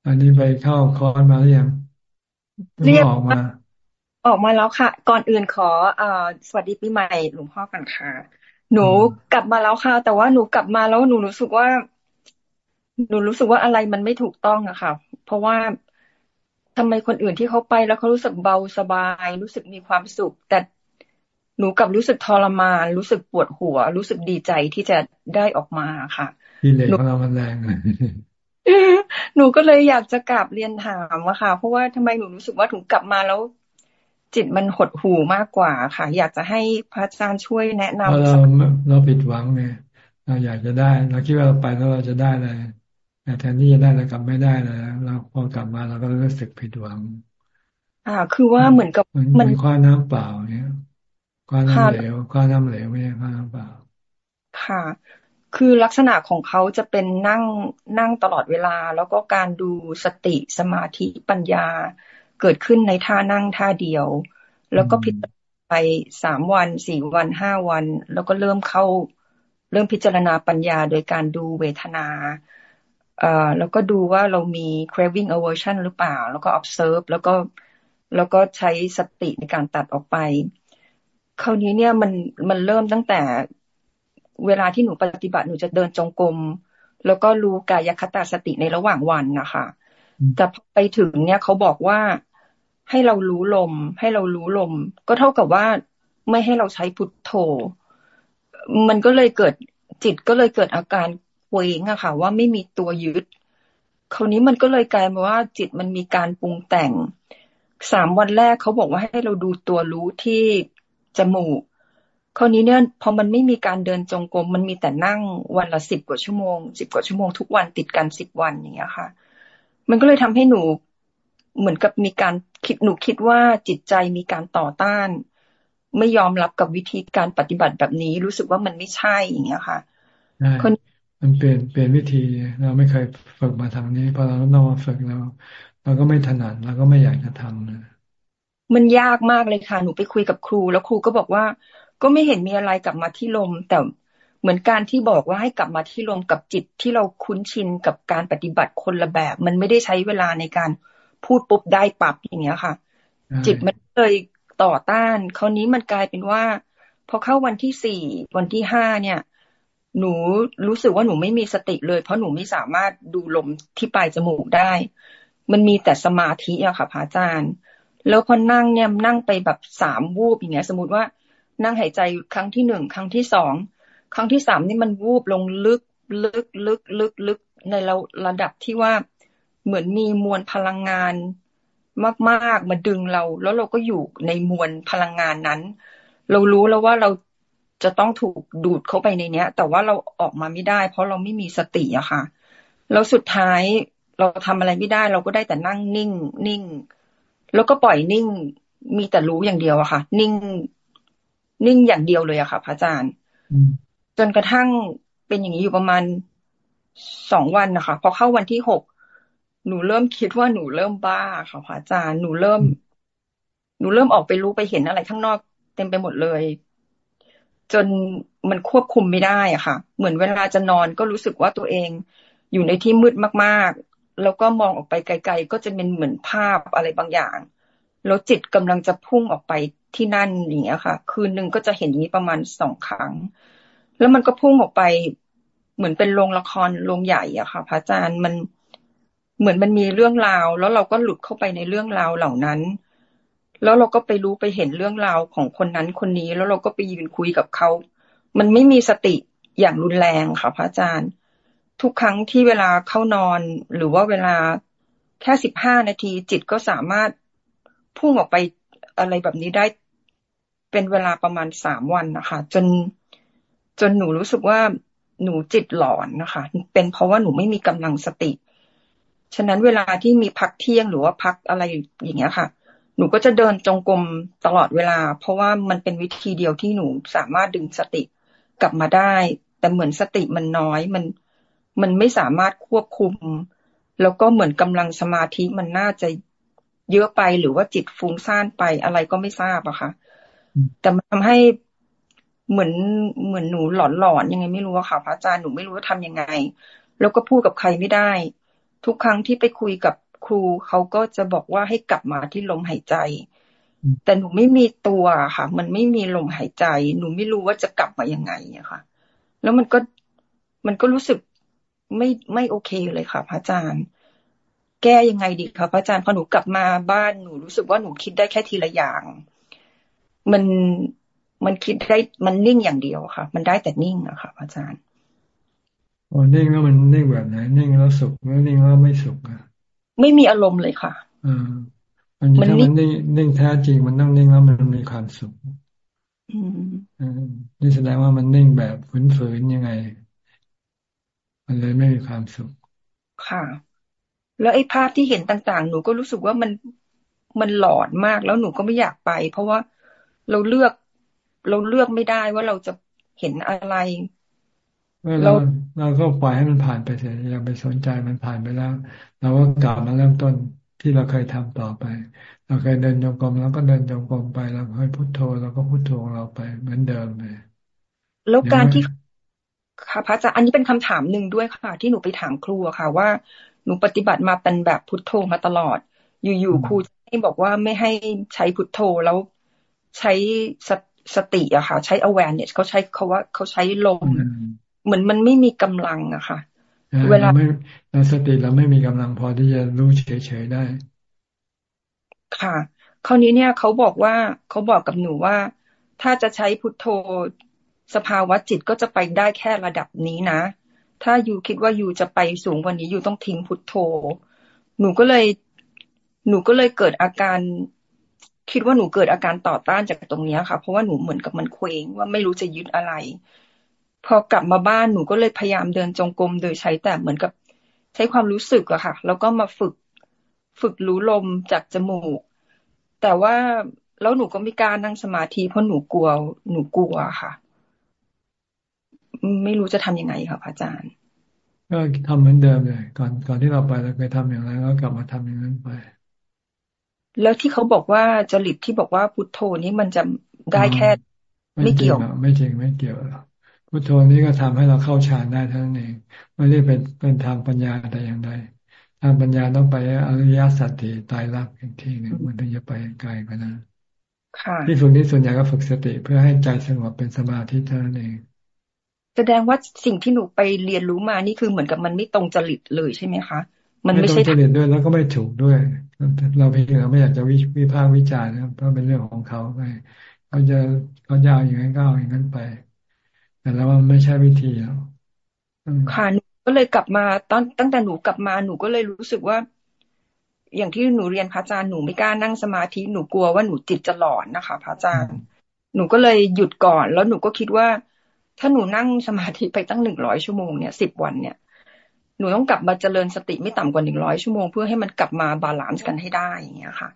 อันนี้ไปเข้าคอนมาหรือยังเรียกออกมา ออกมาแล้วค่ะ ก่อนอื่นขออสวัสดีปีใหม่หลวงพ่อกันค่ะ หนูกลับมาแล้วค่ะ แต่ว่าหนูกลับมาแล้วหนูรู้สึกว่า หนูรู้สึกว่าอะไรมันไม่ถูกต้องอะค่ะ เพราะว่าทำไมคนอื่นที่เขาไปแล้วเขารู้สึกเบาสบาย รู้สึกมีความสุข แต่หนูกับรู้สึกทรมาน รู้สึกปวดหัว รู้สึกดีใจที่จะได้ออกมาค่ะที่เหล็กของเรามันแรงหนูก็เลยอยากจะกลับเรียนถามอะค่ะ เพราะว่าทำไมหนูรู้สึกว่าถึงกลับมาแล้ว จิตมันหดหูมากกว่าค่ะ อยากจะให้พระอาจารย์ช่วยแนะนำเราเราผิดหวังไงเราอยากจะได้เราคิดว่าเราไปแล้วเราจะได้เลยแต่แทนที่จะได้เรากลับไม่ได้แล้วเราพอกลับมาเราก็รู้สึกผิดหวัง อ่า คือว่าเหมือนกับมันคว้าน้ำเปล่าเนี่ยคว้าน้ำเหลวคว้าน้ำเหลวไม่ใช่คว้าน้ำเปล่า ค่ะ คือลักษณะของเขาจะเป็นนั่งนั่งตลอดเวลา แล้วก็การดูสติสมาธิปัญญา เกิดขึ้นในท่านั่งท่าเดียว แล้วก็พิจารณาไปสามวันสี่วันห้าวัน แล้วก็เริ่มเข้า เริ่มพิจารณาปัญญาโดยการดูเวทนาเอ่อแล้วก็ดูว่าเรามี craving aversion หรือเปล่า แล้วก็ observe แล้วก็แล้วก็ใช้สติในการตัดออกไป คราวนี้เนี่ยมันมันเริ่มตั้งแต่เวลาที่หนูปฏิบัติหนูจะเดินจงกรมแล้วก็รู้กายคตาสติในระหว่างวันนะคะ แต่ไปถึงเนี่ยเขาบอกว่าให้เรารู้ลม ให้เรารู้ลม ก็เท่ากับว่าไม่ให้เราใช้พุทโธ มันก็เลยเกิดจิตก็เลยเกิดอาการเวงอะค่ะ ว่าไม่มีตัวยึดคราวนี้มันก็เลยกลายมาว่าจิตมันมีการปรุงแต่งสามวันแรกเขาบอกว่าให้เราดูตัวรู้ที่จมูกคราวนี้เนี่ยพอมันไม่มีการเดินจงกรมมันมีแต่นั่งวันละสิบกว่าชั่วโมงสิบกว่าชั่วโมงทุกวันติดกันสิบวันอย่างเงี้ยค่ะ มันก็เลยทำให้หนูเหมือนกับมีการคิดหนูคิดว่าจิตใจมีการต่อต้าน ไม่ยอมรับกับวิธีการปฏิบัติแบบนี้ รู้สึกว่ามันไม่ใช่อย่างเงี้ยค่ะคนมันเปลี่ยนเปลี่ยนวิธีเราไม่เคยฝึกมาทางนี้พอเราต้องมาฝึกเราเราก็ไม่ถนัดเราก็ไม่อยากจะทำนะมันยากมากเลยค่ะ หนูไปคุยกับครู แล้วครูก็บอกว่า ก็ไม่เห็นมีอะไรกลับมาที่ลม แต่ เหมือนการที่บอกว่าให้กลับมาที่ลมกับจิตที่เราคุ้นชินกับการปฏิบัติคนละแบบ มันไม่ได้ใช้เวลาในการพูดปุ๊บได้ปรับอย่างเงี้ยค่ะ จิตมันเลยต่อต้าน คราวนี้มันกลายเป็นว่า พอเข้าวันที่สี่วันที่ห้าเนี่ย หนูรู้สึกว่าหนูไม่มีสติเลย เพราะหนูไม่สามารถดูลมที่ปลายจมูกได้ มันมีแต่สมาธิอะค่ะพระอาจารย์ แล้วพอนั่งเนี่ยนั่งไปแบบสามวูบอย่างเงี้ย สมมติว่านั่งหายใจครั้งที่หนึ่งครั้งที่สอง ครั้งที่สามนี่มันวูบลงลึกลึกลึกลึกลึกในระระดับที่ว่าเหมือนมีมวลพลังงานมากๆมาดึงเรา แล้วเราก็อยู่ในมวลพลังงานนั้น เรารู้แล้วว่าเราจะต้องถูกดูดเข้าไปในเนี้ย แต่ว่าเราออกมาไม่ได้ เพราะเราไม่มีสติอะค่ะ แล้วสุดท้ายเราทำอะไรไม่ได้ เราก็ได้แต่นั่งนิ่ง นิ่ง แล้วก็ปล่อยนิ่งมีแต่รู้อย่างเดียวอะค่ะ นิ่ง นิ่งอย่างเดียวเลยอะค่ะพระอาจารย์ จนกระทั่งเป็นอย่างนี้อยู่ประมาณสองวันนะคะพอเข้าวันที่หกหนูเริ่มคิดว่าหนูเริ่มบ้าค่ะพระอาจารย์หนูเริ่ม หนูเริ่มออกไปรู้ไปเห็นอะไรข้างนอก เต็มไปหมดเลย จนมันควบคุมไม่ได้อะค่ะ เหมือนเวลาจะนอนก็รู้สึกว่าตัวเองอยู่ในที่มืดมากๆ แล้วก็มองออกไปไกล ๆ ก็จะเป็นเหมือนภาพอะไรบางอย่าง แล้วจิตกำลังจะพุ่งออกไปที่นั่นอย่างเงี้ยค่ะ คืนหนึ่งก็จะเห็นนี้ประมาณสองครั้ง แล้วมันก็พุ่งออกไป เหมือนเป็นโรงละครโรงใหญ่อะค่ะ พระอาจารย์มันเหมือนมันมีเรื่องราว แล้วเราก็หลุดเข้าไปในเรื่องราวเหล่านั้น แล้วเราก็ไปรู้ไปเห็นเรื่องราวของคนนั้นคนนี้ แล้วเราก็ไปยืนคุยกับเขา มันไม่มีสติอย่างรุนแรงค่ะ พระอาจารย์ ทุกครั้งที่เวลาเข้านอน หรือว่าเวลาแค่สิบห้านาที จิตก็สามารถพุ่งออกไปอะไรแบบนี้ได้ เป็นเวลาประมาณสามวันนะคะ จน จนหนูรู้สึกว่าหนูจิตหลอนนะคะ เป็นเพราะว่าหนูไม่มีกำลังสติ ฉะนั้นเวลาที่มีพักเที่ยงหรือว่าพักอะไรอย่างเงี้ยค่ะ หนูก็จะเดินจงกรมตลอดเวลา เพราะว่ามันเป็นวิธีเดียวที่หนูสามารถดึงสติกลับมาได้ แต่เหมือนสติมันน้อยมันมันไม่สามารถควบคุม แล้วก็เหมือนกำลังสมาธิมันน่าจะเยอะไปหรือว่าจิตฟุ้งซ่านไปอะไรก็ไม่ทราบอะค่ะ แต่มันทำให้ เหมือนเหมือนหนูหลอนหลอนยังไงไม่รู้อะค่ะพระอาจารย์หนูไม่รู้ว่าทำยังไง แล้วก็พูดกับใครไม่ได้ ทุกครั้งที่ไปคุยกับครูเขาก็จะบอกว่าให้กลับมาที่ลมหายใจ แต่หนูไม่มีตัวค่ะ มันไม่มีลมหายใจ หนูไม่รู้ว่าจะกลับมายังไงอะค่ะ แล้วมันก็มันก็รู้สึกไม่ไม่โอเคเลยค่ะ พระอาจารย์ แก้ยังไงดีคะพระอาจารย์พอหนูกลับมาบ้านหนูรู้สึกว่าหนูคิดได้แค่ทีละอย่าง มัน มันคิดได้มันนิ่งอย่างเดียวค่ะ มันได้แต่นิ่งอะค่ะพระอาจารย์โอ้นิ่งแล้วมันนิ่งแบบไหนนิ่งแล้วสุขแล้วนิ่งแล้วไม่สุขอะไม่มีอารมณ์เลยค่ะอ่ามันถ้ามันนิ่งนิ่งแท้จริงมันต้องนิ่งแล้วมันมีความสุขอืมนี่แสดงว่ามันนิ่งแบบฝืนๆยังไง มันเลยไม่มีความสุข ค่ะ แล้วไอ้ภาพที่เห็นต่างๆ หนูก็รู้สึกว่ามันมันหลอนมากแล้วหนูก็ไม่อยากไป เพราะว่าเราเลือก เราเลือกไม่ได้ว่าเราจะเห็นอะไรเราเราก็ปล่อยให้มันผ่านไปเถอะอย่าไปสนใจมันผ่านไปแล้ว เราก็กลับมาเริ่มต้นที่เราเคยทำต่อไป เราเคยเดินจงกรมเราก็เดินจงกรมไปเราเคยพุโทโธเราก็พุโทโธเราไปเหมือนเดิมเลยแล้วการที่ค่ะพระอาจารย์อันนี้เป็นคำถามหนึ่งด้วยค่ะ ที่หนูไปถามครูค่ะ ว่าหนูปฏิบัติมาเป็นแบบพุทโธมาตลอด อยู่ๆครูให้บอกว่าไม่ให้ใช้พุทโธแล้วใช้ส สติอะค่ะ ใช้ awareness เขาใช้เขาว่าเขาใช้ลมเหมือนมันไม่มีกำลังอะค่ะ เวลาไม่เราสติเราไม่มีกำลังพอที่จะรู้เฉยๆได้ ค่ะ คราวนี้เนี่ยเขาบอกว่าเขาบอกกับหนูว่า ถ้าจะใช้พุทโธสภาวะจิตก็จะไปได้แค่ระดับนี้นะ ถ้าอยู่คิดว่าอยู่จะไปสูงกว่านี้อยู่ต้องทิ้งพุทโธ หนูก็เลย หนูก็เลยเกิดอาการ คิดว่าหนูเกิดอาการต่อต้านจากตรงนี้ค่ะ เพราะว่าหนูเหมือนกับมันเคว้งว่าไม่รู้จะยึดอะไร พอกลับมาบ้านหนูก็เลยพยายามเดินจงกรมโดยใช้แต่เหมือนกับใช้ความรู้สึกอะค่ะ แล้วก็มาฝึกฝึกรู้ลมจากจมูก แต่ว่าแล้วหนูก็ไม่กล้านั่งสมาธิ เพราะหนูกลัว หนูกลัวค่ะ ไม่รู้จะทํำยังไงค่ะพระอาจารย์ ก็ทำเหมือนเดิมเลย ก่อนก่อนที่เราไปเราเคยทำอย่างไรก็กลับมาทำอย่างนั้นไป แล้วที่เขาบอกว่าจริตที่บอกว่าพุทโธนี้มันจะได้แค่ ไม่เกี่ยว ไม่จริงไม่เกี่ยวพุทโธนี้ก็ทำให้เราเข้าฌานได้เท่านั้นเอง ไม่ได้เป็นเป็นทางปัญญาแต่อย่างใดทางปัญญาต้องไปอริยสัจที่ตายรักอีกทีหนึ่งมันถึงจะไปไกลกว่านั้นที่ฝึกนี้ส่วนใหญ่ก็ฝึกสติเพื่อให้ใจสงบเป็นสมาธิเท่านั้นเองแสดงว่าสิ่งที่หนูไปเรียนรู้มานี่คือเหมือนกับมันไม่ตรงจริตเลยใช่ไหมคะ มันไม่ใช่ตรงจริตด้วยแล้วก็ไม่ถูกด้วย เราเพียงเราไม่อยากจะวิวิพากษ์วิจารณ์นะเพราะเป็นเรื่องของเขาไปเขาจะเขาจะเอาอย่างนั้นก็เอาอย่างนั้นไป แต่แล้วมันไม่ใช่วิธีแล้วค่ะหนูก็เลยกลับมาตอนตั้งแต่หนูกลับมาหนูก็เลยรู้สึกว่า อย่างที่หนูเรียนพระอาจารย์หนูไม่กล้านั่งสมาธิหนูกลัวว่าหนูจิตจะหลอนนะคะพระอาจารย์ หนูก็เลยหยุดก่อน แล้วหนูก็คิดว่า ถ้าหนูนั่งสมาธิไปตั้งหนึ่งร้อยชั่วโมงเนี่ยสิบวันเนี่ย หนูต้องกลับมาเจริญสติไม่ต่ำกว่าหนึ่งร้อยชั่วโมงเพื่อให้มันกลับมา balance กันให้ได้อย่างเงี้ยค่ะ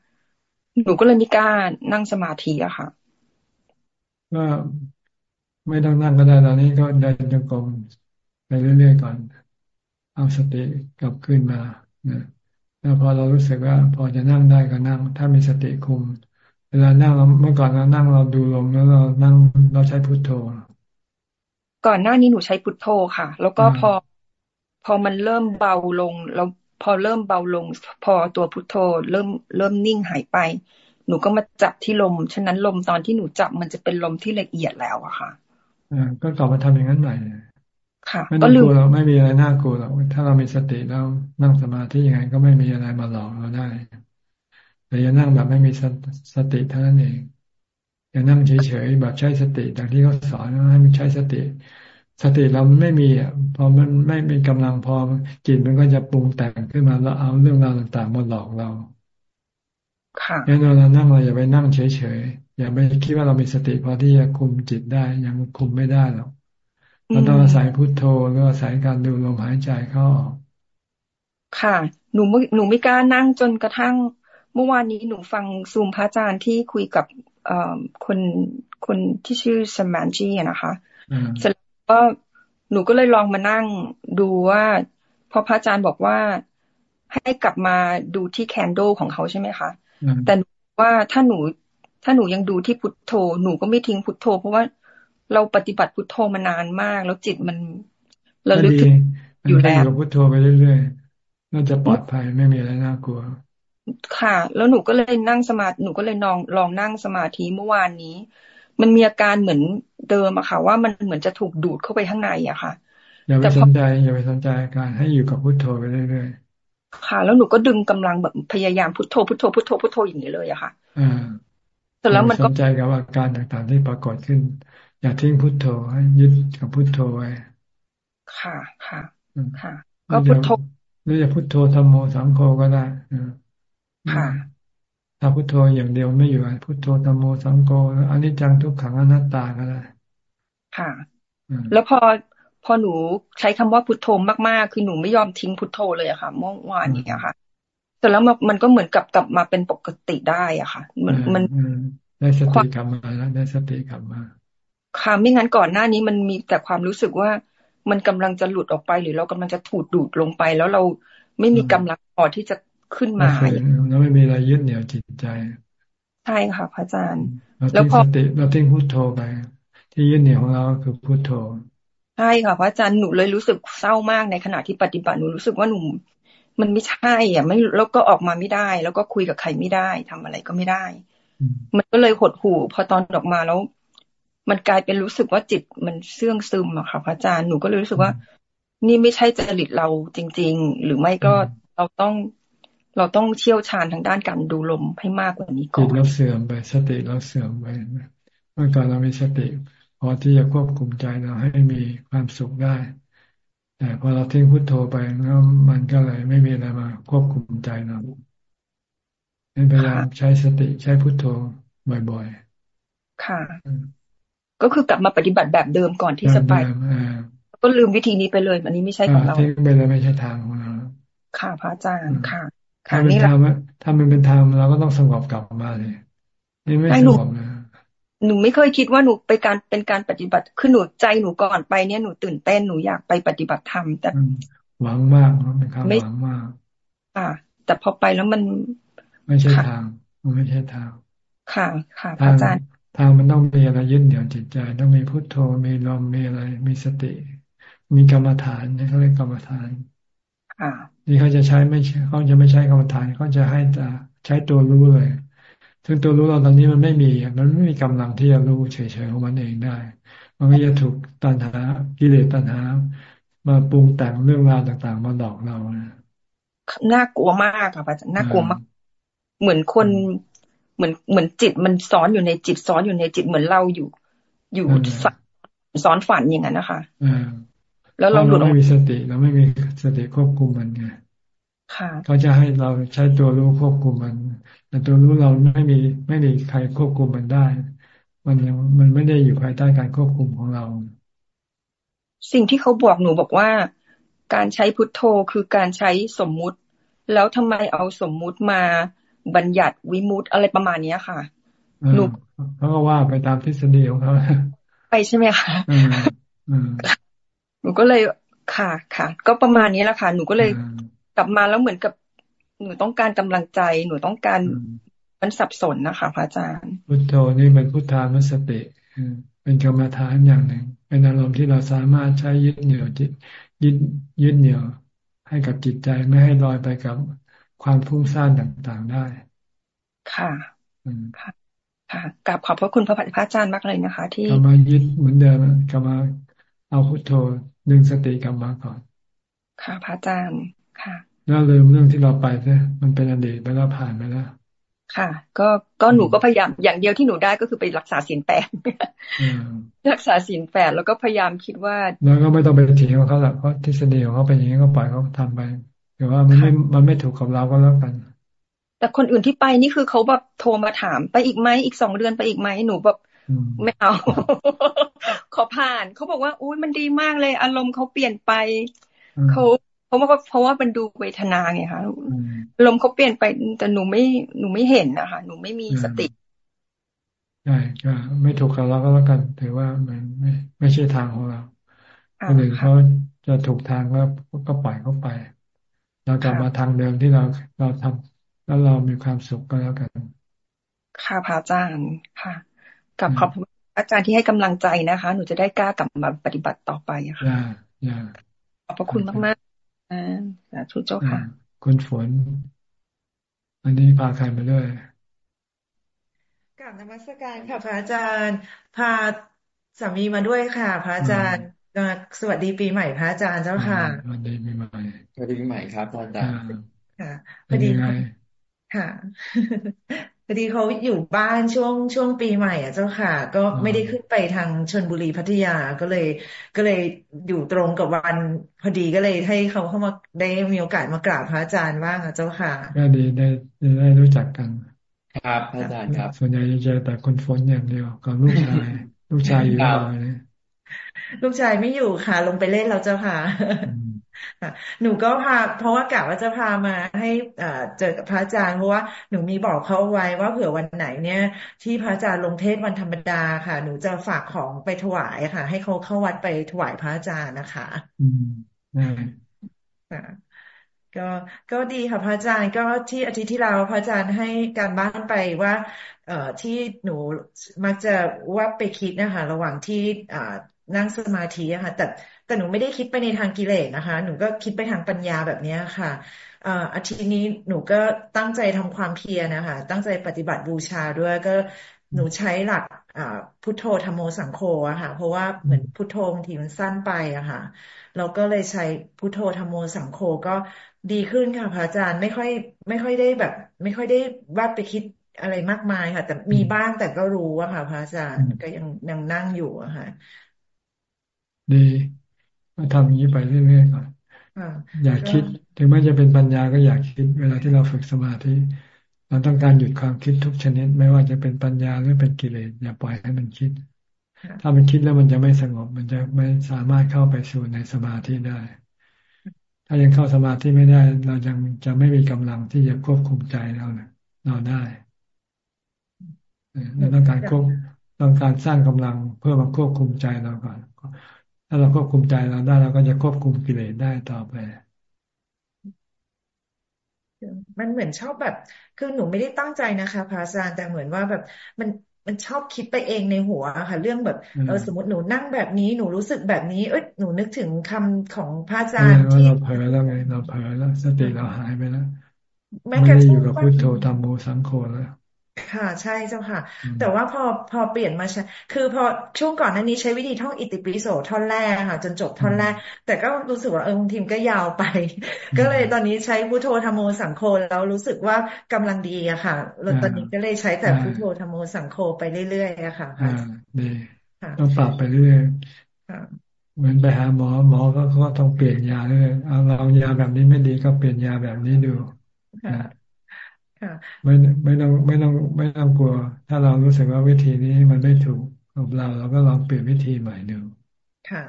หนูก็เลยไม่กล้านั่งสมาธิอะค่ะก็ไม่ต้องนั่งก็ได้ตอนนี้ก็เดินจงกรมไปเรื่อยๆก่อน เอาสติกลับขึ้นมานะแล้วพอเรารู้สึกว่า พอจะนั่งได้ก็นั่ง ถ้ามีสติคุม เวลานั่งเราเมื่อก่อนเรานั่งเราดูลมแล้วเรานั่งเราใช้พุทโธ ก่อนหน้านี้หนูใช้พุทโธค่ะ แล้วก็พอ พอมันเริ่มเบาลง แล้วพอเริ่มเบาลง พอตัวพุทโธเริ่มเริ่มนิ่งหายไป หนูก็มาจับที่ลม ฉะนั้นลมตอนที่หนูจับมันจะเป็นลมที่ละเอียดแล้วอะค่ะอ่าก็กลับมาทำอย่างนั้นใหม่ค่ะไม่ต้องกลัวเราไม่มีอะไรน่ากลัวหรอกถ้าเรามีสติแล้วนั่งสมาธิยังไงก็ไม่มีอะไรมาหลอกเราได้ แต่อย่านั่งแบบไม่มีสติเท่านั้นเองอย่านั่งเฉยๆแบบใช้สติอย่างที่เขาสอนให้มันใช้สติ สติเราไม่มีอะพอมันไม่มีกำลังพอจิตมันก็จะปรุงแต่งขึ้นมาแล้วเอาเรื่องราวต่างๆมาหลอกเราค่ะงั้นเรานั่งเราอย่าไปนั่งเฉยๆอย่าไปคิดว่าเรามีสติพอที่จะคุมจิตได้ยังคุมไม่ได้หรอกเราต้องอาศัยพุทโธหรืออาศัยการดูลมหายใจเข้าออกค่ะ หนูหนูไม่กล้านั่งจนกระทั่ง เมื่อวานนี้หนูฟังซูมพระอาจารย์ที่คุยกับคนคนที่ชื่อสมานจีนะคะเสร็จแล้ว ก็หนูก็เลยลองมานั่งดูว่าพอพระอาจารย์บอกว่าให้กลับมาดูที่แคนโดของเขาใช่ไหมคะ แต่ว่าถ้าหนู ถ้าหนูยังดูที่พุทโธ หนูก็ไม่ทิ้งพุทโธ เพราะว่าเราปฏิบัติพุทโธมานานมาก แล้วจิตมันระลึกถึงอยู่แล้วพุทโธไปเรื่อยๆน่าจะปลอดภัยไม่มีอะไรน่ากลัว ค่ะ แล้วหนูก็เลยนั่งสมาธิหนูก็เลยลองลองนั่งสมาธิเมื่อวานนี้ มันมีอาการเหมือนเดิมอะค่ะ ว่ามันเหมือนจะถูกดูดเข้าไปข้างในอะค่ะอย่าไปสนใจอย่าไปสนใจการให้อยู่กับพุทโธไปเรื่อยๆค่ะ แล้วหนูก็ดึงกำลังแบบพยายามพุทโธพุทโธพุทโธพุทโธอย่างนี้เลยอะค่ะอ่าแต่แล้วมันก็สนใจกับอาการต่างๆที่ปรากฏขึ้น อย่าทิ้งพุทโธให้ยึดกับพุทโธไว้ค่ะค่ะค่ะ ก็พุทโธหรือจะพุทโธธรรมโมสังโฆก็ได้ค่ะ ถ้าพุทโธอย่างเดียวไม่อยู่พุทโธธรรมโมสังโฆอันนี้จังทุกขังอนัตตาก็ได้ค่ะ แล้วพอพอหนูใช้คำว่าพุทโธมากๆ คือหนูไม่ยอมทิ้งพุทโธเลยอะค่ะเมื่อวานนี้อะค่ะแต่แล้วมันก็เหมือนกับกลับมาเป็นปกติได้อะค่ะ มันมันได้สติกลับมาแล้วได้สติกลับมาค่ะไม่งั้นก่อนหน้านี้มันมีแต่ความรู้สึกว่ามันกำลังจะหลุดออกไป หรือเรากำลังจะถูดดูดลงไป แล้วเราไม่มีกำลังพอที่จะ ขึ้นมาแล้วไม่มีอะไรยึดเหนี่ยวจิตใจ ใช่ค่ะพระอาจารย์ แล้วพอสติเราทิ้งพุทโธไป ที่ยึดเหนี่ยวของเราคือพุทโธใใช่ค่ะพระอาจารย์หนูเลยรู้สึกเศร้ามากในขณะที่ปฏิบัติหนูรู้สึกว่าหนูมันไม่ใช่อะไม่แล้วก็ออกมาไม่ได้ แล้วก็คุยกับใครไม่ได้ทำอะไรก็ไม่ได้ มันก็เลยหดหู่พอตอนออกมาแล้ว มันกลายเป็นรู้สึกว่าจิตมันเสื่องซึมอะค่ะพระอาจารย์หนูก็เลยรู้สึกว่า นี่ไม่ใช่จริตเราจริง ๆ หรือไม่ก็เราต้อง เราต้องเชี่ยวชาญทางด้านการดูลมให้มากกว่านี้ก่อนจิตเราเสื่อมไป สติเราเสื่อมไปเมื่อก่อนเรามีสติพอที่จะควบคุมใจเราให้มีความสุขได้ แต่พอเราทิ้งพุทโธไปแล้วมันก็เลยไม่มีอะไรมา ควบคุมใจเราพยายามใช้สติใช้พุทโธบ่อยๆ ค่ะ ก็คือกลับมาปฏิบัติแบบเดิมก่อนที่จะไปก็ลืมวิธีนี้ไปเลย อันนี้ไม่ใช่ของเราทิ้งไปเลยไม่ใช่ทางของเราค่ะพระอาจารย์ค่ะ ถ้าเป็นทางถ้ามันเป็นทางเราก็ต้องสงบกลับมาเลย นี่ไม่สงบนะหนูไม่เคยคิดว่าหนูไปการเป็นการปฏิบัติคือหนูใจหนูก่อนไปเนี่ยหนูตื่นเต้นหนูอยากไปปฏิบัติธรรมแต่หวังมากเป็นคำหวังมากอ่าแต่พอไปแล้วมัน ไม่ใช่ทางมันไม่ใช่ทาง ค่ะ ค่ะพระอาจารย์ทางมันต้องมีอะไรยึดเหนี่ยวจิตใจ ต้องมีพุทโธมีลมมีอะไร มีสติ มีกรรมฐานนี่เขาเรียกกรรมฐานอ่า นี่เขาจะใช้ไม่เขาจะไม่ใช้กรรมฐานเขาจะให้แต่ใช้ตัวรู้เลย ซึ่งตัวรู้เราตอนนี้มันไม่มี มันไม่มีกำลังที่จะรู้เฉยๆของมันเองได้ มันก็จะถูกตัณหากิเลสตัณหา มาปรุงแต่งเรื่องราวต่างๆ มาหลอกเรานะน่ากลัวมากค่ะอาจารย์น่ากลัวมาก เหมือนคนเหมือนเหมือนจิตมันซ้อนอยู่ในจิตซ้อนอยู่ในจิตเหมือนเราอยู่ อยู่ซ้อนฝันอย่างนั้นนะคะ แล้วเราหลุดไม่มีสติเราไม่มีสติควบคุมมันไงเขาจะให้เราใช้ตัวรู้ควบคุมมัน แต่ตัวรู้เราไม่มีไม่มีใครควบคุมมันได้ มันยังมันไม่ได้อยู่ภายใต้การควบคุมของเรา สิ่งที่เขาบอกหนูบอกว่า การใช้พุทโธคือการใช้สมมุติ แล้วทำไมเอาสมมุติมาบัญญัติวิมุตอะไรประมาณนี้ค่ะหนูเขาก็ว่าไปตามทฤษฎีของเขาไปใช่ไหมคะ หนูก็เลยค่ะค่ะ ก็ประมาณนี้แหละค่ะ หนูก็เลยกลับมาแล้วเหมือนกับ หนูต้องการกำลังใจ หนูต้องการมันสับสนนะคะพระอาจารย์พุทโธนี่เป็นพุทธานุสติเป็นกรรมฐานอย่างหนึ่ง เป็นอารมณ์ที่เราสามารถใช้ยึดเหนี่ยวจิตยึดยึดเหนี่ยว ให้กับจิตใจไม่ให้ลอยไปกับความฟุ้งซ่านต่างๆได้ ค่ะค่ะค่ะกลับขอบพระคุณพระพระอาจารย์มากเลยนะคะ ที่กลับมายึดเหมือนเดิมกลับมา เอาพุทโธดึงสติกลับมาก่อน ค่ะพระอาจารย์ค่ะแล้วลืมเรื่องที่เราไปใช่มันเป็นอดีตไปแล้วผ่านไปแล้วค่ะ ก็ก็หนูก็พยายามอย่างเดียวที่หนูได้ก็คือไปรักษาศีลแปดรักษาศีลแปดแล้วก็พยายามคิดว่าแล้วก็ไม่ต้องไปถีของเขาหรอกเพราะทฤษฎีของเขาเป็นอย่างนี้ก็ปล่อยเขาทำไปแต่ว่ามันไม่มันไม่ถูกกับเราก็แล้วกัน แต่คนอื่นที่ไปนี่คือเขาแบบโทรมาถามไปอีกไหมอีกสองเดือนไปอีกไหมหนูแบบ ไม่เอาขอผ่านเขาบอกว่าอุ้ยมันดีมากเลย อารมณ์เขาเปลี่ยนไปเขาเพราะว่าเพราะว่ามันดูเวทนาไงคะลมเขาเปลี่ยนไปแต่หนูไม่หนูไม่เห็นนะคะหนูไม่มีสติใช่ก็ไม่ถูกกับเราก็แล้วกันถือว่ามันไม่ไม่ใช่ทางของเราคนอื่นเขาจะถูกทางแล้วก็ปล่อยเขาไป เรากลับมาทางเดิมที่เราเราทำแล้วเรามีความสุขก็แล้วกัน ค่ะพระอาจารย์ค่ะ กับขอบคุณอาจารย์ที่ให้กำลังใจนะคะ หนูจะได้กล้ากลับมาปฏิบัติต่อไปค่ะขอบพระคุณมากอ่าสาธุเจ้าค่ะคุณฝน อันนี้พาใครมาด้วยกลับนมัสการค่ะพระอาจารย์ พาสามีมาด้วยค่ะ พระอาจารย์สวัสดีปีใหม่พระอาจารย์เจ้าค่ะสวัสดีปีใหม่สวัสดีปีใหม่ครับพระอาจารย์ค่ะพอดีค่ะ พอดีเขาอยู่บ้านช่วงช่วงปีใหม่อะเจ้าค่ะ ก็ไม่ได้ขึ้นไปทางชนบุรีพัทยาก็เลย ก็เลยอยู่ตรงกับวันพอดีก็เลยให้เขาเข้ามาได้มีโอกาสมากราบพระอาจารย์บ้างอะเจ้าค่ะก็ดีได้ได้รู้จักกัน ครับพระอาจารย์ครับ ส่วนใหญ่จะเจอแต่คนฝนอย่างเดียวกับลูกชาย ลูกชายอยู่ลาวเนี่ยลูกชายไม่อยู่ค่ะ ลงไปเล่นเราเจ้าค่ะ หนูก็พา เพราะว่ากะว่าจะพามาให้เจอกับพระอาจารย์เพราะว่าหนูมีบอกเขาไว้ว่าเผื่อวันไหนเนี่ย ที่พระอาจารย์ลงเทศวันธรรมดาค่ะ หนูจะฝากของไปถวายค่ะ ให้เขาเข้าวัดไปถวายพระอาจารย์นะคะ อืมก็ก็ดีค่ะพระอาจารย์ก็ที่อาทิตย์ที่แล้วพระอาจารย์ให้การบ้านไปว่า เอ่อที่หนูมักจะว่าไปคิดนะคะ ระหว่างที่อ่านั่งสมาธิอะค่ะแต่ แต่หนูไม่ได้คิดไปในทางกิเลสนะคะ หนูก็คิดไปทางปัญญาแบบนี้ค่ะอาทิตย์นี้หนูก็ตั้งใจทำความเพียรนะคะ ตั้งใจปฏิบัติบูชาด้วยก็หนูใช้หลักพุทโธธรรมโมสังโฆอะค่ะ เพราะว่าเหมือนพุทโธบางทีมันสั้นไปอะค่ะเราก็เลยใช้พุทโธธรรมโมสังโฆก็ดีขึ้นค่ะพระอาจารย์ไม่ค่อย ไม่ค่อยได้แบบ ไม่ค่อยได้ว่าไปคิดอะไรมากมายค่ะ แต่มีบ้างแต่ก็รู้อะค่ะ พระอาจารย์ก็ยังยังนั่งอยู่อะค่ะดี มาทำอย่างนี้ไปเรื่อยๆก่อนอย่าคิด ถึงแม้จะเป็นปัญญาก็อยากคิด เวลาที่เราฝึกสมาธิเราต้องการหยุดความคิดทุกชนิด ไม่ว่าจะเป็นปัญญาหรือเป็นกิเลสอย่าปล่อยให้มันคิด ถ้ามันคิดแล้วมันจะไม่สงบ มันจะไม่สามารถเข้าไปสู่ในสมาธิได้ ถ้ายังเข้าสมาธิไม่ได้ เรายังจะไม่มีกำลังที่จะควบคุมใจเราเราได้เราต้องการควบต้องการสร้างกำลังเพื่อมาควบคุมใจเราก่อน ถ้าเราควบคุมใจเราได้เราก็จะควบคุมกิเลสได้ต่อไปมันเหมือนชอบแบบ คือหนูไม่ได้ตั้งใจนะคะพระอาจารย์แต่เหมือนว่าแบบมันมันชอบคิดไปเองในหัวค่ะ เรื่องแบบเออสมมติหนูนั่งแบบนี้หนูรู้สึกแบบนี้ เอ้ยหนูนึกถึงคำของพระอาจารย์ที่เราเผลอแล้วไงเราเผลอแล้ว สติเราหายไปแล้วไม่ได้อยู่กับพุทโธธรรมโมสังโฆแล้ว ค่ะ ใช่เจ้าค่ะ แต่ว่าพอพอเปลี่ยนมาใช้คือพอช่วงก่อนนั้นนี้ใช้วิธีท่องอิติปิโสท่อนแรกค่ะ จนจบท่อนแรก แต่ก็รู้สึกว่าเออบางทีก็ยาวไป ก็เลยตอนนี้ใช้พุทโธธรรมโมสังโฆแล้วรู้สึกว่ากำลังดีอะค่ะแล้วตอนนี้ก็เลยใช้แต่พุทโธธรรมโมสังโฆไปเรื่อยๆอะค่ะอ่าดีต้องปรับไปเรื่อยเหมือนไปหาหมอหมอก็ก็ต้องเปลี่ยนยาเลยเอาลองยาแบบนี้ไม่ดีก็เปลี่ยนยาแบบนี้ดู ไม่ไม่ต้องไม่ต้องไม่ต้องกลัว ถ้าเรารู้สึกว่าวิธีนี้มันไม่ถูกกับเราเราก็ลองเปลี่ยนวิธีใหม่ดูค่ะ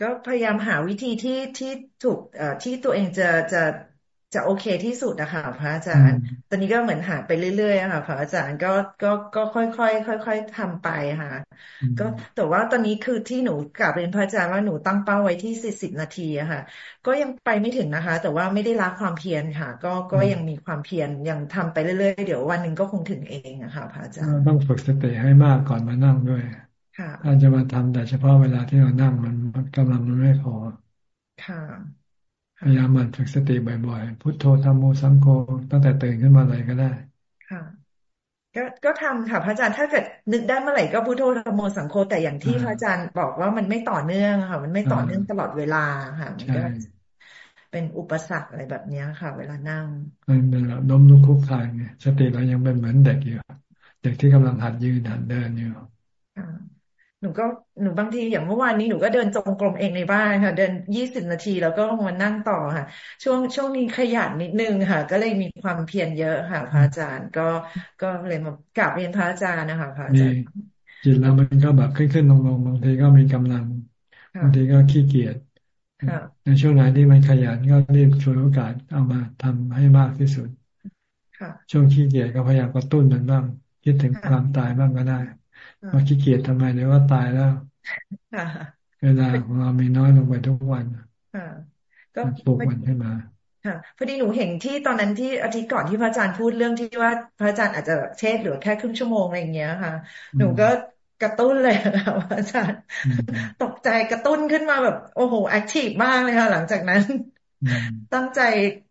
ก็พยายามหาวิธีที่ที่ถูกเอ่อที่ตัวเองจะจะ จะโอเคที่สุดนะคะพระอาจารย์ ตอนนี้ก็เหมือนหาไปเรื่อยๆค่ะพระอาจารย์ก็ก็ก็ค่อยๆค่อย ๆทำไปค่ะ ก็แต่ว่าตอนนี้คือที่หนูกลับเรียนพระอาจารย์ว่าหนูตั้งเป้าไว้ที่สี่สิบนาทีอะค่ะ ก็ยังไปไม่ถึงนะคะ แต่ว่าไม่ได้ละความเพียรค่ะ ก็ก็ยังมีความเพียรยังทำไปเรื่อยๆเดี๋ยววันหนึ่งก็คงถึงเองอะค่ะพระอาจารย์ต้องฝึกสติให้มากก่อนมานั่งด้วยค่ะถ้าจะมาทำแต่เฉพาะเวลาที่เรานั่งมันกำลังมันไม่พอค่ะ พยายามมันฝึกสติบ่อยๆ พุทโธธรรมโมสังโฆตั้งแต่ตื่นขึ้นมาเลยก็ได้ ค่ะ ก็ก็ทำค่ะ พระอาจารย์ถ้าเกิดนึกได้เมื่อไหร่ก็พุทโธธรรมโมสังโฆแต่อย่างที่พระอาจารย์บอกว่ามันไม่ต่อเนื่องค่ะ มันไม่ต่อเนื่องตลอดเวลาค่ะมันก็เป็นอุปสรรคอะไรแบบนี้ค่ะ เวลานั่งมันเป็นแบบล้มลุกคุกคานไงสติเรายังเป็นเหมือนเด็กอยู่เด็กที่กำลังหัดยืนหัดเดินอยู่ หนูก็หนูบางทีอย่างเมื่อวานนี้หนูก็เดินจงกรมเองในบ้านค่ะ เดินยี่สิบนาทีแล้วก็มานั่งต่อค่ะ ช่วงช่วงนี้ขยันนิดนึงค่ะ ก็เลยมีความเพียรเยอะค่ะพระอาจารย์ก็ก็เลยมากราบเรียนพระอาจารย์นะคะพระอาจารย์จิตแล้วมันก็แบบขึ้นขึ้นลงลงบางทีก็มีกำลังบางทีก็ขี้เกียจในช่วงไหนที่มันขยันก็รีบช่วยโอกาสเอามาทำให้มากที่สุดช่วงขี้เกียจก็พยายามกระตุ้นมันบ้างคิดถึงความตายบ้างก็ได้ มาขี้เกียจทำไมเดี๋ยวว่าตายแล้วเวลาของเรามีน้อยลงไปทุกวันก็ปลุกมันขึ้นมาค่ะพอดีหนูเห็นที่ตอนนั้นที่อาทิตย์ก่อนที่พระอาจารย์พูดเรื่องที่ว่าพระอาจารย์อาจจะเทศเหลือแค่ครึ่งชั่วโมงอะไรอย่างเงี้ยค่ะ หนูก็กระตุ้นเลยค่ะพระอาจารย์ ตกใจกระตุ้นขึ้นมาแบบ โอ้โหแอคทีฟมากเลยค่ะหลังจากนั้น ตั้งใจ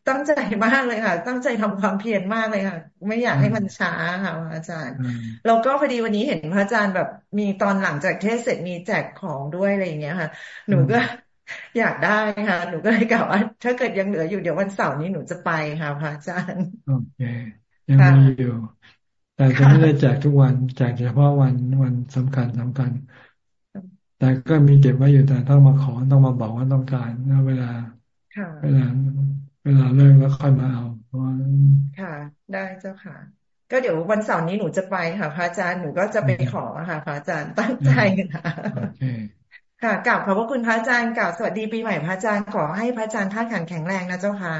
ตั้งใจมากเลยค่ะ ตั้งใจทำความเพียรมากเลยค่ะ ไม่อยากให้มันช้าค่ะอาจารย์แล้วก็พอดีวันนี้เห็นพระอาจารย์แบบมีตอนหลังจากเทศเสร็จมีแจกของด้วยอะไรอย่างเงี้ยค่ะ หนูก็อยากได้ค่ะ หนูก็เลยกล่าวว่า ถ้าเกิดยังเหลืออยู่เดี๋ยววันเสาร์นี้หนูจะไปค่ะพระอาจารย์โอเคยังมีอยู่แต่จะไม่ได้แจกทุกวันแจกเฉพาะวันวันสำคัญสำคัญ แต่ก็มีเก็บไว้อยู่แต่ต้องมาขอต้องมาบอกว่าต้องการเวลา เวลาเวลาเลิกแล้วค่อยมาเอาค่ะ ได้เจ้าค่ะ ก็เดี๋ยววันเสาร์นี้หนูจะไปค่ะพระอาจารย์หนูก็จะไปขอค่ะพระอาจารย์ตั้งใจค่ะค่ะกล่าวขอบพระคุณพระอาจารย์กล่าวสวัสดีปีใหม่พระอาจารย์ขอให้พระอาจารย์ท่าขันแข็งแรงนะ เจ้าค่ะ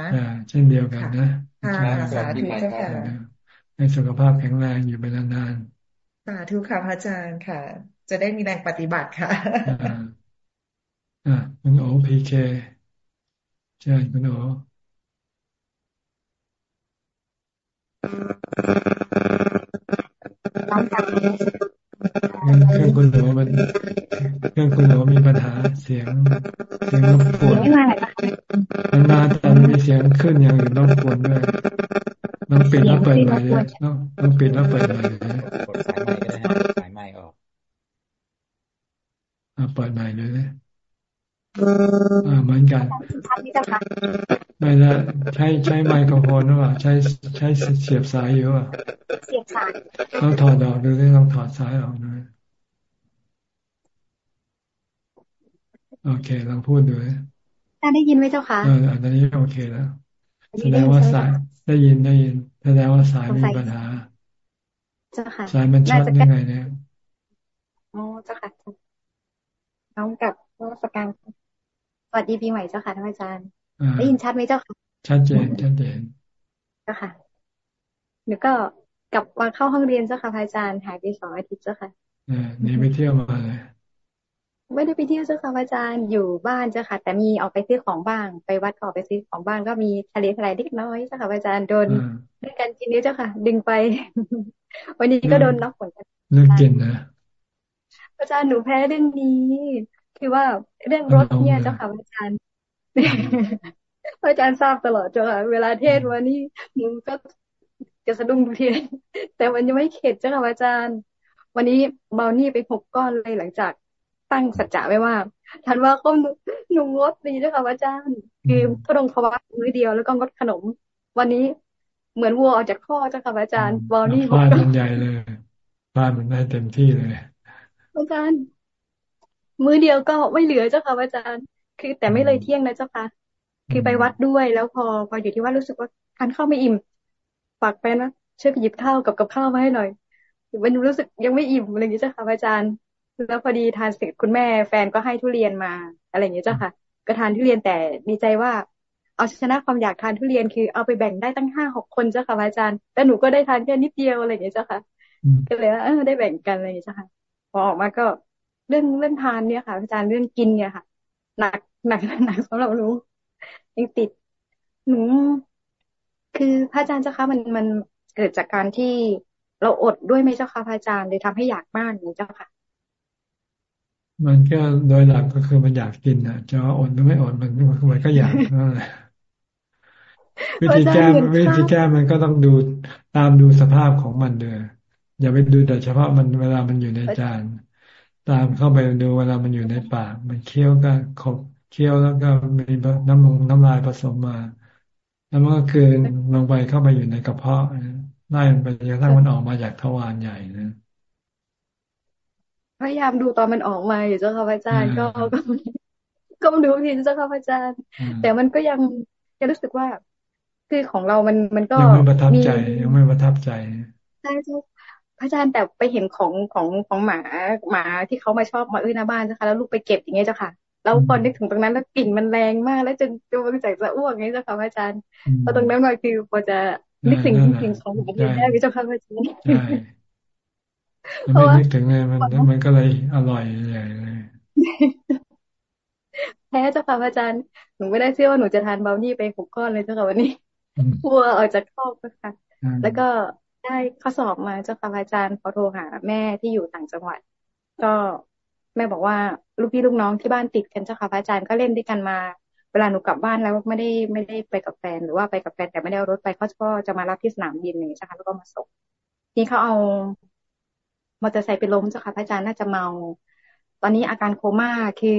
เช่นเดียวกันนะค่ะสาธุเจ้าค่ะให้สุขภาพแข็งแรงอยู่ไปนานๆสาธุค่ะพระอาจารย์ค่ะ จะได้มีแรงปฏิบัติค่ะอ่าคุณโอพีเค เชิญคุณโอน้อมกลับเครื่องคุณหนูมันเครื่องคุณหนูมีปัญหาเสียงเสียงรบกวนมันมาแต่มีเสียงขึ้นอย่างอื่นรบกวนด้วยต้องปิดแล้วเปิดใหม่เลยต้องต้องปิดแล้วเปิดใหม่เลยกดสายใหม่ก็ได้สายใหม่ออกอ่าเปิดใหม่เลยอ่า เหมือนกันไม่ได้ใช้ใช้ไมโครโฟนหรือเปล่าใช้ใช้เสียบสายอยู่อะเสียบสายต้องถอดออกดูได้ต้องถอดสายออกด้วยโอเคลองพูดดูถ้าได้ยินไหมเจ้าคะเอออันนี้โอเคแล้วแสดงว่าสายได้ยินได้ยินแสดงว่าสายมีปัญหาเจ้าค่ะสายมันช็อตยังไงเนี่ยอ๋อเจ้าค่ะน้องกับนักการส วัสดีปีใหม่เจ้าค่ะท่านอาจารย์ได้ยินชัดไหมเจ้าค่ะชัดเจนชัดเจนเจ้าค่ะหนูก็กลับมาเข้าห้องเรียนเจ้าค่ะอาจารย์หายไปสองอาทิตย์เจ้าค่ะอ่านี่ไปเที่ยวมาเลยไม่ได้ไปเที่ยวเจ้าค่ะอาจารย์อยู่บ้านเจ้าค่ะ แต่มีออกไปซื้อของบ้าง ไปวัดก็ออกไปซื้อของบ้างก็มีทะเลทลายเล็กน้อยเจ้าค่ะอาจารย์โดนด้วยกันกินนี้เจ้าค่ะ ดึงไป วันนี้ก็โดนน็อกเหมือนกันเรื่องกินนะอาจารย์หนูแพ้เรื่องนี้ คือว่าเรื่องรถเนี่ยเจ้าค่ะอาจารย์อาจารย์ทราบตลอดเจ้าค่ะ เวลาเทศวันนี้หนูก็จะสะดุ้งทุกทีแต่วันยังไม่เข็ดเจ้าค่ะอาจารย์ วันนี้เบานี่ไปหกก้อนเลยหลังจากตั้งสัจจะไว้ว่าทันว่าก็หนูงดดีเจ้าค่ะอาจารย์ คือทดลองภาวะมือเดียวแล้วก็งดขนม วันนี้เหมือนวัวออกจากข้อเจ้าค่ะอาจารย์เบานี่ฟาดมันใหญ่เลยฟาดมันได้เต็มที่เลยอาจารย์ มือเดียวก็ไม่เหลือเจ้าค่ะอาจารย์ คือแต่ไม่เลยเที่ยงนะเจ้าค่ะ คือไปวัดด้วยแล้วพอพออยู่ที่วัดรู้สึกว่าทานข้าวไม่อิ่มฝากไปนะช่วยไปหยิบข้าวกับกับข้าวมาให้หน่อยวันรู้สึกยังไม่อิ่มอะไรอย่างนี้เจ้าค่ะอาจารย์ แล้วพอดีทานเสร็จคุณแม่แฟนก็ให้ทุเรียนมา อะไรอย่างนี้เจ้าค่ะ ก็ทานทุเรียนแต่ดีใจว่าเอาชนะความอยากทานทุเรียนคือเอาไปแบ่งได้ตั้งห้าหกคนเจ้าค่ะอาจารย์ แต่หนูก็ได้ทานแค่นิดเดียวอะไรอย่างนี้เจ้าค่ะก็เลยว่าเออได้แบ่งกันอะไรอย่างนี้เจ้าค่ะ พอออกมาก็ เรื่องเรื่องทานเนี่ยค่ะอาจารย์เรื่องกินเนี่ยค่ะ หนักหนักหนักสำหรับหนูยังติดหนูคือพระอาจารย์เจ้าคะมันมันเกิดจากการที่เราอดด้วยไหมเจ้าค่ะพระอาจารย์เลยทำให้อยากมากนี่เจ้าค่ะ มันก็โดยหลักก็คือมันอยากกินนะจะอดหรือไม่อดมันมันก็อยากนั่นแหละวิธีแก้วิธีแก้มันก็ต้องดูตามดูสภาพของมันเด้ออย่าไปดูแต่เฉพาะมันเวลามันอยู่ในจาน ตามเข้าไปดูเวลามันอยู่ในปาก มันเคี้ยวก็ขบเคี้ยวแล้วก็มีน้ำลงน้ำลายผสมมา แล้วมันก็คืนลงไปเข้าไปอยู่ในกระเพาะไล่มันไปจนกระทั่งมันออกมาจากทวารใหญ่นะพยายามดูตอนมันออกมาอยู่เจ้าค่ะอาจารย์ก็ก็ก็มาดูทีเจ้าค่ะอาจารย์ แต่มันก็ยังยังรู้สึกว่า คือของเรามันมันก็ยังไม่ประทับใจยังไม่ประทับใจใช่ใช่ อาจารย์แต่ไปเห็นของของของหมาหมาที่เขามาชอบมาเอื้อหน้าบ้านเจ้าค่ะแล้วลูกไปเก็บอย่างเงี้ยเจ้าค่ะแล้วพอนึกถึงตรงนั้นแล้วกลิ่นมันแรงมาก แล้วจนจนใจจะอ้วกอย่างเงี้ยเจ้าค่ะอาจารย์พอตรงนั้นมาคือพอจะนึกถึงถึงของหมาได้เจ้าค่ะอาจารย์เพราะว่านึกถึงเลยมันมันก็เลยอร่อยใหญ่เลยแพ้เจ้าค่ะอาจารย์หนูไม่ได้เชื่อว่าหนูจะทานเบลนี่ไปหกก้อนเลยเจ้าค่ะวันนี้กลัวออกจากคอกค่ะแล้วก็ ได้ข้อสอบมาเจ้าค่ะอาจารย์พอโทรหาแม่ที่อยู่ต่างจังหวัด ก็แม่บอกว่าลูกพี่ลูกน้องที่บ้านติดกันเจ้าค่ะอาจารย์ก็เล่นด้วยกันมา เวลาหนูกลับบ้านแล้วไม่ได้ไม่ได้ไปกับแฟนหรือว่าไปกับแฟนแต่ไม่ได้เอารถไปเขาก็จะมารับที่สนามบินอย่างนี้ใช่ค่ะแล้วก็มาส่งนี่เขาเอามอเตอร์ไซค์ไปล้มเจ้าค่ะอาจารย์น่าจะเมา ตอนนี้อาการโคม่าคือ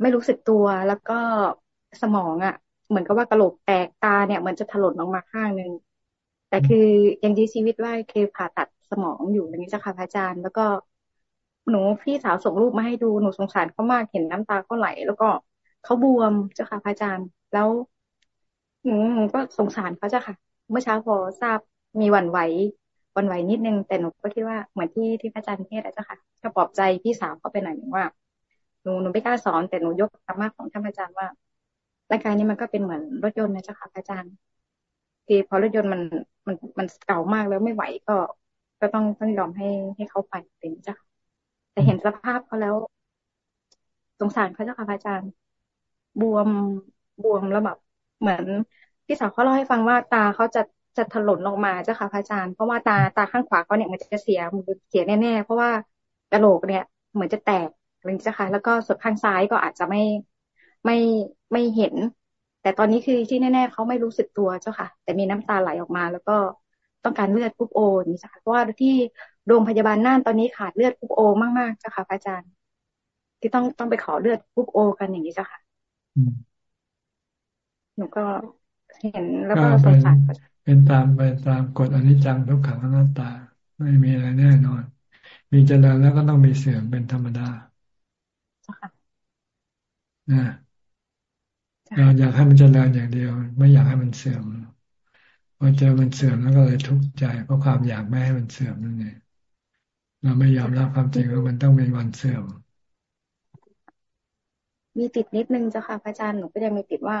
ไม่รู้สึกตัวแล้วก็สมองอะ เหมือนกับว่ากระโหลกแตกตาเนี่ยเหมือนจะถลนออกมาข้างหนึ่ง แต่คือยังดีชีวิตว่าคือผ่าตัดสมองอยู่อย่างนี้จ้ะค่ะพระอาจารย์ แล้วก็หนูพี่สาวส่งรูปมาให้ดูหนูสงสารเขามากเห็นน้ำตาเขาไหล แล้วก็เขาบวมเจ้าค่ะพระอาจารย์ แล้วหนูก็สงสารเขาจ้ะค่ะ เมื่อเช้าพอทราบมีวันไหววันไหวนิดนึงแต่หนูก็คิดว่าเหมือนที่ที่พระอาจารย์เทศน์เจ้าค่ะก็ปลอบใจพี่สาวเขาไปหน่อยหนึ่งว่าหนูหนูไม่กล้าสอนแต่หนูยกธรรมะของท่านอาจารย์ว่าร่างกายนี้มันก็เป็นเหมือนรถยนต์นะเจ้าค่ะพระอาจารย์ คือพอรถยนต์มันมันมันเก่ามากแล้วไม่ไหวก็ ก็ต้องต้องยอมให้ให้เขาไปเป็นจ้ะแต่เห็นสภาพเขาแล้ว สงสารเขาเจ้าค่ะพระอาจารย์ บวมบวมแล้วแบบเหมือนพี่สาวเขาเล่าให้ฟังว่าตาเขาจะจะถลนออกมาเจ้าค่ะพระอาจารย์เพราะว่าตาตาข้างขวาเขาเนี่ยมันจะเสียมือเสียแน่ๆเพราะว่ากระโหลกเนี่ย เหมือนจะแตกอะไรอย่าค่ะแล้วก็ส่วนข้างซ้ายก็อาจจะไม่ไม่ไม่เห็น แต่ตอนนี้คือที่แน่ๆเขาไม่รู้สึกตัวเจ้าค่ะ แต่มีน้ำตาไหลออกมาแล้วก็ต้องการเลือดกรุ๊ปโอนี่จ้ะเพราะว่าที่โรงพยาบาลน่านตอนนี้ขาดเลือดกรุ๊ปโอมากๆเจ้าค่ะอาจารย์ ที่ต้องต้องไปขอเลือดกรุ๊ปโอ กันอย่างนี้เจ้าค่ะหนูก็เห็นแล้วก็สงสารเป็นตามไปตามกฎอนิจจังทุกขังอนัตตา ไม่มีอะไรแน่นอน มีเจริญแล้วก็ต้องมีเสื่อมเป็นธรรมดานะ เราอยากให้มันเจริญอย่างเดียว ไม่อยากให้มันเสื่อมพอเจอมันเสื่อมแล้วก็เลยทุกข์ใจ เพราะความอยากไม่ให้มันเสื่อมนั่นเองเราไม่ยอมรับความจริงว่ามันต้องมีวันเสื่อม มีติดนิดนึงเจ้าค่ะพระอาจารย์หนูก็ยังมีติดว่า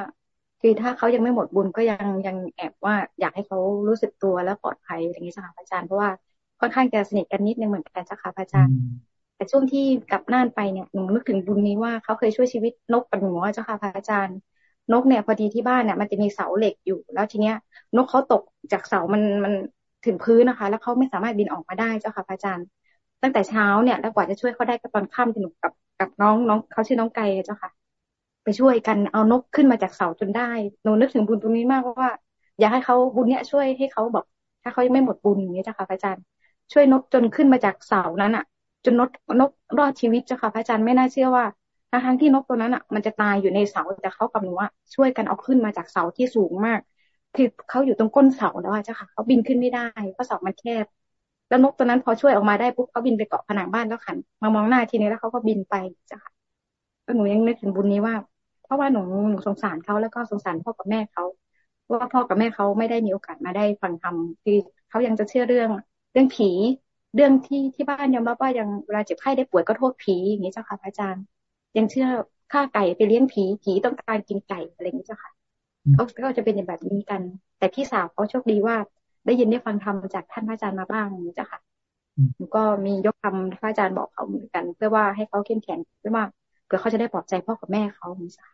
คือถ้าเขายังไม่หมดบุญก็ยังยังแอบว่า อยากให้เขารู้สึกตัวแล้วปลอดภัยอย่างนี้จ้ะค่ะอาจารย์เพราะว่าค่อนข้างจะสนิทกันนิดนึงเหมือนกันจ้ะค่ะอาจารย์แต่ช่วงที่กลับน่านไปเนี่ยหนูนึกถึงบุญนี้ว่าเขาเคยช่วยชีวิตนกกับหนูเจ้าค่ะอาจารย์ นกเนี่ยพอดีที่บ้านเนี่ยมันจะมีเสาเหล็กอยู่ แล้วทีเนี้ย นกเขาตกจากเสามันมันถึงพื้นนะคะ แล้วเขาไม่สามารถบินออกมาได้เจ้าค่ะพระอาจารย์ ตั้งแต่เช้าเนี่ย แล้วกว่าจะช่วยเขาได้ก็ตอนค่ำที่หนูกับกับน้องน้องเขาชื่อน้องไก่เจ้าค่ะ ไปช่วยกันเอานกขึ้นมาจากเสาจนได้หนูนึกถึงบุญตรงนี้มากว่า อยากให้เขาบุญเนี้ยช่วยให้เขาแบบถ้าเขายังไม่หมดบุญอย่างนี้เจ้ะค่ะพระอาจารย์ ช่วยนกจนขึ้นมาจากเสานั้นอะ จนนกนกรอดชีวิตเจ้ะค่ะพระอาจารย์ไม่น่าเชื่อว่า ทั้งที่นกตัวนั้นอะ มันจะตายอยู่ในเสาแต่เขากับหนูว่าช่วยกันเอาขึ้นมาจากเสาที่สูงมาก คือเขาอยู่ตรงก้นเสาแล้วเจ้ะค่ะเขาบินขึ้นไม่ได้เพราะเสามันแคบ แล้วนกตัวนั้นพอช่วยออกมาได้ปุ๊บเขาบินไปเกาะผนังบ้านแล้วขันมามองหน้าทีนี้แล้วเขาก็บินไปจ้ะค่ะหนูยังนึกถึงบุญนี้ว่า เพราะว่าหนูหนูสงสารเขาแล้วก็สงสารพ่อกับแม่เขาว่าพ่อกับแม่เขาไม่ได้มีโอกาสมาได้ฟังธรรมคือเขายังจะเชื่อเรื่องเรื่องผีเรื่องที่ที่บ้านยอมรับว่ายังเวลาเจ็บไข้ได้ป่วยก็โทษผีอย่างนี้เจ้าค่ะพระอาจารย์ ยังเชื่อฆ่าไก่ไปเลี้ยงผีผีต้องการกินไก่อะไรอย่างนี้เจ้าค่ะเขาก็จะเป็นแบบนี้กัน แต่พี่สาวเขาโชคดีว่า ได้ยินได้ฟังธรรมจากท่านพระอาจารย์มาบ้างอย่างนี้เจ้าค่ะหนูก็มียกคำพระอาจารย์บอกเขาเหมือนกัน เพื่อว่าให้เขาเข้มแข็งเพื่อว่าเพื่อเขาจะได้ปลอบใจพ่อกับแม่เขาอย่างนี้จ้ะ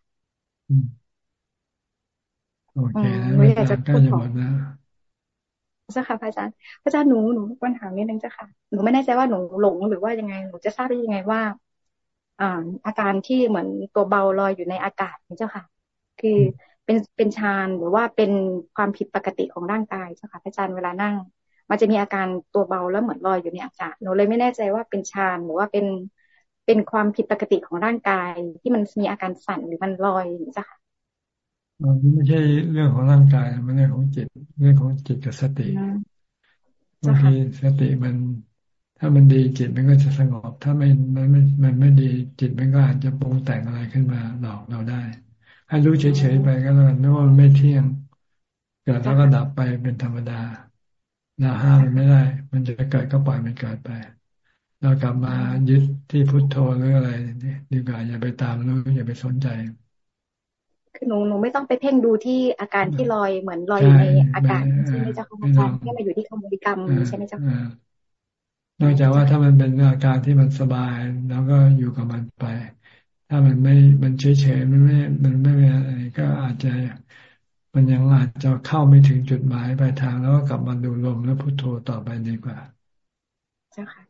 โอเคแล้วอาจารย์ก็จะหมดแล้วเจ้าค่ะพระอาจารย์พระอาจารย์หนูหนูปัญหานิดนึงเจ้าค่ะหนูไม่แน่ใจว่าหนูหลงหรือว่ายังไงหนูจะทราบได้ยังไงว่า อ่าอาการที่เหมือนตัวเบาลอยอยู่ในอากาศนี่เจ้าค่ะ คือเป็นเป็นฌานหรือว่าเป็นความผิดปกติของร่างกายเจ้าค่ะพระอาจารย์เวลานั่ง มันจะมีอาการตัวเบาแล้วเหมือนลอยอยู่ในอากาศหนูเลยไม่แน่ใจว่าเป็นฌานหรือว่าเป็นเป็นความผิดปกติของร่างกายที่มันมีอาการสั่นหรือมันลอยจ้ะค่ะมันไม่ใช่เรื่องของร่างกายมันเรื่องของจิตเรื่องของจิตกับสติบางทีสติมัน ถ้ามันดีจิตมันก็จะสงบ ถ้าไม่มันไม่มันไม่ดีจิตมันก็อาจจะปรุงแต่งอะไรขึ้นมาหลอกเราได้ ให้รู้เฉยๆไปก็แล้วกันไม่ว่ามันไม่เที่ยงเกิดแล้วก็ดับไปเป็นธรรมดาเราห้ามมันไม่ได้ มันจะเกิดก็ปล่อยมันเกิดไป เรากลับมายึดที่พุทโธหรืออะไรดีกว่าอย่าไปตามรู้อย่าไปสนใจคือหนูหนูไม่ต้องไปเพ่งดูที่อาการที่ลอยเหมือนลอยในอากาศใช่ไหมเจ้าค่ะอาจารย์ให้มาอยู่ที่คำบริกรรมใช่ไหมเจ้าค่ะ นอกจากว่าถ้ามันเป็นอาการที่มันสบายแล้วก็อยู่กับมันไป ถ้ามันไม่มันเฉยเฉยมันไม่มันไม่อะไรก็อาจจะมันยังอาจจะเข้าไม่ถึงจุดหมายปลายทางแล้วก็กลับมาดูลมแล้วพุทโธต่อไปดีกว่าเจ้าค่ะ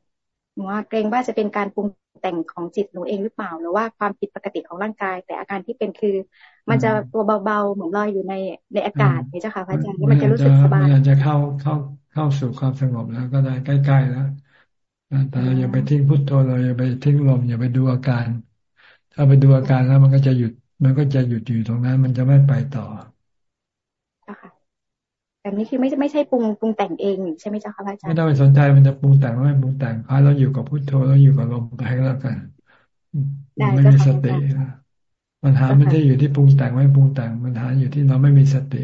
หนูว่าเกรงว่าจะเป็นการปรุงแต่งของจิตหนูเองหรือเปล่า หรือว่าความผิดปกติของร่างกาย แต่อาการที่เป็นคือ มันจะตัวเบาๆเหมือนลอยอยู่ในในอากาศนี่เจ้าค่ะพระอาจารย์มันจะรู้สึกสบายมันจะเข้าเข้าเข้าสู่ความสงบแล้วก็ได้ใกล้ๆแล้ว แต่เราอย่าไปทิ้งพุทโธเราอย่าไปทิ้งลมอย่าไปดูอาการ ถ้าไปดูอาการแล้วมันก็จะหยุด มันก็จะหยุดอยู่ตรงนั้น มันจะไม่ไปต่อแบบนี้คือไม่ไม่ใช่ปรุงปรุงแต่งเองใช่ไหมเจ้าค่ะอาจารย์ไม่ต้องไปสนใจมันจะปรุงแต่งไม่ปรุงแต่งพาเราอยู่กับพุทโธเราอยู่กับลมไปแล้วกันมันไม่มีสติปัญหาไม่ได้อยู่ที่ปรุงแต่งไม่ปรุงแต่งปัญหาอยู่ที่เราไม่มีสติ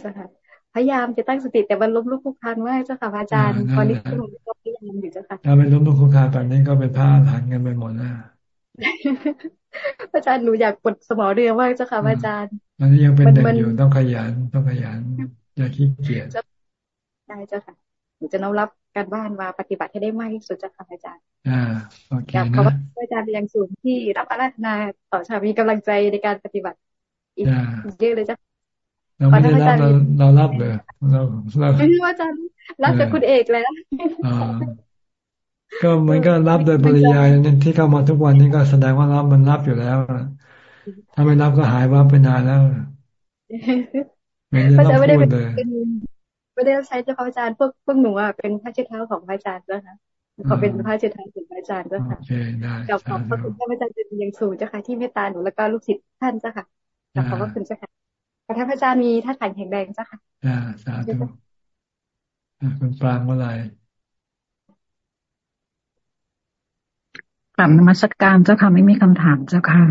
ใช่ค่ะ พยายามจะตั้งสติแต่มันล้มลุกคลุกคลานมากเจ้าค่ะอาจารย์ตอนนี้คือผมก็พยายามอยู่เจ้าค่ะถ้าไม่ล้มลุกคลุกคลานแบบนี้ก็เป็นผ้าหลังกันไปหมดแล้วอาจารย์หนูอยากปวดสมอเรือมากเจ้าค่ะอาจารย์อันนี้ยังเป็นเด็กอยู่ต้องขยันต้องขยันอย่าขี้เกียจได้เจ้าค่ะหนูจะน้อมรับการบ้านมาปฏิบัติให้ได้มากที่สุดเจ้าค่ะอาจารย์อ่าโอเคนะขอบคุณอาจารย์เป็นอย่างสูงที่รับอาราธนาต่อชามีกำลังใจในการปฏิบัติอีกเยอะเลยจ้ะ เราไม่ได้รับเราเรารับเลยเราเราไม่ใช่ว่าอาจารย์รับจากคุณเอกแล้วก็มันก็รับโดยปริยายนี่ที่เข้ามาทุกวันนี้ก็แสดงว่ารับมันรับอยู่แล้วถ้าไม่รับก็หายว่าไปนานแล้วไม่ได้ต้องพูดเลยไม่ได้ใช้เจ้าพระอาจารย์พวกพวกหนูอะเป็นพระเจ้าเท้าของพระอาจารย์ด้วยค่ะขอเป็นพระเจ้าเท้าของพระอาจารย์ด้วยค่ะกับขอบพระคุณพระอาจารย์เป็นยังสูงเจ้าค่ะที่เมตตาหนูแล้วก็ลูกศิษย์ท่านเจ้าค่ะกับขอบพระคุณเจ้าค่ะ พระอาจารย์มีท่าทางแข็งแรงเจ้าค่ะอ่าสาธุคุณปรางเมื่อไหร่กลับนมัสการเจ้าค่ะไม่มีคำถามเจ้าค่ะ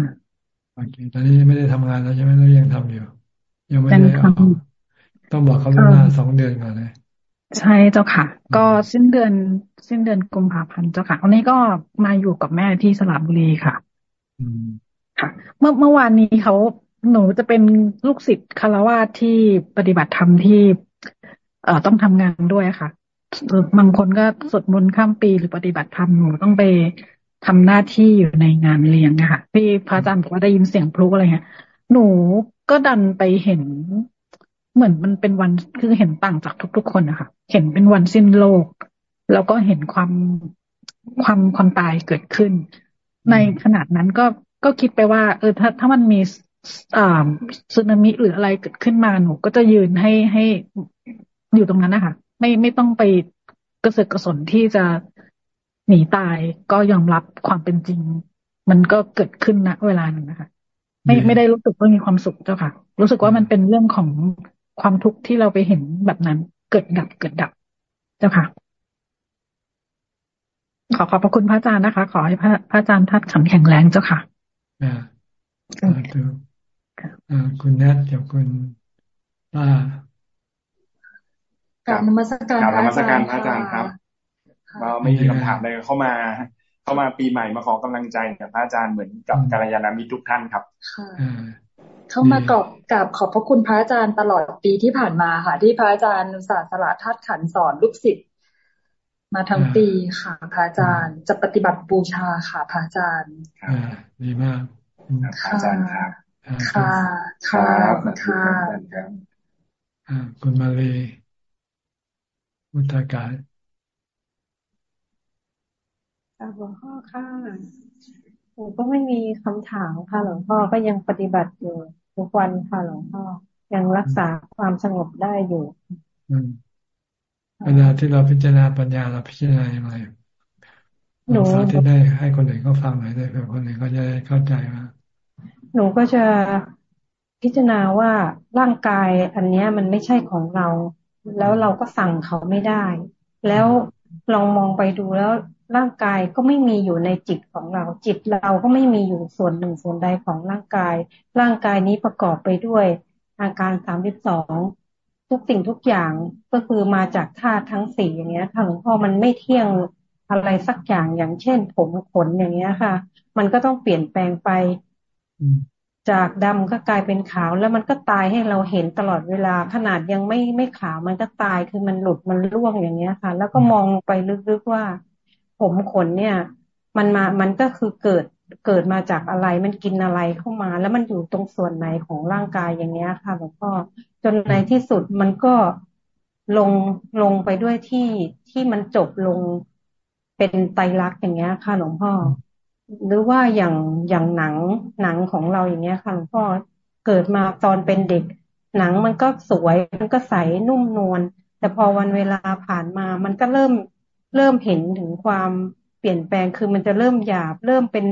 โอเคตอนนี้ไม่ได้ทำงานแล้วใช่ไหมเรายังทำอยู่ ยังไม่ได้ต้องบอกเขาล่วงหน้าสองเดือนก่อนเลยใช่เจ้าค่ะ ก็สิ้นเดือนสิ้นเดือนกุมภาพันธ์เจ้าค่ะวันนี้ก็มาอยู่กับแม่ที่สระบุรีค่ะค่ะ เมื่อเมื่อวานนี้เขา หนูจะเป็นลูกศิษย์คารวะที่ปฏิบัติธรรมที่ เอ่อต้องทำงานด้วยค่ะบางคนก็สวดมนต์ข้ามปีหรือปฏิบัติธรรมหนูต้องไปทำหน้าที่อยู่ในงานเลี้ยงนะคะที่พระอาจารย์บอกว่าได้ยินเสียงพลุอะไรเงี้ยหนูก็ดันไปเห็น เหมือนมันเป็นวันคือเห็นต่างจากทุก ๆ คนนะคะเห็นเป็นวันสิ้นโลก แล้วก็เห็นความความความตายเกิดขึ้น ในขนาดนั้นก็ก็คิดไปว่า เออถ้าถ้ามันมี สึนามิหรืออะไรเกิดขึ้นมาหนูก็จะยืนให้ให้อยู่ตรงนั้นนะคะไม่ไม่ต้องไปกระเสือกกระสนที่จะหนีตายก็ยอมรับความเป็นจริง มันก็เกิดขึ้นณเวลานั้นนะคะ ไม่ไม่ได้รู้สึกว่ามีความสุขเจ้าค่ะ รู้สึกว่ามันเป็นเรื่องของความทุกข์ที่เราไปเห็นแบบนั้น เกิดดับเกิดดับเจ้าค่ะ ขอขอบพระคุณพระอาจารย์นะคะ ขอให้พระพระอาจารย์ทัดขันแข็งแรงเจ้าค่ะอ่าอ่า คุณแนทกับคุณป้ากับนมัสการพระอาจารย์ครับก็ไม่มีคำถามอะไรเข้ามา เข้ามาปีใหม่มาขอกำลังใจกับพระอาจารย์เหมือนกับกัลยาณมิตรทุกท่านครับค่ะเข้ามากรอบกับขอบพระคุณพระอาจารย์ตลอดปีที่ผ่านมาค่ะ ที่พระอาจารย์ศาสละธาตุขันสอนลูกศิษย์มาทั้งปีค่ะพระอาจารย์จะปฏิบัติบูชาค่ะพระอาจารย์อ่าดีมากพระอาจารย์ครับ ค่ะ ค่ะค่ะคุณมาเลยมุตากาศหลวงพ่อค่ะผมก็ไม่มีคำถามค่ะหลวงพ่อก็ยังปฏิบัติอยู่ทุกวันค่ะหลวงพ่อยังรักษาความสงบได้อยู่เวลาที่เราพิจารณาปัญญาเราพิจารณาอย่างไรหนูสาธิตได้ให้คนอื่นก็ฟังหน่อยได้เพื่อคนอื่นก็จะได้เข้าใจว่า หนูก็จะพิจารณาว่าร่างกายอันนี้มันไม่ใช่ของเรา แล้วเราก็สั่งเขาไม่ได้ แล้วลองมองไปดูแล้วร่างกายก็ไม่มีอยู่ในจิตของเรา จิตเราก็ไม่มีอยู่ส่วนหนึ่งส่วนใดของร่างกาย ร่างกายนี้ประกอบไปด้วยอาการสามสิบสองทุกสิ่งทุกอย่างก็คือมาจากธาตุทั้งสี่อย่างเงี้ยค่ะหลวงพ่อมันไม่เที่ยงอะไรสักอย่างอย่างเช่น ผมขนอย่างเงี้ยค่ะ มันก็ต้องเปลี่ยนแปลงไป จากดำก็กลายเป็นขาว แล้วมันก็ตายให้เราเห็นตลอดเวลา ขนาดยังไม่ไม่ขาวมันก็ตายคือมันหลุดมันร่วงอย่างเงี้ยค่ะ แล้วก็มองไปลึกๆว่า ผมขนเนี่ย มันมามันก็คือเกิดเกิดมาจากอะไรมันกินอะไรเข้ามา แล้วมันอยู่ตรงส่วนไหนของร่างกายอย่างเงี้ยค่ะหลวงพ่อจนในที่สุดมันก็ลงลงไปด้วยที่ที่มันจบลงเป็นไตรลักษณ์อย่างเงี้ยค่ะหลวงพ่อ หรือว่าอย่างอย่างหนังหนังของเราอย่างเงี้ยค่ะหลวงพ่อเกิดมาตอนเป็นเด็ก หนังมันก็สวยมันก็ใสนุ่มนวลแต่พอวันเวลาผ่านมา มันก็เริ่มเริ่มเห็นถึงความเปลี่ยนแปลงคือมันจะเริ่มหยาบ เริ่มเป็น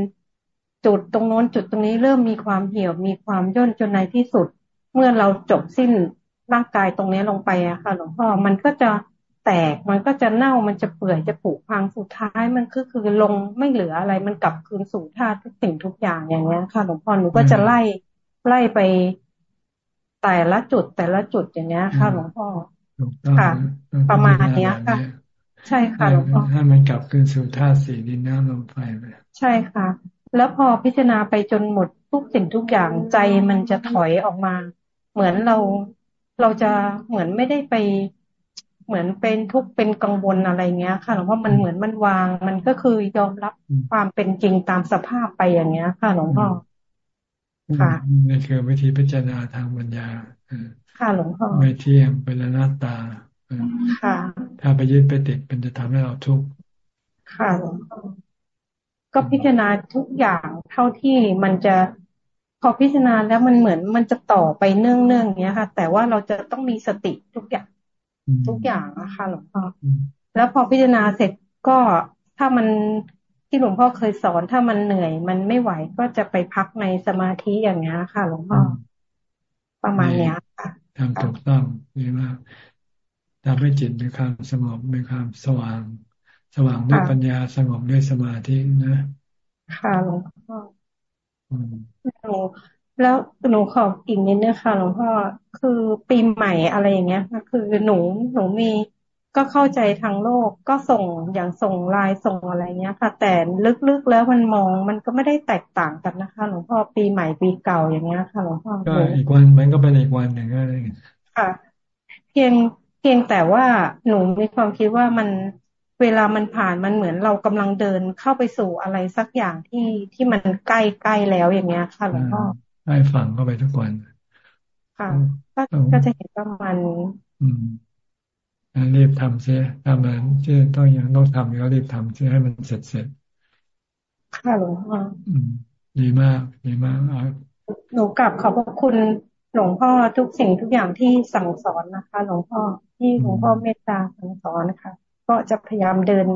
จุดตรงโน้นจุดตรงนี้เริ่มมีความเหี่ยวมีความย่นจนในที่สุด เมื่อเราจบสิ้นร่างกายตรงนี้ลงไปอะค่ะหลวงพ่อมันก็จะ แตกมันก็จะเน่ามันจะเปื่อยจะผุพังสุดท้ายมันก็คือลงไม่เหลืออะไร มันกลับคืนสู่ธาตุทุกสิ่งทุกอย่างอย่างเงี้ยค่ะหลวงพ่อหนูก็จะไล่ไล่ไปแต่ละจุดแต่ละจุดอย่างเงี้ยค่ะหลวงพ่อค่ะ ประมาณเนี้ยค่ะ ใช่ค่ะหลวงพ่อให้มันกลับคืนสู่ธาตุสี่ดินน้ำลมไฟไปใช่ค่ะ แล้วพอพิจารณาไปจนหมดทุกสิ่งทุกอย่างใจมันจะถอยออกมา เหมือนเราเราจะเหมือนไม่ได้ไป เหมือนเป็นทุกข์เป็นกังวลอะไรเงี้ย ค่ะหลวงพ่อมันเหมือนมันวาง มันก็คือยอมรับความเป็นจริงตามสภาพไปอย่างเงี้ย ค่ะหลวงพ่อค่ะนี่คือวิธีพิจารณาทางปัญญาค่ะหลวงพ่อไม่เที่ยงเป็นหน้าตาถ้าไปยึดไปติดมันจะทำให้เราทุกข์ค่ะก็พิจารณาทุกอย่างเท่าที่มันจะพอพิจารณาแล้วมันเหมือนมันจะต่อไปเนื่องๆอย่างเงี้ยค่ะ แต่ว่าเราจะต้องมีสติทุกอย่าง ทุกอย่างอะค่ะหลวงพ่อแล้วพอพิจารณาเสร็จก็ถ้ามันที่หลวงพ่อเคยสอนถ้ามันเหนื่อย มันไม่ไหวก็จะไปพักในสมาธิอย่างเงี้ยค่ะ หลวงพ่อประมาณเนี้ยค่ะทำถูกต้องดีมากทำให้จิตมีความสงบมีความสว่าง สว่างด้วยปัญญาสงบด้วยสมาธินะ ค่ะหลวงพ่อหนู แล้วหนูขออีกนิดนึงค่ะหลวงพ่อคือปีใหม่อะไรอย่างเงี้ยค่ะคือหนูหนูมีก็เข้าใจทางโลกก็ส่งอย่างส่งไลน์ส่งอะไรเงี้ยค่ะ แต่ลึกๆแล้วมันมองมันก็ไม่ได้แตกต่างกันนะคะหลวงพ่อปีใหม่ปีเก่าอย่างเงี้ยค่ะหลวงพ่อก็อีกวันมันก็เป็นอีกวันหนึ่งก็ได้ค่ะ เพียงเพียงแต่ว่าหนูมีความคิดว่ามันเวลามันผ่านมันเหมือนเรากำลังเดินเข้าไปสู่อะไรสักอย่างที่ที่มันใกล้ใกล้แล้วอย่างเงี้ยค่ะหลวงพ่อ ใกล้ฝังเข้าไปทุกวันค่ะก็ก็จะเห็นประมาณนี้อืมรีบทำเสียทำมันที่ต้องยังต้องทำก็รีบทำเสียให้มันเสร็จเสร็จค่ะหลวงพ่อดีมากดีมากหนูกลับขอบพระคุณหลวงพ่อทุกสิ่งทุกอย่างที่สั่งสอนนะคะ หลวงพ่อที่หลวงพ่อเมตตาสั่งสอนนะคะ ก็จะพยายามเดิน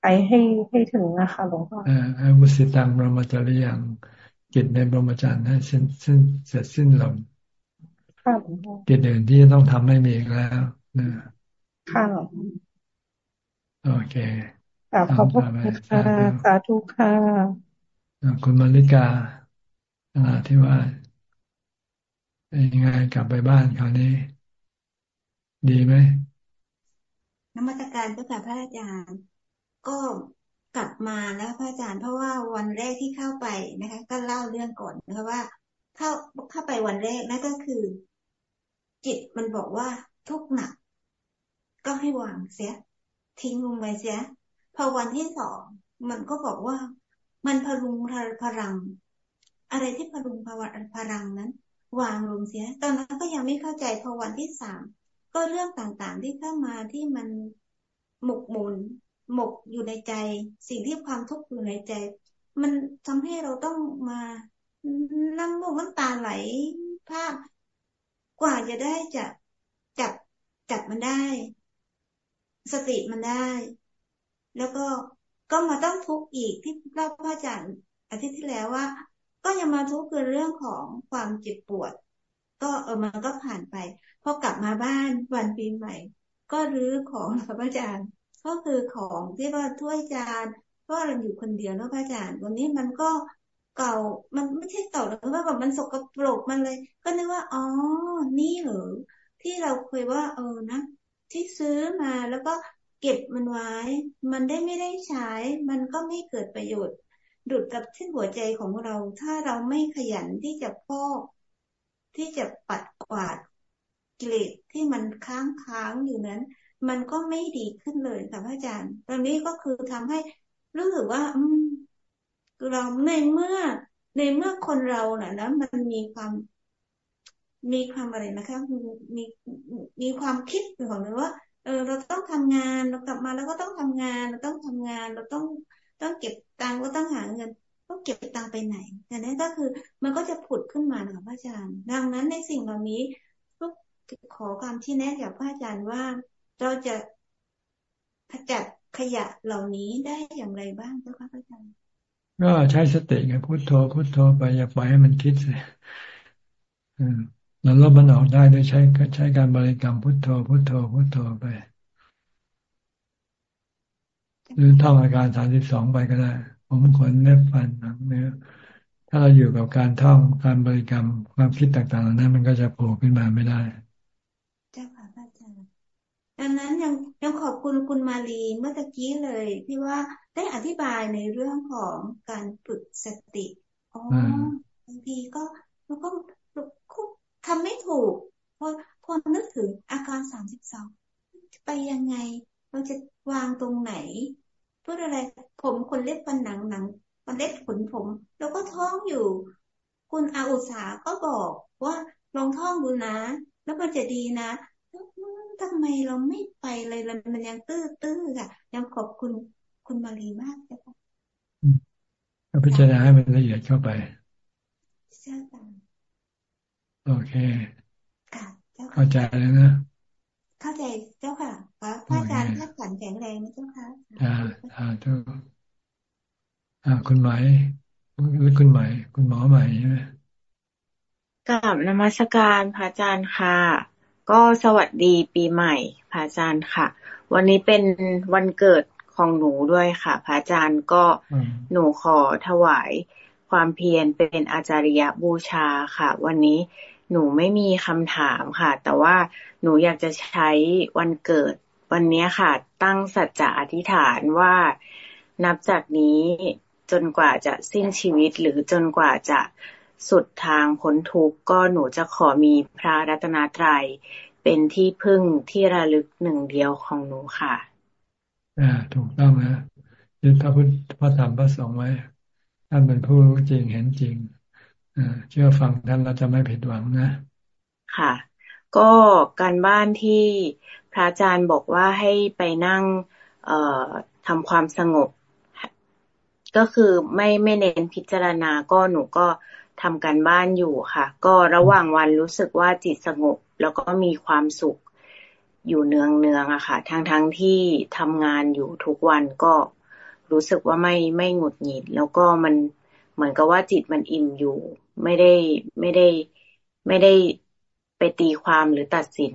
ไปให้ให้ถึงนะคะหลวงพ่ออาวุสิตังบรมจริยัง กิจในบรมจารย์ให้สิ้นสิ้นเสร็จสิ้นลงกิจอื่นที่จะต้องทำไม่มีอีกแล้วนะค่ะโอเคขอบคุณค่ะสาธุค่ะคุณมาริกาอาที่ว่าเป็นยังไงกลับไปบ้านคราวนี้ ดีไหมนมัตการเจ้าค่ะพระอาจารย์ ก็ กลับมาแล้วพระอาจารย์เพราะว่าวันแรกที่เข้าไปนะคะ ก็เล่าเรื่องก่อนนะคะว่า เข้าเข้าไปวันแรกนั่นก็คือ จิตมันบอกว่าทุกหนัก ก็ให้วางเสีย ทิ้งลงไปเสียพอวันที่สองมันก็บอกว่า มันพลุงพลัง อะไรที่พลุงพลังนั้น วางลงเสีย ตอนนั้นก็ยังไม่เข้าใจพอวันที่สามก็เรื่องต่างๆที่เข้ามาที่มันหมกมุน หมกอยู่ในใจ สิ่งที่ความทุกข์อยู่ในใจ มันทำให้เราต้องมานั่งมูกน้ำตาไหลภาพ กว่าจะได้จะจับจับมันได้ สติมันได้ แล้วก็ก็มาต้องทุกข์อีกที่เล่าพระอาจารย์อาทิตย์ที่แล้วว่า ก็ยังมาทุกข์คือเรื่องของความเจ็บปวด ก็เออมันก็ผ่านไปพอกลับมาบ้านวันปีใหม่ ก็รื้อของพระอาจารย์ ก็คือของที่ว่าถ้วยจานเพราะเราอยู่คนเดียวนะพระอาจารย์วันนี้มันก็เก่ามันไม่ใช่เก่าหรอกว่าแบบมันสกปรกมันเลย ก็นึกว่าอ๋อนี่เหรอที่เราเคยว่าเออนะที่ซื้อมาแล้วก็เก็บมันไว้ มันได้ไม่ได้ใช้ มันก็ไม่เกิดประโยชน์ ดุดกับที่หัวใจของเรา ถ้าเราไม่ขยันที่จะพอกที่จะปัดกวาดกิเลสที่มันค้างค้างอยู่นั้น มันก็ไม่ดีขึ้นเลยค่ะพระอาจารย์ตอนนี้ก็คือทำให้รู้สึกว่า อืมเราในเมื่อ ในเมื่อคนเราน่ะนะมันมีความมีความอะไรนะคะมีมีความคิดของเราว่า เออ เราต้องทำงานเรากลับมาแล้วก็ต้องทำงาน เราต้องทำงาน เราต้องต้องเก็บตังค์ก็ต้องหาเงินต้องเก็บตังค์ไปไหนแต่นั้นก็คือ มันก็จะผุดขึ้นมาค่ะพระอาจารย์ ดังนั้นในสิ่งเหล่านี้ก็ขอความที่แนะจากพระอาจารย์ว่า เราจะขจัดขยะเหล่านี้ได้อย่างไรบ้างเจ้าค่ะพระอาจารย์ก็ใช้สติไงพุโทโธพุโทโธไปอย่าปล่อยให้มันคิดเลยเราลบมันออกได้โดยใช้ใช้การบริกรรมพุทโธพุทโธพุทโธไป หรือท่องอาการสามสิบสองไปก็ได้ ผมขนเล็บฟันหนังเนื้อถ้าเราอยู่กับการท่องการบริกรรมความคิดต่างๆเหล่านั้น มันก็จะโผล่ขึ้นมาไม่ได้เจ้าค่ะอาจารย์ ดังนั้นยังยังขอบคุณคุณมาลีเมื่อกี้เลย ที่ว่าได้อธิบายในเรื่องของการฝึกสติอ๋อบางทีก็มันก็ทำไม่ถูกพอพอนึกถึงอาการสามสิบสองไปยังไง เราจะวางตรงไหนเพื่ออะไรผมคนเล็บปันหนังหนังปันเล็บขนผม แล้วก็ท้องอยู่ คุณอาอุสาก็บอกว่าลองท่องดูนะ แล้วมันจะดีนะ ทำไมเราไม่ไปเลยมันยังตื้อตื้อค่ะ ยังขอบคุณคุณมารีมากเจ้าค่ะก็พิจารณาให้มันละเอียดเข้าไปใช่ค่ะโอเคเข้าใจแล้วนะ เข้าใจเจ้าค่ะพระอาจารย์ท่านขันแข็งแรงนะเจ้าค่ะอ่าอ่าเจ้าอ่าคุณหมายหรือคุณหมายคุณหมอใหม่ใช่ไหมกับนมัสการพระอาจารย์ค่ะ ก็สวัสดีปีใหม่พระอาจารย์ค่ะ วันนี้เป็นวันเกิดของหนูด้วยค่ะพระอาจารย์ก็หนูขอถวายความเพียรเป็นอาจาริยบูชาค่ะ วันนี้หนูไม่มีคำถามค่ะ แต่ว่าหนูอยากจะใช้วันเกิดวันนี้ค่ะ ตั้งสัจจะอธิษฐานว่านับจากนี้จนกว่าจะสิ้นชีวิตหรือจนกว่าจะ สุดทางพ้นทุกข์ก็หนูจะขอมีพระรัตนตรัยเป็นที่พึ่งที่ระลึกหนึ่งเดียวของหนูค่ะ อ่า ถูกต้องนะยึดพระพุทธพระธรรมพระสงฆ์ไว้ท่านเป็นผู้รู้จริงเห็นจริงเชื่อฟังท่านเราจะไม่ผิดหวังนะ ค่ะ ก็การบ้านที่พระอาจารย์บอกว่าให้ไปนั่ง เอ่อทำความสงบ ก็คือไม่ไม่เน้นพิจารณาก็หนูก็ ทำการบ้านอยู่ค่ะ ก็ระหว่างวันรู้สึกว่าจิตสงบ แล้วก็มีความสุขอยู่เนืองเนืองอะค่ะ ทั้งทั้งที่ทำงานอยู่ทุกวันก็รู้สึกว่าไม่ไม่หงุดหงิด แล้วก็มันเหมือนกับว่าจิตมันอิ่มอยู่ ไม่ได้ไม่ได้ไม่ได้ไปตีความหรือตัดสิน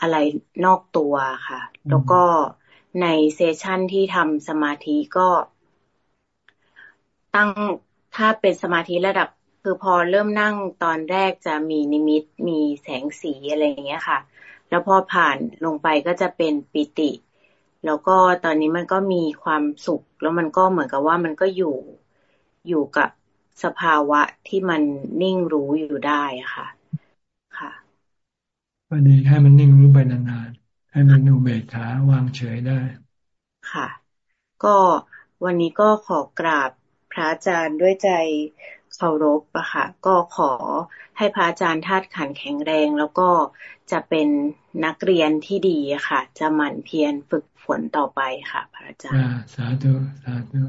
อะไรนอกตัวค่ะ แล้วก็ในเซสชั่นที่ทำสมาธิก็ ตั้งถ้าเป็นสมาธิระดับ คือพอเริ่มนั่งตอนแรกจะมีนิมิตมีแสงสีอะไรอย่างเงี้ยค่ะ แล้วพอผ่านลงไปก็จะเป็นปิติ แล้วก็ตอนนี้มันก็มีความสุข แล้วมันก็เหมือนกับว่ามันก็อยู่อยู่กับสภาวะที่มันนิ่งรู้อยู่ได้ค่ะ ค่ะก็ดีให้มันนิ่งรู้ไปนานๆให้มันอุเบกขาวางเฉยได้ ค่ะ ก็วันนี้ก็ขอกราบพระอาจารย์ด้วยใจ เคารพอะค่ะ ก็ขอให้พระอาจารย์ธาตุขันแข็งแรง แล้วก็จะเป็นนักเรียนที่ดีค่ะ จะหมั่นเพียรฝึกฝนต่อไปค่ะ พระอาจารย์สาธุสาธุ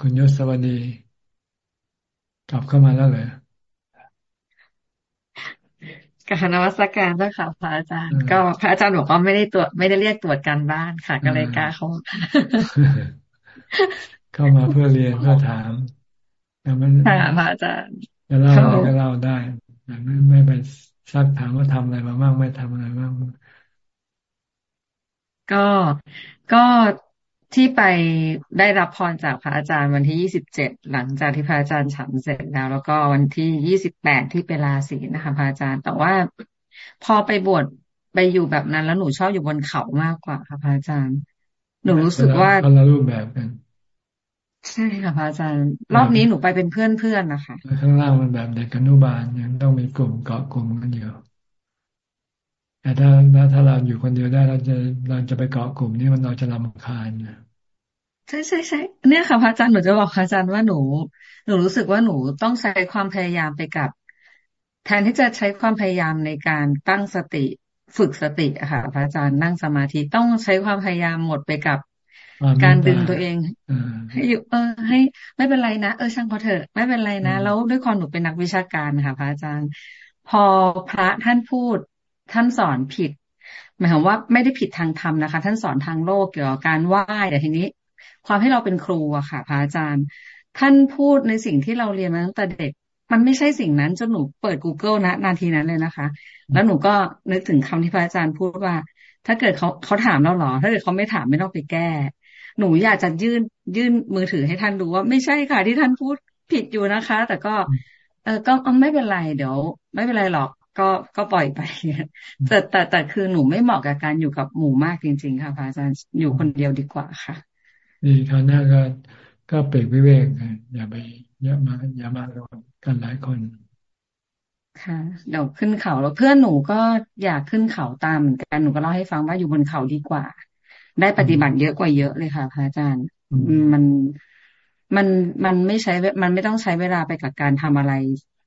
คุณยศสวัสดี กลับเข้ามาแล้วเลยกานวัตการด้วยค่ะพระอาจารย์ ก็พระอาจารย์บอกว่าไม่ได้ตรวจไม่ได้เรียกตรวจการบ้านค่ะก็เลยกล้าเข้าเข้ามาเพื่อเรียนเพื่อถาม แต่มันค่ะพระอาจารย์จะเล่าก็เล่าได้ไม่ไม่ไปซักถามว่าทำอะไรมาบ้างไม่ทำอะไรบ้างก็ก็ที่ไปได้รับพรจากพระอาจารย์วันที่ยี่สิบเจ็ดหลังจากที่พระอาจารย์ฉันเสร็จแล้ว แล้วก็วันที่ยี่สิบแปดที่เปลาศีนะคะพระอาจารย์ แต่ว่าพอไปบวชไปอยู่แบบนั้นแล้วหนูชอบอยู่บนเขามากกว่าค่ะพระอาจารย์ หนูรู้สึกว่าคนละรูปแบบกัน ใช่ค่ะพระอาจารย์รอบนี้หนูไปเป็นเพื่อนเพื่อนนะคะข้างล่างมันแบบเด็กอนุบาลยังต้องมีกลุ่มเกาะกลุ่มกันอยู่แต่ถ้าถ้าเราอยู่คนเดียวได้เราจะเราจะไปเกาะกลุ่มนี้มันเราจะรำคาญนะใช่ใช่ใช่เนี่ยค่ะพระอาจารย์หนูจะบอกพระอาจารย์ว่าหนู หนูรู้สึกว่าหนูต้องใช้ความพยายามไปกับ แทนที่จะใช้ความพยายามในการตั้งสติฝึกสติอะค่ะพระอาจารย์นั่งสมาธิต้องใช้ความพยายามหมดไปกับ การดึงตัวเองให้อยู่ เออ ให้ ไม่เป็นไรนะเออช่างพอเถอะ ไม่เป็นไรนะแล้วด้วยความหนูเป็นนักวิชาการค่ะพระอาจารย์ พอพระท่านพูด ท่านสอนผิดหมายความว่าไม่ได้ผิดทางธรรมนะคะ ท่านสอนทางโลกเกี่ยวกับการไหว้แต่ทีนี้ ความให้เราเป็นครูอะค่ะ พระอาจารย์ ท่านพูดในสิ่งที่เราเรียนมาตั้งแต่เด็ก มันไม่ใช่สิ่งนั้นจนหนูเปิด Google นะนาทีนั้นเลยนะคะ แล้วหนูก็นึกถึงคำที่พระอาจารย์พูดว่า ถ้าเกิดเขาเขาถามเราหรอ ถ้าเกิดเขาไม่ถามไม่ต้องไปแก้ หนูอยากจะยื่นยื่นมือถือให้ท่านดูว่า ไม่ใช่ค่ะที่ท่านพูดผิดอยู่นะคะ แต่ก็ เออก็ไม่เป็นไรเดี๋ยว ไม่เป็นไรหรอกก็ก็ปล่อยไปแต่แต่แต่คือหนูไม่เหมาะกับการอยู่กับหมู่มากจริง ๆ ค่ะพระอาจารย์อยู่คนเดียวดีกว่าค่ะดีคราวหน้าก็ก็เปรกวิเวกอย่าไปเยอะมาอย่ามารวมกันหลายคนค่ะเดี๋ยวขึ้นเขาแล้วเพื่อนหนูก็อยากขึ้นเขาตามเหมือนกันหนูก็เล่าให้ฟังว่าอยู่บนเขาดีกว่า ได้ปฏิบัติเยอะกว่าเยอะเลยค่ะพระอาจารย์ มันมันมันไม่ใช้มันไม่ต้องใช้เวลาไปกับการทำอะไร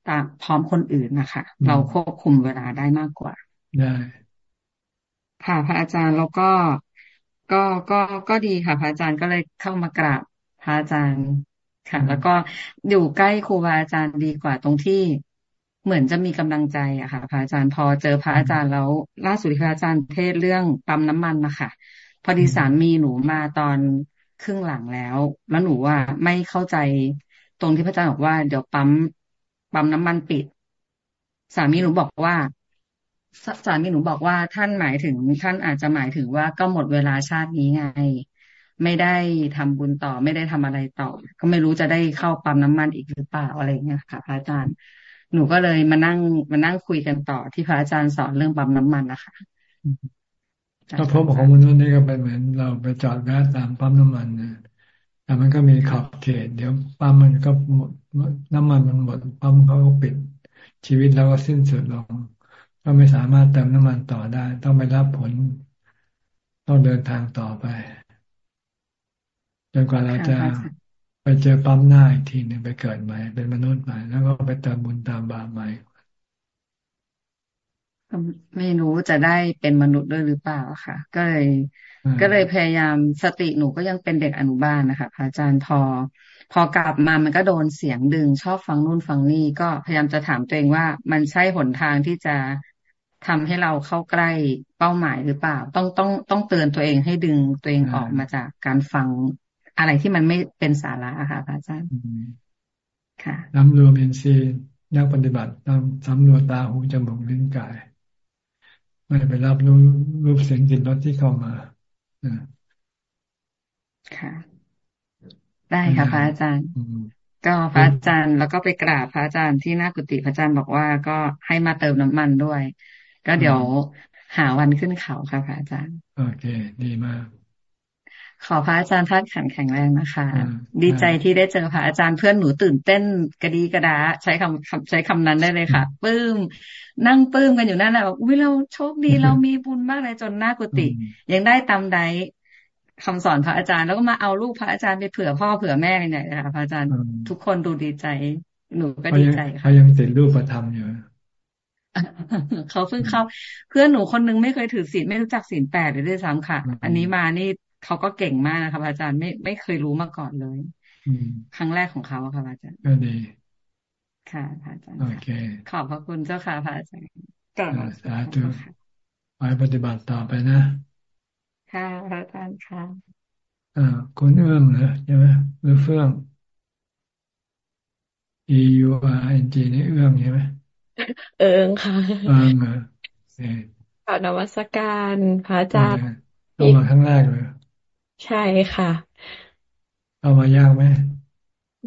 ตามพร้อมคนอื่นนะคะเราควบคุมเวลาได้มากกว่าได้ค่ะพระอาจารย์แล้วก็ก็ก็ก็ดีค่ะ พระอาจารย์ก็เลยเข้ามากราบพระอาจารย์ค่ะ แล้วก็อยู่ใกล้ครูบาอาจารย์ดีกว่าตรงที่เหมือนจะมีกำลังใจอะค่ะ พระอาจารย์พอเจอพระอาจารย์แล้วล่าสุดที่พระอาจารย์เทศเรื่องปั๊มน้ำมันนะคะ พอดีสามีหนูมาตอนครึ่งหลังแล้ว แล้วหนูว่าไม่เข้าใจตรงที่พระอาจารย์บอกว่าเดี๋ยวปั๊มปั๊มน้ำมันปิด สามีหนูบอกว่าสามีหนูบอกว่าท่านหมายถึงท่านอาจจะหมายถึงว่าก็หมดเวลาชาตินี้ไง ไม่ได้ทำบุญต่อ ไม่ได้ทำอะไรต่อ ก็ไม่รู้จะได้เข้าปั๊มน้ำมันอีกหรือเปล่าอะไรเงี้ยค่ะพระอาจารย์ หนูก็เลยมานั่งมานั่งคุยกันต่อที่พระอาจารย์สอนเรื่องปั๊มน้ำมันนะคะ ถ้าพบของมนุษย์นี่ก็เป็นเหมือนเราไปจอดแวะตามปั๊มน้ำมันนะแต่มันก็มีขอบเขต เดี๋ยวปั๊มมันก็หมดน้ำมันมันหมดปั๊มเขาก็ปิดชีวิตเราก็สิ้นสุดลง ก็ไม่สามารถเติมน้ำมันต่อได้ ต้องไปรับผล ต้องเดินทางต่อไปจนกว่าเราจะไปเจอปั๊มหน้าอีกทีหนึ่งไปเกิดใหม่ เป็นมนุษย์ใหม่ แล้วก็ไปเติมบุญตามบาปใหม่ ไม่รู้จะได้เป็นมนุษย์ด้วยหรือเปล่าค่ะ ก็เลย ก็เลยพยายามสติหนูก็ยังเป็นเด็กอนุบาลนะคะพระอาจารย์พอ พอกลับมามันก็โดนเสียงดึง ชอบฟังนู่นฟังนี่ก็พยายามจะถามตัวเองว่า มันใช่หนทางที่จะทำให้เราเข้าใกล้เป้าหมายหรือเปล่า ต้องต้องต้องเตือนตัวเองให้ดึงตัวเองออกมาจากการฟังอะไรที่มันไม่เป็นสาระค่ะพระอาจารย์ค่ะน้ำรวมเอ็นซีนักปฏิบัติน้ำสำรวจตาหูจมูกลิ้นกาย ไม่ไปรับรู้รูปเสียงกลิ่นรสที่เข้ามาค่ะ ได้ค่ะพระอาจารย์ก็พระอาจารย์แล้วก็ไปกราบพระอาจารย์ที่หน้ากุฏิพระอาจารย์บอกว่าก็ให้มาเติมน้ำมันด้วย ก็เดี๋ยวหาวันขึ้นเขาค่ะพระอาจารย์ โอเค ดีมาก ขอพระอาจารย์ท่านขันแข็งแรงนะคะ ดีใจที่ได้เจอพระอาจารย์เพื่อนหนูตื่นเต้นกระดีกระดา ใช้คำใช้คำนั้นได้เลยค่ะปลื้ม นั่งปลื้มกันอยู่นั่นแหละบอกอุ้ยเราโชคดีเรามีบุญมากเลยจนหน้ากุฏิยังได้ตำไดคำสอนพระอาจารย์แล้วก็มาเอาลูกพระอาจารย์ไปเผื่อพ่อเผื่อแม่เนี่ยนะคะพระอาจารย์ทุกคนดูดีใจ หนูก็ดีใจค่ะเขายังติดรูปประธรรมอยู่เขาเพิ่งเข้า เพื่อนหนูคนนึงไม่เคยถือศีลไม่รู้จักศีลแปดเลยด้วยซ้ำค่ะ อันนี้มานี่ เขาก็เก่งมากนะคะอาจารย์ไม่ไม่เคยรู้มาก่อนเลยครั้งแรกของเขาค่ะอาจารย์ก็ดีค่ะอาจารย์โอเค ขอบพระคุณเจ้าค่ะพระอาจารย์สาธุไปปฏิบัติต่อไปนะ ค่ะพระอาจารย์ค่ะอ่าคุณเอื้องเหรอใช่ไหมหรือเฟื่อง E U R N G นี่เอื้องใช่ไหมเอิงค่ะเอิงเหรอข่าวนวัตการพระอาจารย์เข้ามาครั้งแรกเลย ใช่ค่ะ เข้ามายากไหม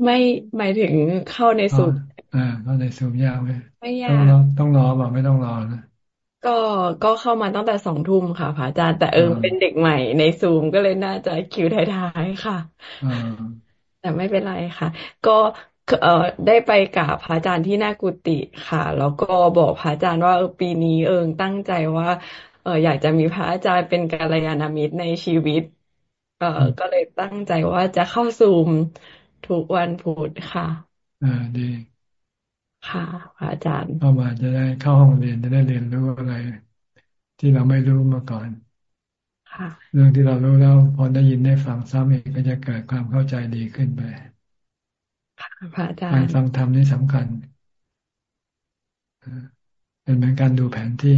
ไม่หมายถึงเข้าในสูตรอ่าเข้าในสูตรยากไหมไม่ยากต้องรอบอกไม่ต้องรอนะก็ก็เข้ามาตั้งแต่สองทุ่มค่ะพระอาจารย์แต่เอิงเป็นเด็กใหม่ในซูมก็เลยน่าจะคิวท้ายๆค่ะแต่ไม่เป็นไรค่ะ ก็เอ่อได้ไปกับพระอาจารย์ที่หน้ากุฏิค่ะ แล้วก็บอกพระอาจารย์ว่าเออปีนี้เอิงตั้งใจว่าเอออยากจะมีพระอาจารย์เป็นกัลยาณมิตรในชีวิต เออก็เลยตั้งใจว่าจะเข้าซูมทุกวันพุธค่ะ อ่าดี ค่ะพระอาจารย์เข้ามาจะได้เข้าห้องเรียนจะได้เรียนรู้อะไร ที่เราไม่รู้มาก่อน ค่ะ เรื่องที่เรารู้แล้วพอได้ยินได้ฟังซ้ำอีกก็จะเกิดความเข้าใจดีขึ้นไปพระอาจารย์การฟังธรรมนี่สำคัญเป็นเหมือนการดูแผนที่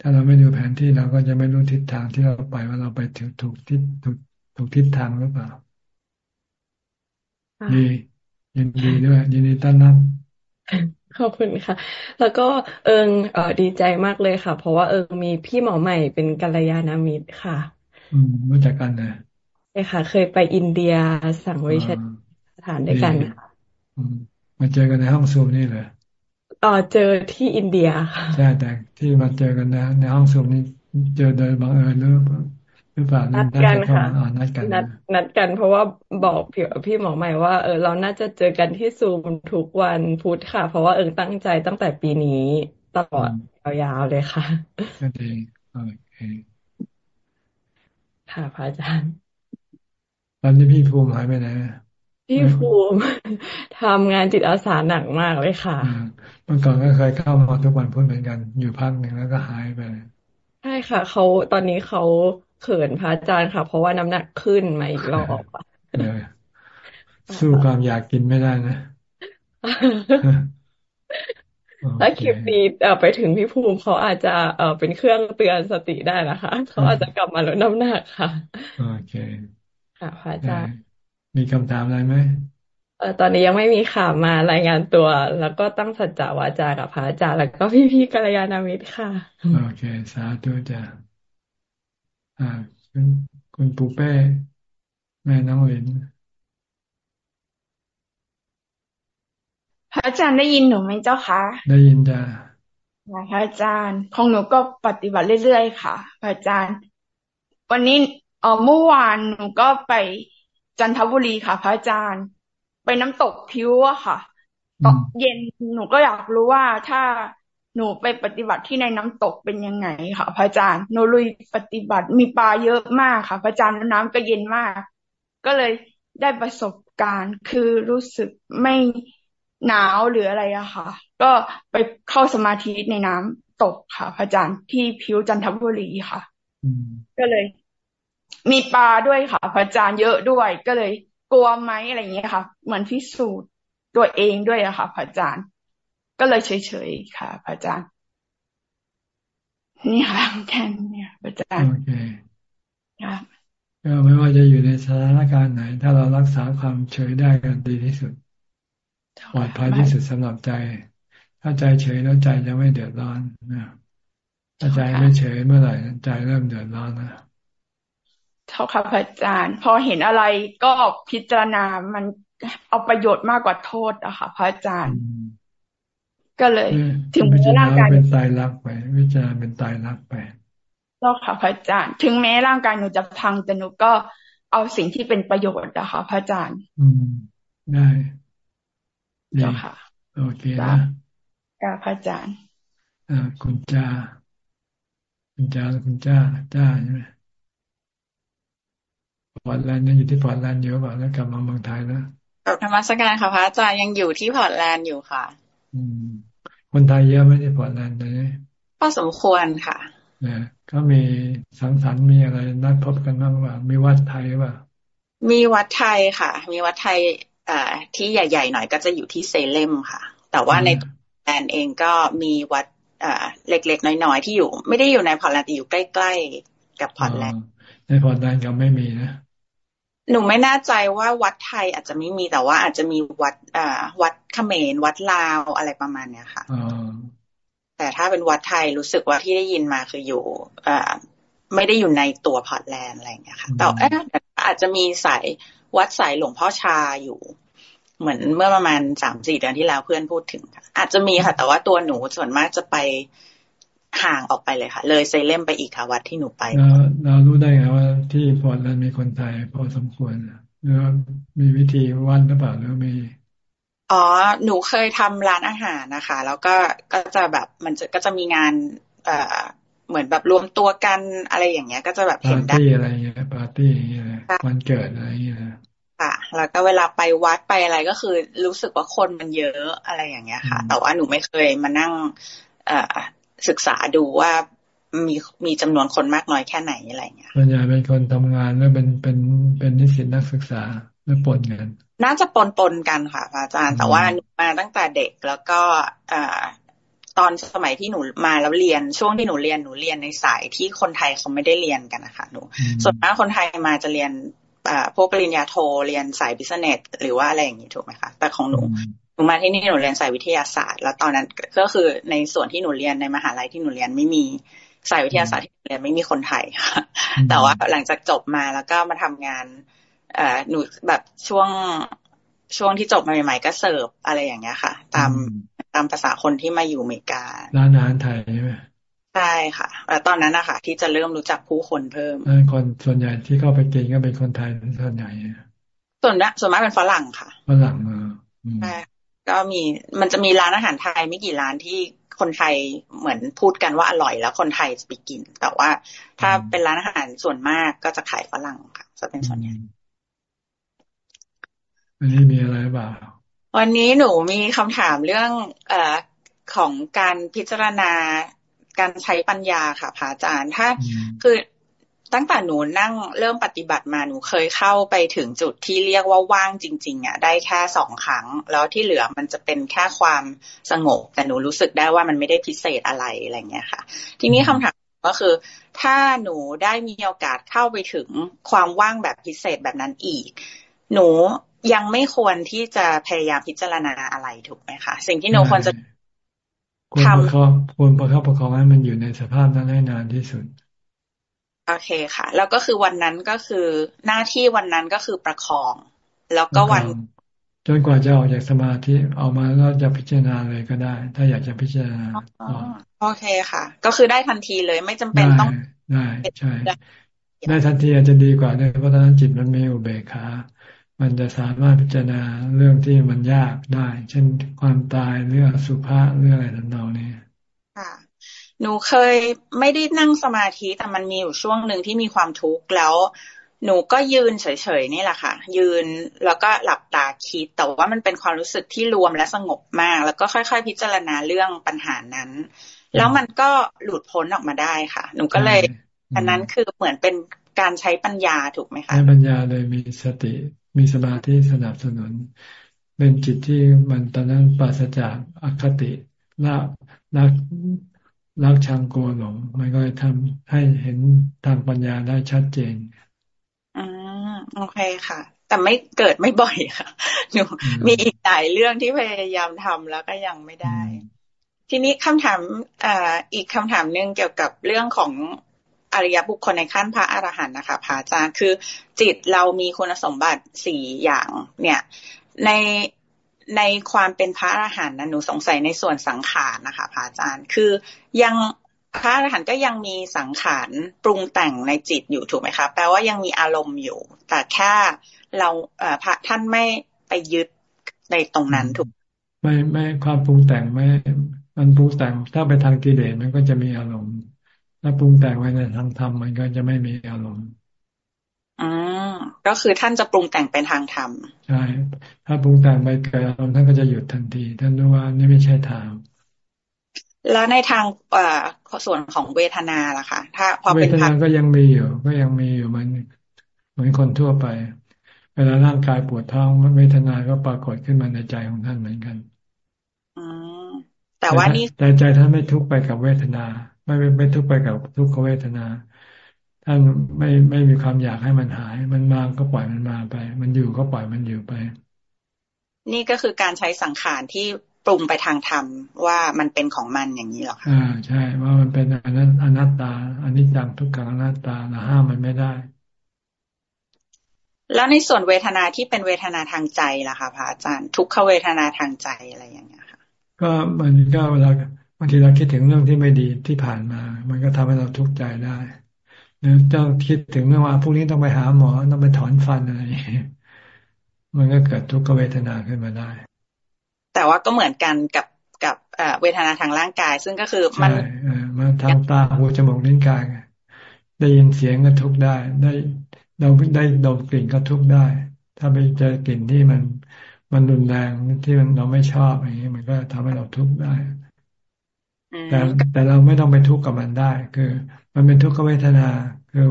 ถ้าเราไม่ดูแผนที่เราก็จะไม่รู้ทิศทางที่เราไปว่าเราไปถึงถูกทิศถูก ถูกทิศทางหรือเปล่าดียินดีด้วยยินดีต้อนรับขอบคุณค่ะ แล้วก็เอิงเออดีใจมากเลยค่ะ เพราะว่าเอิงมีพี่หมอใหม่เป็นกัลยาณมิตรค่ะ อืมรู้จักกันนะใช่ค่ะ เคยไปอินเดียสั่งวิชาสถานด้วยกันค่ะมาเจอกันในห้องซูมนี่เลยอ๋อเจอที่อินเดียค่ะใช่แต่ที่มาเจอกันนะ ในห้องสูมนี้เจอโดยบังเอิญหรือ หรือเปล่านัดกันค่ะนัดกันนัดนัดกันเพราะว่าบอกพี่พี่หมอใหม่ว่าเออเราน่าจะเจอกันที่ซูมทุกวันพุธค่ะ เพราะว่าเอิงตั้งใจตั้งแต่ปีนี้ตลอดยาวๆเลยค่ะก็ดีโอเคค่ะพระอาจารย์ตอนนี้พี่ภูมิหายไปไหนพี่ภูมิทำงานจิตอาสาหนักมากเลยค่ะเมื่อก่อนก็เคยเข้ามาทุกวันพูดเหมือนกัน อยู่พักหนึ่งแล้วก็หายไปใช่ค่ะเขาตอนนี้เขา เขินพระอาจารย์ค่ะ เพราะว่าน้ำหนักขึ้นมาอีกรอบสู้ความอยากกินไม่ได้นะถ้าคลิปนี้ไปถึงพี่ภูมิเขาอาจจะเออเป็นเครื่องเตือนสติได้นะคะ เขาอาจจะกลับมาลดน้ำหนักค่ะ โอเคค่ะพระอาจารย์มีคำถามอะไรไหมเออตอนนี้ยังไม่มีข่าวมารายงานตัว แล้วก็ตั้งสัจจะวาจากับพระอาจารย์แล้วก็พี่พี่กัลยาณมิตรค่ะ โอเค สาธุจ้า อ่าคุณคุณปูเป้ แม่น้องลินพระอาจารย์ได้ยินหนูไหมเจ้าคะได้ยินจ้าพระอาจารย์ของหนูก็ปฏิบัติเรื่อยๆค่ะพระอาจารย์ วันนี้เออเมื่อวานหนูก็ไปจันทบุรีค่ะ พระอาจารย์ ไปน้ำตกพิ้วอะค่ะตอนเย็นหนูก็อยากรู้ว่าถ้า หนูไปปฏิบัติที่ในน้ำตกเป็นยังไงค่ะพระอาจารย์หนูลุยปฏิบัติมีปลาเยอะมากค่ะพระอาจารย์น้ำก็เย็นมาก ก็เลยได้ประสบการณ์คือรู้สึกไม่หนาวหรืออะไรอะค่ะ ก็ไปเข้าสมาธิในน้ำตกค่ะพระอาจารย์ที่พิวจันทบุรีค่ะก็เลย มีปลาด้วยค่ะพระอาจารย์เยอะด้วย ก็เลยกลัวไหมอะไรอย่างเงี้ยค่ะ เหมือนพิสูจน์ตัวเองด้วยอะค่ะพระอาจารย์ ก็เลยเฉยๆค่ะพระอาจารย์ นี่ค่ะแค่นี้พระอาจารย์โอเคครับก็ไม่ว่าจะอยู่ในสถานการณ์ไหน ถ้าเรารักษาความเฉยได้กันดีที่สุดปลอดภัยที่สุดสำหรับใจ ถ้าใจเฉยแล้วใจจะไม่เดือดร้อนนะถ้าใจไม่เฉยเมื่อไหร่ใจเริ่มเดือดร้อนนะเท่าค่ะพระอาจารย์ พอเห็นอะไรก็พิจารณามันเอาประโยชน์มากกว่าโทษอะค่ะพระอาจารย์ ก็เลย ถึงแม้ร่างกายเป็นตายรักไป วิจารณ์เป็นตายรักไปเจ้าค่ะพระอาจารย์ ถึงแม้ร่างกายหนูจะพังแต่หนูก็เอาสิ่งที่เป็นประโยชน์อะค่ะพระอาจารย์ อืมได้เจ้าค่ะ โอเคนะกราบพระอาจารย์อ่าคุณจ้าคุณจ้าคุณจ้าจ้าใช่ไหมพอร์ตแลนด์ยังอยู่ที่พอร์ตแลนด์เยอะป่ะแล้วกลับมาเมืองไทยแล้วนมัสการค่ะพระอาจารย์ยังอยู่ที่พอร์ตแลนด์อยู่ค่ะอืม คนไทยเยอะไหมที่พอร์ตแลนด์ตอนนี้พอสมควรค่ะเนี่ยก็มีสังสรรค์มีอะไรนัดพบกันบ้างว่ามีวัดไทยป่ะมีวัดไทยค่ะ มีวัดไทยที่ใหญ่ ๆ หน่อยก็จะอยู่ที่เซเลมค่ะ แต่ว่าในพอร์ตแลนด์เองก็มีวัดเล็กๆ น้อยๆ ที่อยู่ ไม่ได้อยู่ในพอร์ตแลนด์แต่อยู่ใกล้ๆ กับพอร์ตแลนด์ในพอร์ตแลนด์ก็ไม่มีนะ หนูไม่แน่ใจว่าวัดไทยอาจจะไม่มีแต่ว่าอาจจะมีวัดวัดเขมรวัดลาวอะไรประมาณเนี้ยค่ะแต่ถ้าเป็นวัดไทยรู้สึกว่าที่ได้ยินมาคืออยู่ไม่ได้อยู่ในตัวพอร์ตแลนด์อะไรอย่างเงี้ยค่ะแต่อาจจะมีสายวัดสายหลวงพ่อชาอยู่ เหมือนเมื่อประมาณสามสี่เดือนที่แล้วเพื่อนพูดถึงค่ะอาจจะมีค่ะ แต่ว่าตัวหนูส่วนมากจะไป ห่างออกไปเลยค่ะ เลยเซเลมไปอีกค่ะวัดที่หนูไปเรารู้ได้ไงว่าที่พอร์ตแลนด์มีคนไทยพอสมควรหรือมีวิธีวัดหรือเปล่าหรือมีอ๋อ หนูเคยทำร้านอาหารนะคะ แล้วก็ก็จะแบบมันจะก็จะมีงาน เอ่อเหมือนแบบรวมตัวกันอะไรอย่างเงี้ย ก็จะแบบเห็นได้ปาร์ตี้อะไรเงี้ยปาร์ตี้อย่างเงี้ยวันเกิดอะไรเงี้ยค่ะ แล้วก็เวลาไปวัดไปอะไรก็คือรู้สึกว่าคนมันเยอะอะไรอย่างเงี้ยค่ะ แต่ว่าหนูไม่เคยมานั่ง เอ่อ ศึกษาดูว่ามีมีจำนวนคนมากน้อยแค่ไหนอะไรเงี้ยส่วนใหญ่เป็นคนทำงานแล้วเป็นเป็นเป็นนิสิตนักศึกษาหรือปนกัน น่าจะปนปนกันค่ะอาจารย์แต่ว่าหนูมาตั้งแต่เด็กแล้วก็อ่าตอนสมัยที่หนูมาแล้วเรียนช่วงที่หนูเรียนหนูเรียนในสายที่คนไทยเขาไม่ได้เรียนกันนะคะหนูส่วนมากคนไทยมาจะเรียนพวกปริญญาโทเรียนสายบิสเนสหรือว่าอะไรอย่างนี้ถูกไหมคะแต่ของหนู หนูมาที่นี่หนูเรียนสายวิทยาศาสตร์ แล้วตอนนั้นก็คือในส่วนที่หนูเรียนในมหาลัยที่หนูเรียนไม่มีสายวิทยาศาสตร์ที่เรียนไม่มีคนไทยค่ะแต่ว่าหลังจากจบมาแล้วก็มาทำงานเอ่อหนูแบบช่วงช่วงที่จบมาใหม่ๆก็เสิร์ฟอะไรอย่างเงี้ยค่ะ ตามตามภาษาคนที่มาอยู่อเมริการ้านอาหารไทยใช่ไหมใช่ค่ะแล้วตอนนั้นนะคะที่จะเริ่มรู้จักผู้คนเพิ่มคนส่วนใหญ่ที่เข้าไปกินก็เป็นคนไทยส่วนใหญ่ส่วนส่วนมากเป็นฝรั่งค่ะฝรั่งใช่ ก็มีมันจะมีร้านอาหารไทยไม่กี่ร้านที่คนไทยเหมือนพูดกันว่าอร่อยแล้วคนไทยจะไปกิน แต่ว่าถ้าเป็นร้านอาหารส่วนมากก็จะขายฝรั่งค่ะจะเป็นส่วนใหญ่วันนี้มีอะไรบ้างวันนี้หนูมีคำถามเรื่องเอของการพิจารณาการใช้ปัญญาค่ะพระอาจารย์ ถ้าคือ ตั้งแต่หนูนั่งเริ่มปฏิบัติมาหนูเคยเข้าไปถึงจุดที่เรียกว่าว่างจริงๆอะได้แค่สองครั้ง แล้วที่เหลือมันจะเป็นแค่ความสงบ แต่หนูรู้สึกได้ว่ามันไม่ได้พิเศษอะไรอะไรเงี้ยค่ะ ทีนี้คำถามก็คือ ถ้าหนูได้มีโอกาสเข้าไปถึงความว่างแบบพิเศษแบบนั้นอีก หนูยังไม่ควรที่จะพยายามพิจารณาอะไรถูกไหมคะสิ่งที่หนูควรจะทำควรประคับประคองให้มันอยู่ในสภาพนั้นให้นานที่สุด โอเคค่ะ แล้วก็คือวันนั้นก็คือหน้าที่วันนั้นก็คือประคอง แล้วก็วัน จนกว่าจะออกจากสมาธิออกมาแล้วจะพิจารณาเลยก็ได้ ถ้าอยากจะพิจารณาโอเคค่ะ ก็คือได้ทันทีเลยไม่จำเป็นต้องได้ใช่ได้ทันทีอาจจะดีกว่าเลยเพราะตอนนั้นจิตมันมีอุเบกขามันจะสามารถพิจารณาเรื่องที่มันยากได้ เช่นความตายเรื่องสุภาษเรื่องอะไรต่างๆนี้ค่ะ หนูเคยไม่ได้นั่งสมาธิแต่มันมีอยู่ช่วงหนึ่งที่มีความทุกข์แล้วหนูก็ยืนเฉยๆนี่แหละค่ะ ยืนแล้วก็หลับตาคิดแต่ว่ามันเป็นความรู้สึกที่รวมและสงบมาก แล้วก็ค่อยๆ พิจารณาเรื่องปัญหานั้น แล้วมันก็หลุดพ้นออกมาได้ค่ะ หนูก็เลยอันนั้นคือเหมือนเป็นการใช้ปัญญาถูกไหมคะใช้ปัญญาเลยมีสติมีสมาธิสนับสนุน เป็นจิตที่มันตอนนั้นปราศจากอคติละละ รักชังกลัวหลงมันก็ทำให้เห็นทางปัญญาได้ชัดเจนอืมโอเคค่ะ แต่ไม่เกิดไม่บ่อยค่ะหนูมีอีกหลายเรื่องที่พยายามทำแล้วก็ยังไม่ได้ ทีนี้คำถามอ่าอีกคำถามหนึ่งเกี่ยวกับเรื่องของอริยบุคคลในขั้นพระอรหันต์นะคะพระอาจารย์คือจิตเรามีคุณสมบัติสี่อย่าง เนี่ย ใน ในความเป็นพระอรหันต์นะหนูสงสัยในส่วนสังขารนะคะพระอาจารย์ คือยังพระอรหันต์ก็ยังมีสังขารปรุงแต่งในจิตอยู่ถูกไหมคะแปลว่ายังมีอารมณ์อยู่ แต่แค่เราพระท่านไม่ไปยึดในตรงนั้นถูก ไม่ไม่ความปรุงแต่งไม่ มันปรุงแต่งถ้าไปทางกิเลสมันก็จะมีอารมณ์ถ้าปรุงแต่งไว้ในทางธรรมมันก็จะไม่มีอารมณ์ อืมก็คือท่านจะปรุงแต่งเป็นทางธรรมใช่ถ้าปรุงแต่งไปเกิดอารมณ์ท่านก็จะหยุดทันที ท่านรู้ว่านี่ไม่ใช่ทาง แล้วในทางเอ่อส่วนของเวทนาล่ะคะถ้าพอเป็นเวทนาก็ยังมีอยู่ ก็ยังมีอยู่มันเหมือนคนทั่วไป เวลาร่างกายปวดท้องเวทนาก็ปรากฏขึ้นมาในใจของท่านเหมือนกันอืมแต่ว่านี่แต่ใจท่านไม่ทุกข์ไปกับเวทนา ไม่ไม่ทุกข์ไปกับทุกขเวทนา ท่านไม่ไม่มีความอยากให้มันหาย มันมาก็ปล่อยมันมาไป มันอยู่ก็ปล่อยมันอยู่ไป นี่ก็คือการใช้สังขารที่ปรุงไปทางธรรมว่ามันเป็นของมันอย่างนี้หรอคะอ่าใช่ ว่ามันเป็นอนัตอนัตตาอนิจจังทุกขังอนัตตาเราห้ามมันไม่ได้ แล้วในส่วนเวทนาที่เป็นเวทนาทางใจล่ะคะพระอาจารย์ ทุกขเวทนาทางใจอะไรอย่างเงี้ยค่ะ ก็มันก็เวลาบางทีเราคิดถึงเรื่องที่ไม่ดีที่ผ่านมา มันก็ทำให้เราทุกข์ใจได้ รือเจ้าคิดถึงเรื่องว่าพรุ่งนี้ต้องไปหาหมอต้องไปถอนฟันอะไรมันก็เกิดทุกขเวทนาขึ้นมาได้ แต่ว่าก็เหมือนกันกับกับเวทนาทางร่างกาย ซึ่งก็คือมันมาทางตาหูจมูกลิ้นกายได้ยินเสียงก็ทุกได้ ได้เราได้ดมกลิ่นก็ทุกได้ ถ้าไปเจอกลิ่นที่มันมันรุนแรงที่มันเราไม่ชอบอย่างนี้มันก็ทำให้เราทุกข์ได้แต่แต่เราไม่ต้องไปทุกข์กับมันได้ คือ มันเป็นทุกขเวทนาคือ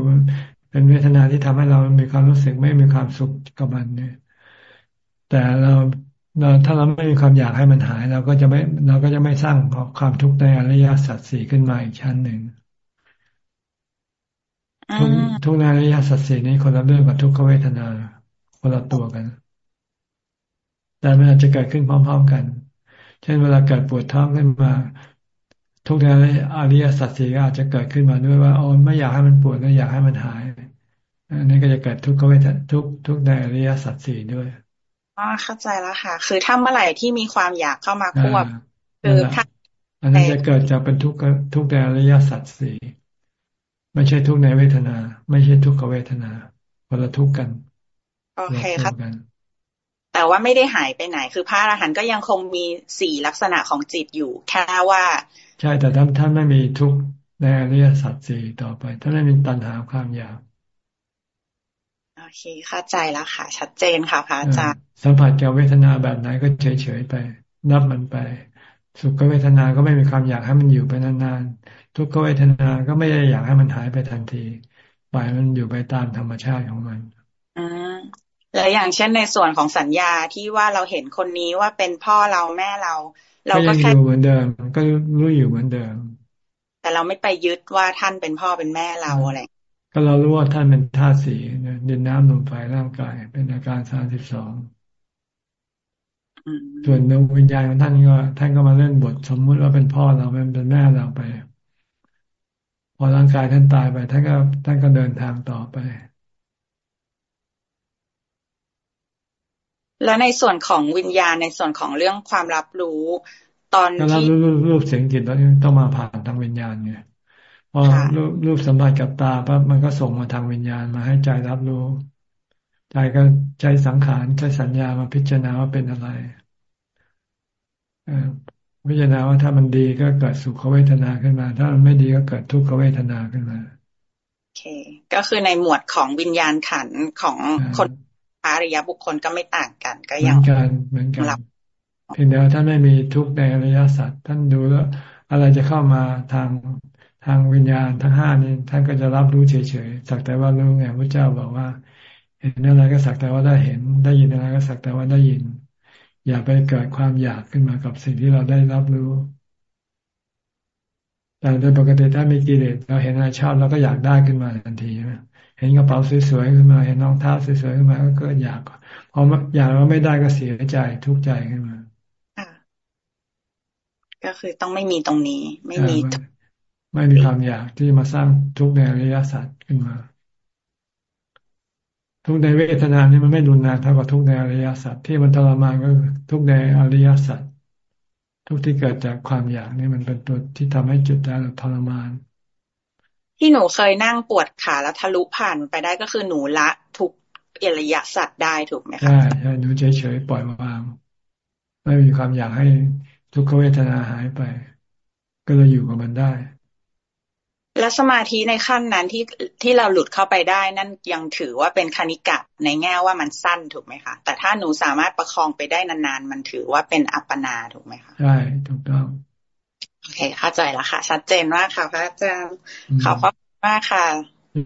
เป็นเวทนาที่ทำให้เรามีความรู้สึกไม่มีความสุขกับมันเนี่ยแต่เราเราถ้าเราไม่มีความอยากให้มันหาย เราก็จะไม่เราก็จะไม่สร้างความทุกข์ในอริยสัจสี่ขึ้นมาอีกชั้นหนึ่งทุกทุกในอริยสัจสี่นี้คนละเรื่องกับทุกขเวทนาคนละตัวกัน แต่มันอาจจะเกิดขึ้นพร้อม ๆกัน เช่นเวลาเกิดปวดท้องขึ้นมา ทุกในอริยสัจสี่อาจจะเกิดขึ้นมาด้วยว่าโอ้ไม่อยากให้มันปวดแล้วอยากให้มันหายอันนี้ก็จะเกิดทุกขเวททุกทุกในอริยสัจสี่ด้วยอ๋อเข้าใจแล้วค่ะ คือถ้าเมื่อไหร่ที่มีความอยากเข้ามาควบคือถ้าอันนี้จะเกิดจากเป็นทุกทุกในอริยสัจสี่ไม่ใช่ทุกในเวทนา ไม่ใช่ทุกขเวทนาคนละทุกกันโอเคครับแต่ว่าไม่ได้หายไปไหน คือพระอรหันต์ก็ยังคงมีสี่ลักษณะของจิตอยู่ แค่ว่าใช่แต่ท่านท่านไม่มีทุกในอริยสัจสี่ต่อไปท่านไม่มีตัณหาความอยากโอเคเข้าใจแล้วค่ะ ชัดเจนค่ะพระอาจารย์สัมผัสกับเวทนาแบบไหนก็เฉยเฉยไป นับมันไป สุขเวทนาก็ไม่มีความอยากให้มันอยู่ไปนานๆทุกขเวทนาก็ไม่ได้อยากให้มันหายไปทันทีปล่อยมันอยู่ไปตามธรรมชาติของมันอืมแล้วอย่างเช่นในส่วนของสัญญาที่ว่าเราเห็นคนนี้ว่าเป็นพ่อเราแม่เรา เราก็แค่อยู่เหมือนเดิม ก็รู้อยู่เหมือนเดิม แต่เราไม่ไปยึดว่าท่านเป็นพ่อเป็นแม่เราอะไรก็เรารู้ว่าท่านเป็นธาตุสีดินน้ำลมไฟร่างกาย เป็นอาการสามสิบสองส่วนดวงวิญญาณของท่านก็ท่านก็มาเล่นบทสมมุติว่าเป็นพ่อเราเป็นแม่เราไป พอร่างกายท่านตายไปท่านก็ท่านก็เดินทางต่อไป แล้วในส่วนของวิญญาณในส่วนของเรื่องความรับรู้ ตอนที่รูปรูปเสียงจิตแล้วต้องมาผ่านทางวิญญาณไงพอรูปรูปสัมผัสกับตาปั๊บมันก็ส่งมาทางวิญญาณมาให้ใจรับรู้ใจก็ใจสังขารใจสัญญามาพิจารณาว่าเป็นอะไรพิจารณาว่าถ้ามันดีก็เกิดสุขเวทนาขึ้นมา ถ้ามันไม่ดีก็เกิดทุกขเวทนาขึ้นมาโอเค ก็คือในหมวดของวิญญาณขันของคน อริยบุคคลก็ไม่ต่างกัน ก็ยังเหมือนกันเหมือนกันเพียงแต่ว่าท่านไม่มีทุกในอริยสัจท่านดูแล้ว อะไรจะเข้ามาทางทางวิญญาณทั้งห้านี้ท่านก็จะรับรู้เฉยๆสักแต่ว่ารู้ไงพระเจ้าบอกว่า เห็นอะไรก็สักแต่ว่าได้เห็น ได้ยินอะไรก็สักแต่ว่าได้ยิน อย่าไปเกิดความอยากขึ้นมากับสิ่งที่เราได้รับรู้แต่ โดยปกติถ้ามีกิเลสเราเห็นอะไรชอบเราก็อยากได้ขึ้นมาทันทีนะเห็นกระเป๋าสวยๆขึ้นมา เห็นรองเท้าสวยๆขึ้นมาก็เกิดอยากพออยากเราไม่ได้ก็เสียใจทุกข์ใจขึ้นมาก็คือต้องไม่มีตรงนี้ ไม่มี ไม่มีความอยากที่มาสร้างทุกข์ในอริยสัจขึ้นมา ทุกในเวทนานี่มันไม่รุนแรงเท่ากับทุกในอริยสัจที่มันทรมานก็ทุกในอริยสัจ ทุกที่เกิดจากความอยากนี่มันเป็นตัวที่ทำให้จุดได้ทรมาน ที่หนูเคยนั่งปวดขาแล้วทะลุผ่านไปได้ก็คือหนูละทุกอริยสัจได้ถูกไหมคะใช่ใช่หนูเฉยๆปล่อยวาง ไม่มีความอยากให้ทุกขเวทนาหายไป ก็เลยอยู่กับมันได้ และสมาธิในขั้นนั้นที่ที่เราหลุดเข้าไปได้นั่นยังถือว่าเป็นคณิกะในแง่ว่ามันสั้นถูกไหมคะ แต่ถ้าหนูสามารถประคองไปได้นานๆ มันถือว่าเป็นอัปปนาถูกไหมคะ ใช่ถูกต้องโอเค เข้าใจแล้วค่ะ ชัดเจนมากค่ะพระอาจารย์ขอบคุณมากค่ะ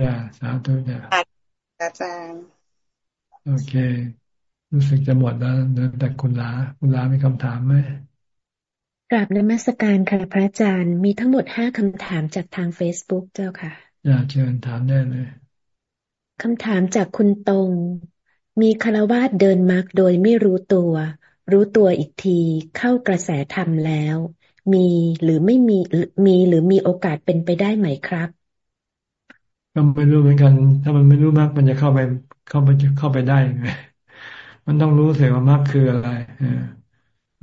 จ้าสาธุจ้าอาจารย์โอเค รู้สึกจะหมดแล้วแต่คุณลาคุณลามีคำถามไหม กราบนมัสการค่ะพระอาจารย์ มีทั้งหมดห้าคำถามจากทางเฟซบุ๊กเจ้าค่ะ อยากเชิญถามได้เลยคำถามจากคุณตรง มีคารวาสเดินมักโดยไม่รู้ตัว รู้ตัวอีกทีเข้ากระแสธรรมแล้ว มีหรือไม่มีมีหรือมีโอกาสเป็นไปได้ไหมครับก็ไม่รู้เหมือนกัน ถ้ามันไม่รู้มากมันจะเข้าไปเข้าไปเข้าไปได้ยังไงมันต้องรู้เสียว่ามากคืออะไร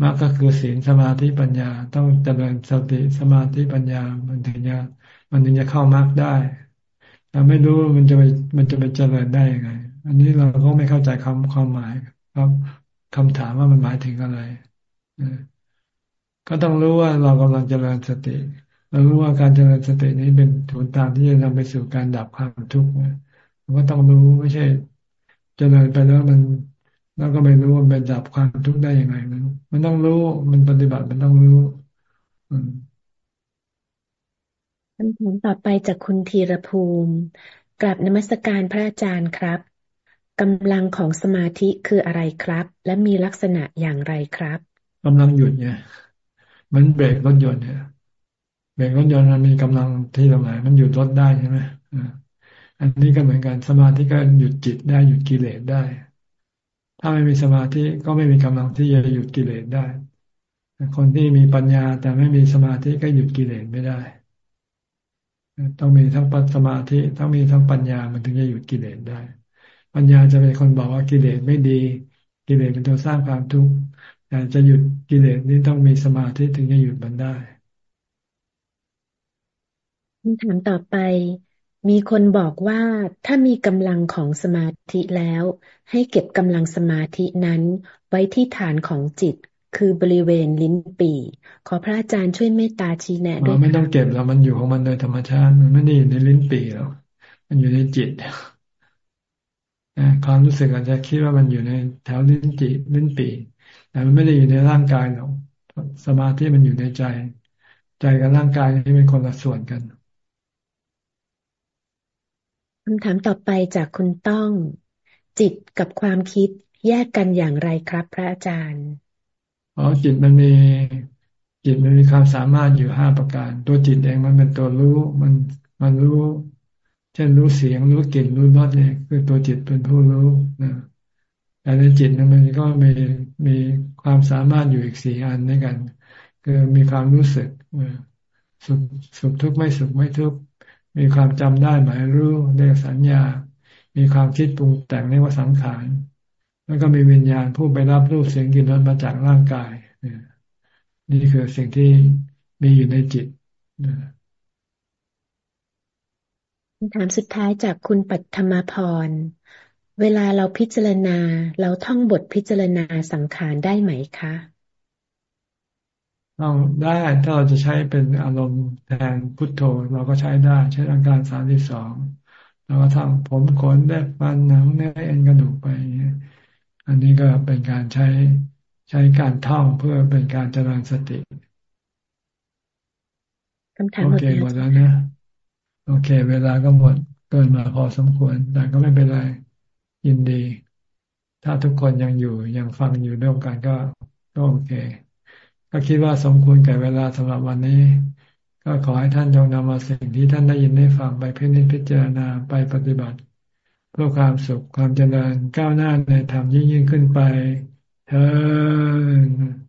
มรรคก็คือศีลสมาธิปัญญา ต้องเจริญสติสมาธิปัญญา มันถึงจะมันถึงจะเข้ามรรคได้เราไม่รู้มันจะไปมันจะไปเจริญได้ยังไง อันนี้เราก็ไม่เข้าใจคำความหมายครับคำถามว่ามันหมายถึงอะไรก็ต้องรู้ว่าเรากำลังเจริญสติเรารู้ว่าการเจริญสตินี้เป็นถุนตามที่จะนำไปสู่การดับความทุกข์เราก็ต้องรู้ไม่ใช่ เจริญไปแล้วมัน แล้วก็ไม่รู้ว่ามันดับความทุกข์ได้ยังไงมันมันต้องรู้มันปฏิบัติมันต้องรู้คำถามต่อไปจากคุณธีรภูมิกลับนมัสการพระอาจารย์ครับกำลังของสมาธิคืออะไรครับ และมีลักษณะอย่างไรครับกำลังหยุดเนี่ยมันเบรกรถยนต์เนี่ยเบรกรถยนต์มันมีกำลังที่ตรงไหนมันหยุดรถได้ใช่ไหมอันนี้ก็เหมือนกันสมาธิก็หยุดจิตได้หยุดกิเลสได้ ถ้าไม่มีสมาธิก็ไม่มีกำลังที่จะหยุดกิเลสได้ คนที่มีปัญญาแต่ไม่มีสมาธิก็หยุดกิเลสไม่ได้ ต้องมีทั้งสมาธิต้องมีทั้งปัญญามันถึงจะหยุดกิเลสได้ ปัญญาจะเป็นคนบอกว่ากิเลสไม่ดี กิเลสเป็นตัวสร้างความทุกข์แต่จะหยุดกิเลสนี่ต้องมีสมาธิถึงจะหยุดมันได้คำถามต่อไป มีคนบอกว่าถ้ามีกำลังของสมาธิแล้ว ให้เก็บกำลังสมาธินั้น ไว้ที่ฐานของจิต คือบริเวณลิ้นปี่ ขอพระอาจารย์ช่วยเมตตาชี้แนะด้วยไม่ต้องเก็บแล้วมันอยู่ของมันโดยธรรมชาติ มันไม่ได้อยู่ในลิ้นปี่หรอกมันอยู่ในจิตความรู้สึกอาจจะคิดว่ามันอยู่ในแถวลิ้นจิตลิ้นปี่แต่มันไม่ได้อยู่ในร่างกายหรอกสมาธิมันอยู่ในใจ ใจกับร่างกายนี่เป็นคนละส่วนกัน คำถามต่อไปจากคุณต้อง จิตกับความคิดแยกกันอย่างไรครับ พระอาจารย์อ๋อจิตมันมีจิตมันมีความสามารถอยู่ห้าประการ ตัวจิตเองมันเป็นตัวรู้มันมันรู้ เช่นรู้เสียงรู้กลิ่นรู้รสเนี่ยคือตัวจิตเป็นผู้รู้นะแต่ในจิตนั้นมันก็มีมีความสามารถอยู่อีกสี่อันด้วยกัน คือมีความรู้สึกสุขสุขทุกข์ไม่สุขไม่ทุกข์ มีความจำได้หมายรู้เรียกสัญญา มีความคิดปรุงแต่งเรียกว่าสังขาร แล้วก็มีวิญญาณผู้ไปรับรูปเสียงกลิ่นรสมาจากร่างกาย นี่คือสิ่งที่มีอยู่ในจิตคำถามสุดท้ายจากคุณปัทมาพร เวลาเราพิจารณา เราท่องบทพิจารณาสังขารได้ไหมคะ เราได้ถ้าเราจะใช้เป็นอารมณ์แทนพุทโธ เราก็ใช้ได้ใช้อาการสามที่สองเราก็ทำผมขนได้ฟันหนังเนื้อเอ็นกระดูกไป อันนี้ก็เป็นการใช้ใช้การท่องเพื่อเป็นการเจริญสติคำถามโอเคหมดแล้วนะโอเค เวลาก็หมดเกินมาพอสมควร แต่ก็ไม่เป็นไรยินดี ถ้าทุกคนยังอยู่ยังฟังอยู่ร่วมกันก็ก็โอเค ก็คิดว่าสมควรแก่เวลาสำหรับวันนี้ ก็ขอให้ท่านจงนำมาสิ่งที่ท่านได้ยินได้ฟังไปเพ่งพิจารณาไปปฏิบัติ เพื่อความสุขความเจริญก้าวหน้าในธรรมยิ่งยิ่งขึ้นไปเธอ